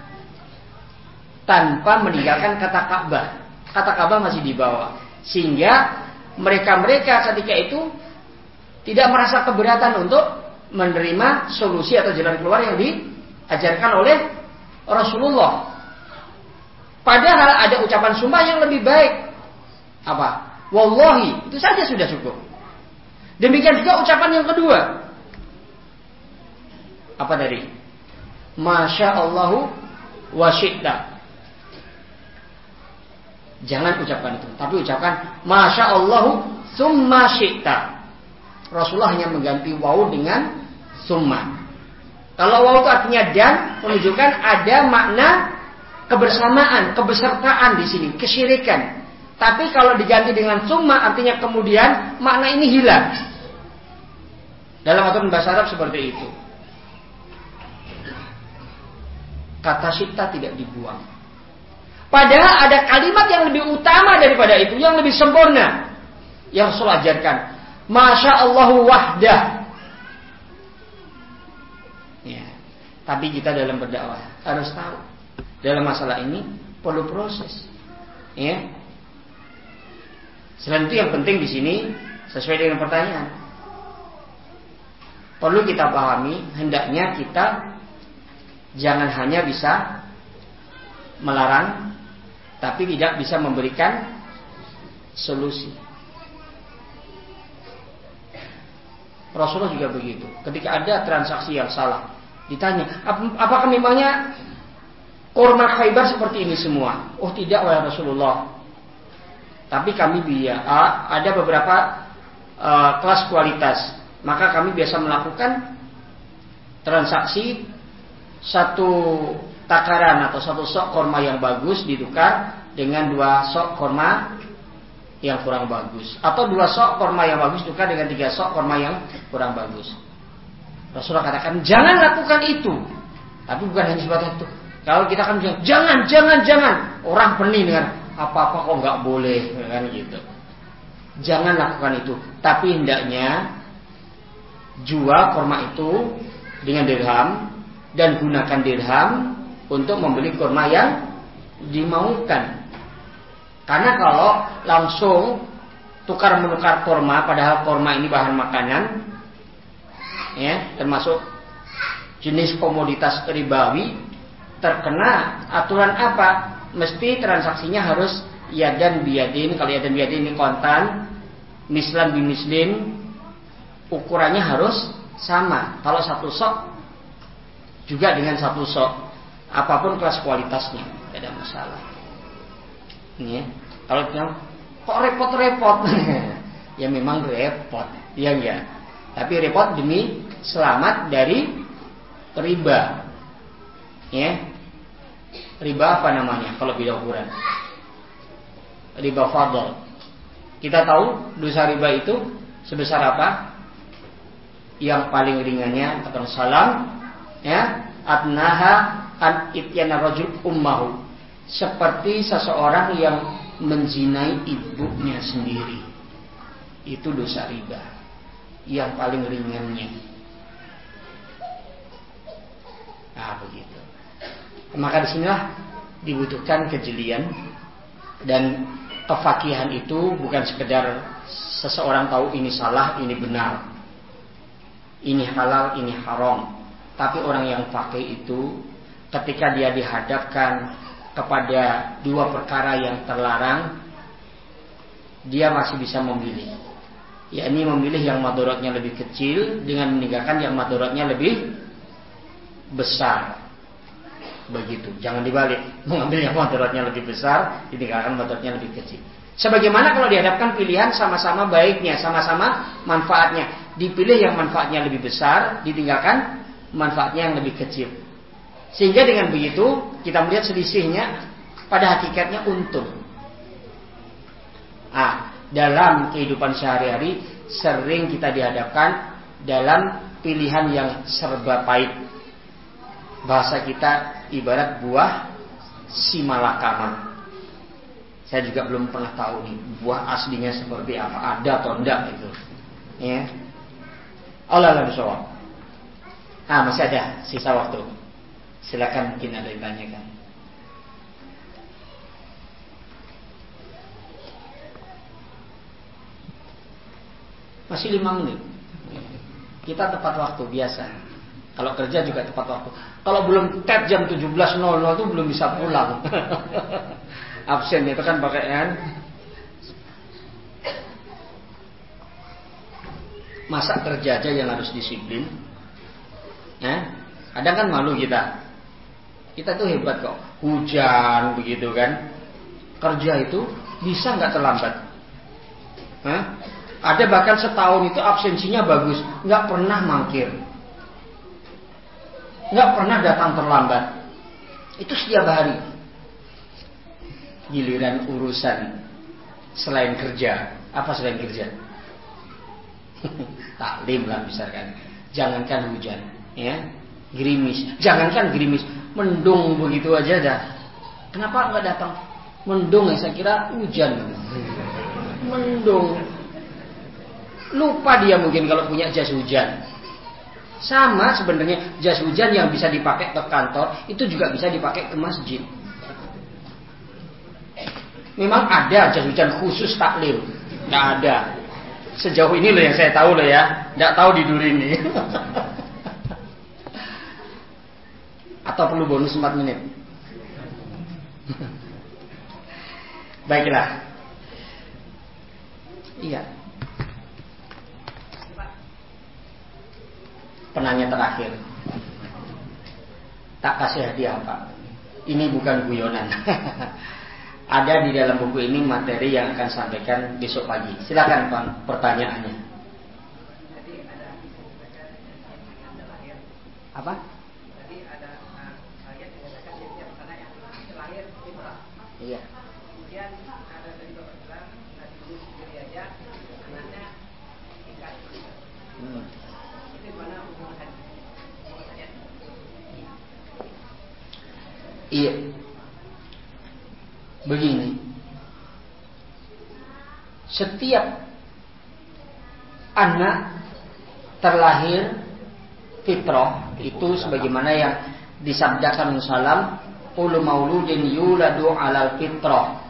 tanpa meninggalkan kata Ka'bah. Kata Ka'bah masih dibawa sehingga mereka-mereka ketika itu tidak merasa keberatan untuk menerima solusi atau jalan keluar yang diajarkan oleh Rasulullah. Padahal ada ucapan sumpah yang lebih baik. Apa? Wallahi, itu saja sudah cukup. Demikian juga ucapan yang kedua, apa dari Masya Allahu wa Jangan ucapkan itu, tapi ucapkan Masya Allahu summa syi'ta. Rasulullah hanya mengganti waw dengan summa. Kalau waw itu artinya dan, menunjukkan ada makna kebersamaan, kebesertaan di sini, kesyirikan. Tapi kalau diganti dengan summa artinya kemudian makna ini hilang. Dalam aturan bahasa Arab seperti itu. Kata sita tidak dibuang. Padahal ada kalimat yang lebih utama daripada itu, yang lebih sempurna. Yang Rasul ajarkan. Masya Allah wahdah. Ya. Tapi kita dalam berdakwah harus tahu. Dalam masalah ini perlu proses. Ya. Selain itu yang penting di sini sesuai dengan pertanyaan. Perlu kita pahami hendaknya kita jangan hanya bisa melarang tapi tidak bisa memberikan solusi. Rasulullah juga begitu. Ketika ada transaksi yang salah, ditanya, apakah memangnya kurma khaybar seperti ini semua? Oh tidak, wahai Rasulullah. Tapi kami biya, ada beberapa uh, kelas kualitas. Maka kami biasa melakukan transaksi satu takaran atau satu sok korma yang bagus ditukar dengan dua sok korma yang kurang bagus atau dua sok korma yang bagus ditukar dengan tiga sok korma yang kurang bagus. Rasulullah katakan jangan lakukan itu. Tapi bukan hanya sebatas itu. Kalau kita kan bilang jangan, jangan, jangan. Orang pening dengan apa-apa kok nggak boleh kan gitu. Jangan lakukan itu. Tapi hendaknya jual korma itu dengan dirham dan gunakan dirham untuk membeli kurma yang dimaukan. Karena kalau langsung tukar menukar kurma, padahal kurma ini bahan makanan, ya termasuk jenis komoditas ribawi, terkena aturan apa? Mesti transaksinya harus yadan biadin. Kalau yadan biadin ini kontan, mislan bimislin, ukurannya harus sama. Kalau satu sok juga dengan satu sok, apa pun kelas kualitasnya, tidak ada masalah. Ya. Kalau bilang kok repot-repot, ya memang repot, ya enggak. Tapi repot demi selamat dari riba. Ya. Riba apa namanya kalau beda ukuran? Riba fadl. Kita tahu dosa riba itu sebesar apa? Yang paling ringannya kata salam ya adnaha an ityana rajul ummahu seperti seseorang yang menzinai ibunya sendiri. Itu dosa riba yang paling ringannya. Nah, begitu. Maka di sinilah dibutuhkan kejelian dan kefakihan itu bukan sekedar seseorang tahu ini salah, ini benar. Ini halal, ini haram. Tapi orang yang pakai itu ketika dia dihadapkan kepada dua perkara yang terlarang, dia masih bisa memilih. Ya ini memilih yang madorotnya lebih kecil dengan meninggalkan yang madorotnya lebih besar. Begitu. Jangan dibalik. Mengambil yang madorotnya lebih besar, ditinggalkan madorotnya lebih kecil. Sebagaimana kalau dihadapkan pilihan sama-sama baiknya, sama-sama manfaatnya. Dipilih yang manfaatnya lebih besar, ditinggalkan manfaatnya yang lebih kecil. Sehingga dengan begitu kita melihat selisihnya pada hakikatnya untung. Ah, dalam kehidupan sehari-hari sering kita dihadapkan dalam pilihan yang serba pahit. Bahasa kita ibarat buah simalakama. Saya juga belum pernah tahu nih buah aslinya seperti apa, ada atau enggak itu. Ya. Allah Allah Ah, masih ada sisa waktu. Silakan mungkin ada yang tanyakan. Masih lima menit. Kita tepat waktu biasa. Kalau kerja juga tepat waktu. Kalau belum tap jam 17.00 itu belum bisa pulang. Absen itu kan pakai kan. Masa kerja aja yang harus disiplin. Eh? Ada kan malu kita. Kita tuh hebat kok. Hujan begitu kan. Kerja itu bisa nggak terlambat. Hah? Ada bahkan setahun itu absensinya bagus, nggak pernah mangkir, nggak pernah datang terlambat. Itu setiap hari. Giliran urusan selain kerja, apa selain kerja? Taklim lah misalkan. Jangankan hujan, ya, gerimis. Jangankan gerimis, mendung begitu aja dah. Kenapa nggak datang? Mendung ya saya kira hujan. Mendung. Lupa dia mungkin kalau punya jas hujan. Sama sebenarnya jas hujan yang bisa dipakai ke kantor itu juga bisa dipakai ke masjid. Memang ada jas hujan khusus taklim. Nggak ada. Sejauh ini loh yang saya tahu loh ya. Nggak tahu di duri ini. Atau perlu bonus 4 menit? Baiklah. Iya. Penanya terakhir. Tak kasih hadiah apa? Ini bukan guyonan. Ada di dalam buku ini materi yang akan sampaikan besok pagi. Silakan Pak pertanyaannya. Apa? Iya. Kemudian ada tadi Bapak bilang Nabi Nuh sendiri aja anaknya ikan. Hmm. Itu mana hubungan Iya. Begini. Setiap anak terlahir fitrah itu sebagaimana yang disabdakan Musallam kullu mauludin yuladu alal fitrah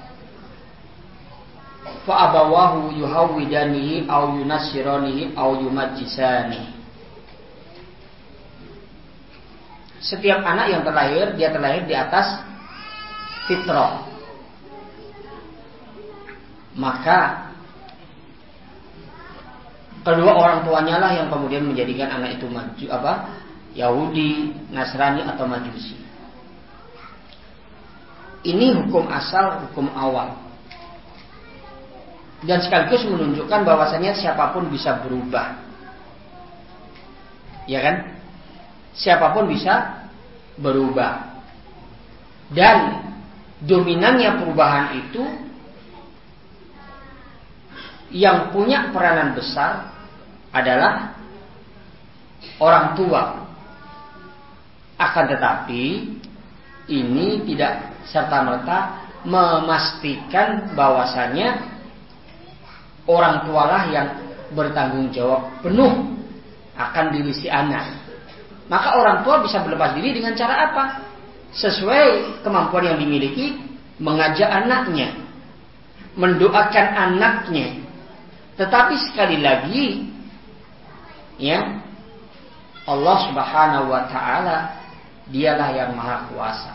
fa abawahu yuhawwidanihi aw yunassiranihi aw yumajjisani Setiap anak yang terlahir dia terlahir di atas fitrah. Maka kedua orang tuanya lah yang kemudian menjadikan anak itu maju apa? Yahudi, Nasrani atau Majusi. Ini hukum asal, hukum awal. Dan sekaligus menunjukkan bahwasanya siapa pun bisa berubah. Ya kan? Siapa pun bisa berubah. Dan dominannya perubahan itu yang punya peranan besar adalah orang tua. Akan tetapi ini tidak serta-merta memastikan bahwasanya orang tualah yang bertanggung jawab penuh akan diri si anak. Maka orang tua bisa berlepas diri dengan cara apa? Sesuai kemampuan yang dimiliki, mengajak anaknya, mendoakan anaknya. Tetapi sekali lagi, ya Allah Subhanahu wa taala dialah yang maha kuasa.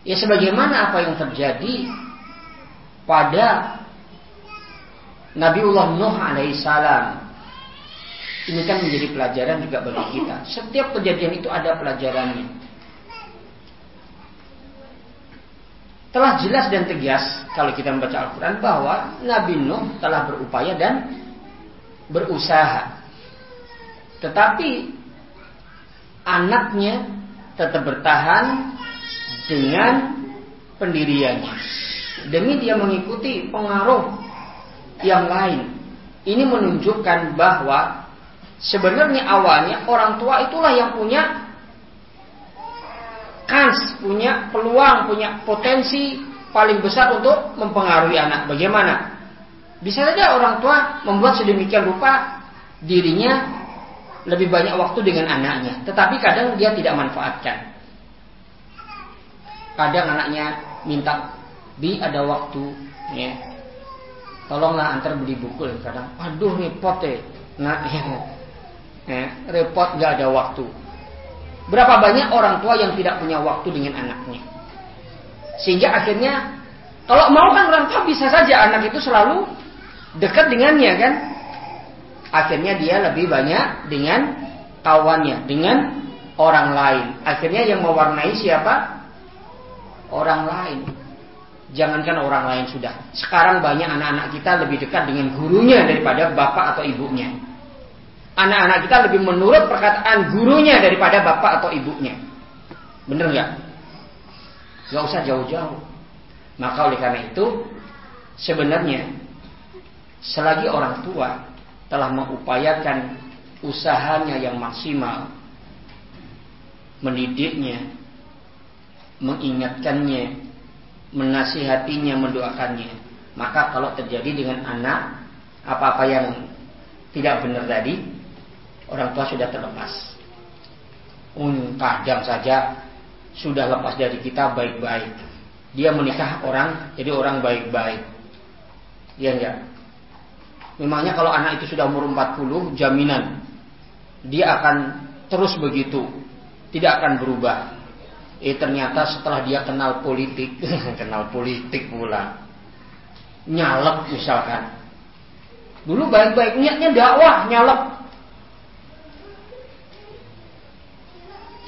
Ya sebagaimana apa yang terjadi pada Nabiullah Nuh alaihissalam. Ini kan menjadi pelajaran juga bagi kita. Setiap kejadian itu ada pelajarannya. Telah jelas dan tegas kalau kita membaca Al-Quran bahwa Nabi Nuh telah berupaya dan berusaha. Tetapi anaknya tetap bertahan dengan pendiriannya. Demi dia mengikuti pengaruh yang lain. Ini menunjukkan bahwa sebenarnya awalnya orang tua itulah yang punya kans, punya peluang, punya potensi paling besar untuk mempengaruhi anak. Bagaimana? Bisa saja orang tua membuat sedemikian rupa dirinya lebih banyak waktu dengan anaknya, tetapi kadang dia tidak manfaatkan. Kadang anaknya minta bi ada waktu ya. Tolonglah antar beli buku kadang. Aduh repot ya. Nah, ya. Ya repot nggak ada waktu. Berapa banyak orang tua yang tidak punya waktu dengan anaknya. Sehingga akhirnya kalau mau kan orang tua bisa saja anak itu selalu dekat dengannya kan. Akhirnya dia lebih banyak dengan kawannya, dengan orang lain. Akhirnya yang mewarnai siapa? orang lain. Jangankan orang lain sudah. Sekarang banyak anak-anak kita lebih dekat dengan gurunya daripada bapak atau ibunya. Anak-anak kita lebih menurut perkataan gurunya daripada bapak atau ibunya. Bener nggak? Gak usah jauh-jauh. Maka oleh karena itu, sebenarnya selagi orang tua telah mengupayakan usahanya yang maksimal mendidiknya, mengingatkannya, menasihatinya, mendoakannya. Maka kalau terjadi dengan anak apa-apa yang tidak benar tadi, orang tua sudah terlepas. Um, kadang saja sudah lepas dari kita baik-baik. Dia menikah orang, jadi orang baik-baik. Iya enggak? Memangnya kalau anak itu sudah umur 40, jaminan dia akan terus begitu, tidak akan berubah. Eh ternyata setelah dia kenal politik, kenal politik pula, nyalek misalkan. Dulu baik-baik niatnya dakwah, nyalek.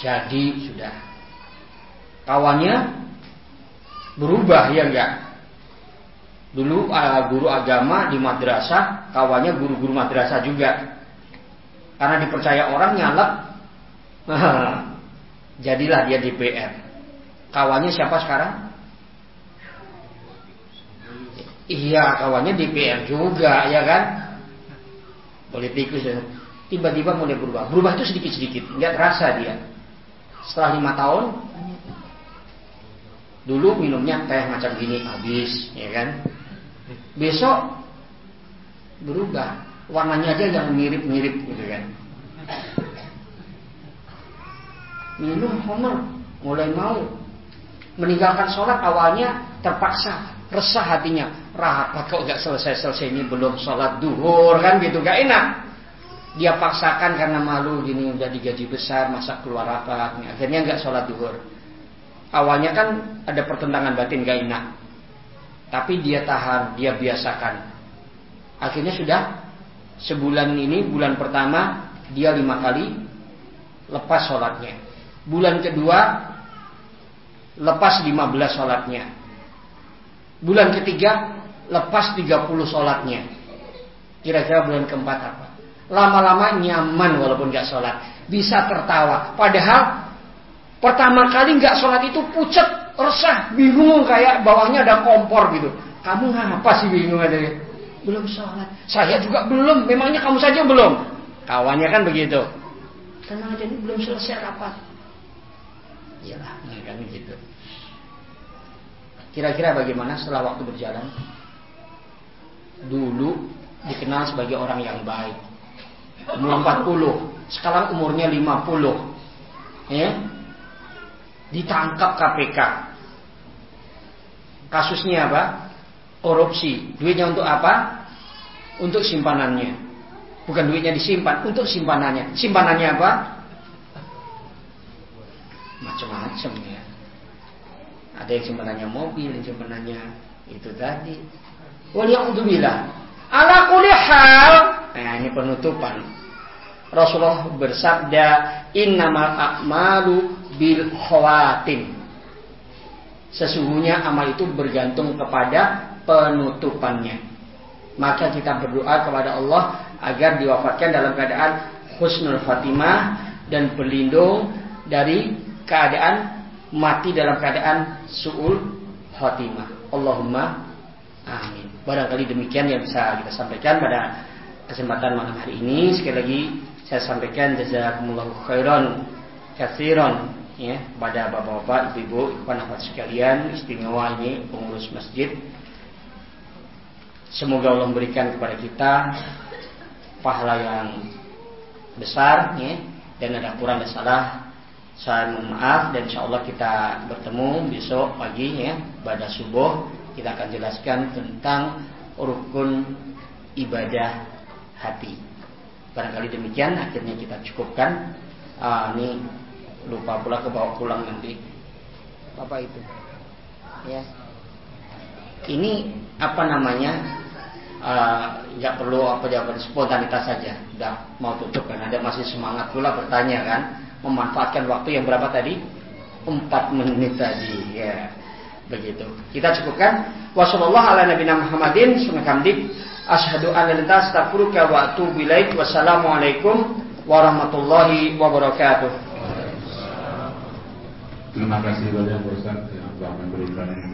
Jadi sudah kawannya berubah ya enggak? Dulu uh, guru agama di madrasah, kawannya guru-guru madrasah juga. Karena dipercaya orang nyalek, Jadilah dia DPR. Kawannya siapa sekarang? Iya, kawannya DPR juga, ya kan? Politikus ya. Tiba-tiba mulai berubah. Berubah itu sedikit-sedikit, nggak terasa dia. Setelah lima tahun, dulu minumnya teh macam gini habis, ya kan? Besok berubah, warnanya aja yang mirip-mirip gitu kan? Minum homer, mulai mau. Meninggalkan sholat awalnya terpaksa resah hatinya. Rapat kok gak selesai selesai ini belum sholat duhur kan gitu gak enak dia paksakan karena malu gini udah digaji besar masa keluar rapat akhirnya nggak sholat duhur awalnya kan ada pertentangan batin gak enak tapi dia tahan dia biasakan akhirnya sudah sebulan ini bulan pertama dia lima kali lepas sholatnya Bulan kedua lepas 15 sholatnya. Bulan ketiga lepas 30 sholatnya. Kira-kira bulan keempat apa? Lama-lama nyaman walaupun gak sholat. Bisa tertawa. Padahal pertama kali gak sholat itu pucet, resah, bingung kayak bawahnya ada kompor gitu. Kamu ngapa sih bingung ada? Belum sholat. Saya juga belum. Memangnya kamu saja belum? Kawannya kan begitu. Tenang aja ini belum selesai rapat. Iyalah, nah kan gitu. Kira-kira bagaimana setelah waktu berjalan? Dulu dikenal sebagai orang yang baik. Umur 40, sekarang umurnya 50. Ya. Ditangkap KPK. Kasusnya apa? Korupsi. Duitnya untuk apa? Untuk simpanannya. Bukan duitnya disimpan, untuk simpanannya. Simpanannya apa? macam-macam ya. Ada yang simpanannya mobil, yang simpanannya itu tadi. Waliyahudzubillah. Ala kulli hal. Nah, ini penutupan. Rasulullah bersabda, "Innamal a'malu bil khawatim." Sesungguhnya amal itu bergantung kepada penutupannya. Maka kita berdoa kepada Allah agar diwafatkan dalam keadaan husnul fatimah dan berlindung dari keadaan mati dalam keadaan suul khotimah. Allahumma amin. Barangkali demikian yang bisa kita sampaikan pada kesempatan malam hari ini. Sekali lagi saya sampaikan jazakumullahu khairan katsiran ya pada bapak-bapak, ibu-ibu, ikhwan sekalian istimewa ini pengurus masjid. Semoga Allah memberikan kepada kita pahala yang besar ya dan ada kurang dan salah saya mohon maaf dan insya Allah kita bertemu besok pagi ya pada subuh kita akan jelaskan tentang rukun ibadah hati. Barangkali demikian akhirnya kita cukupkan. Ah, ini lupa pula ke bawah pulang nanti. Apa itu? Ya. Ini apa namanya? Ah, nggak uh, perlu apa jawaban spontanitas saja. Udah mau tutup kan? Ada masih semangat pula bertanya kan? memanfaatkan waktu yang berapa tadi? Empat menit tadi ya begitu kita cukupkan wasallallahu ala nabiyina Asyhadu an la astaghfiruka wa atubu ilaik. Wassalamualaikum warahmatullahi wabarakatuh. Terima kasih banyak Ustaz yang telah memberikan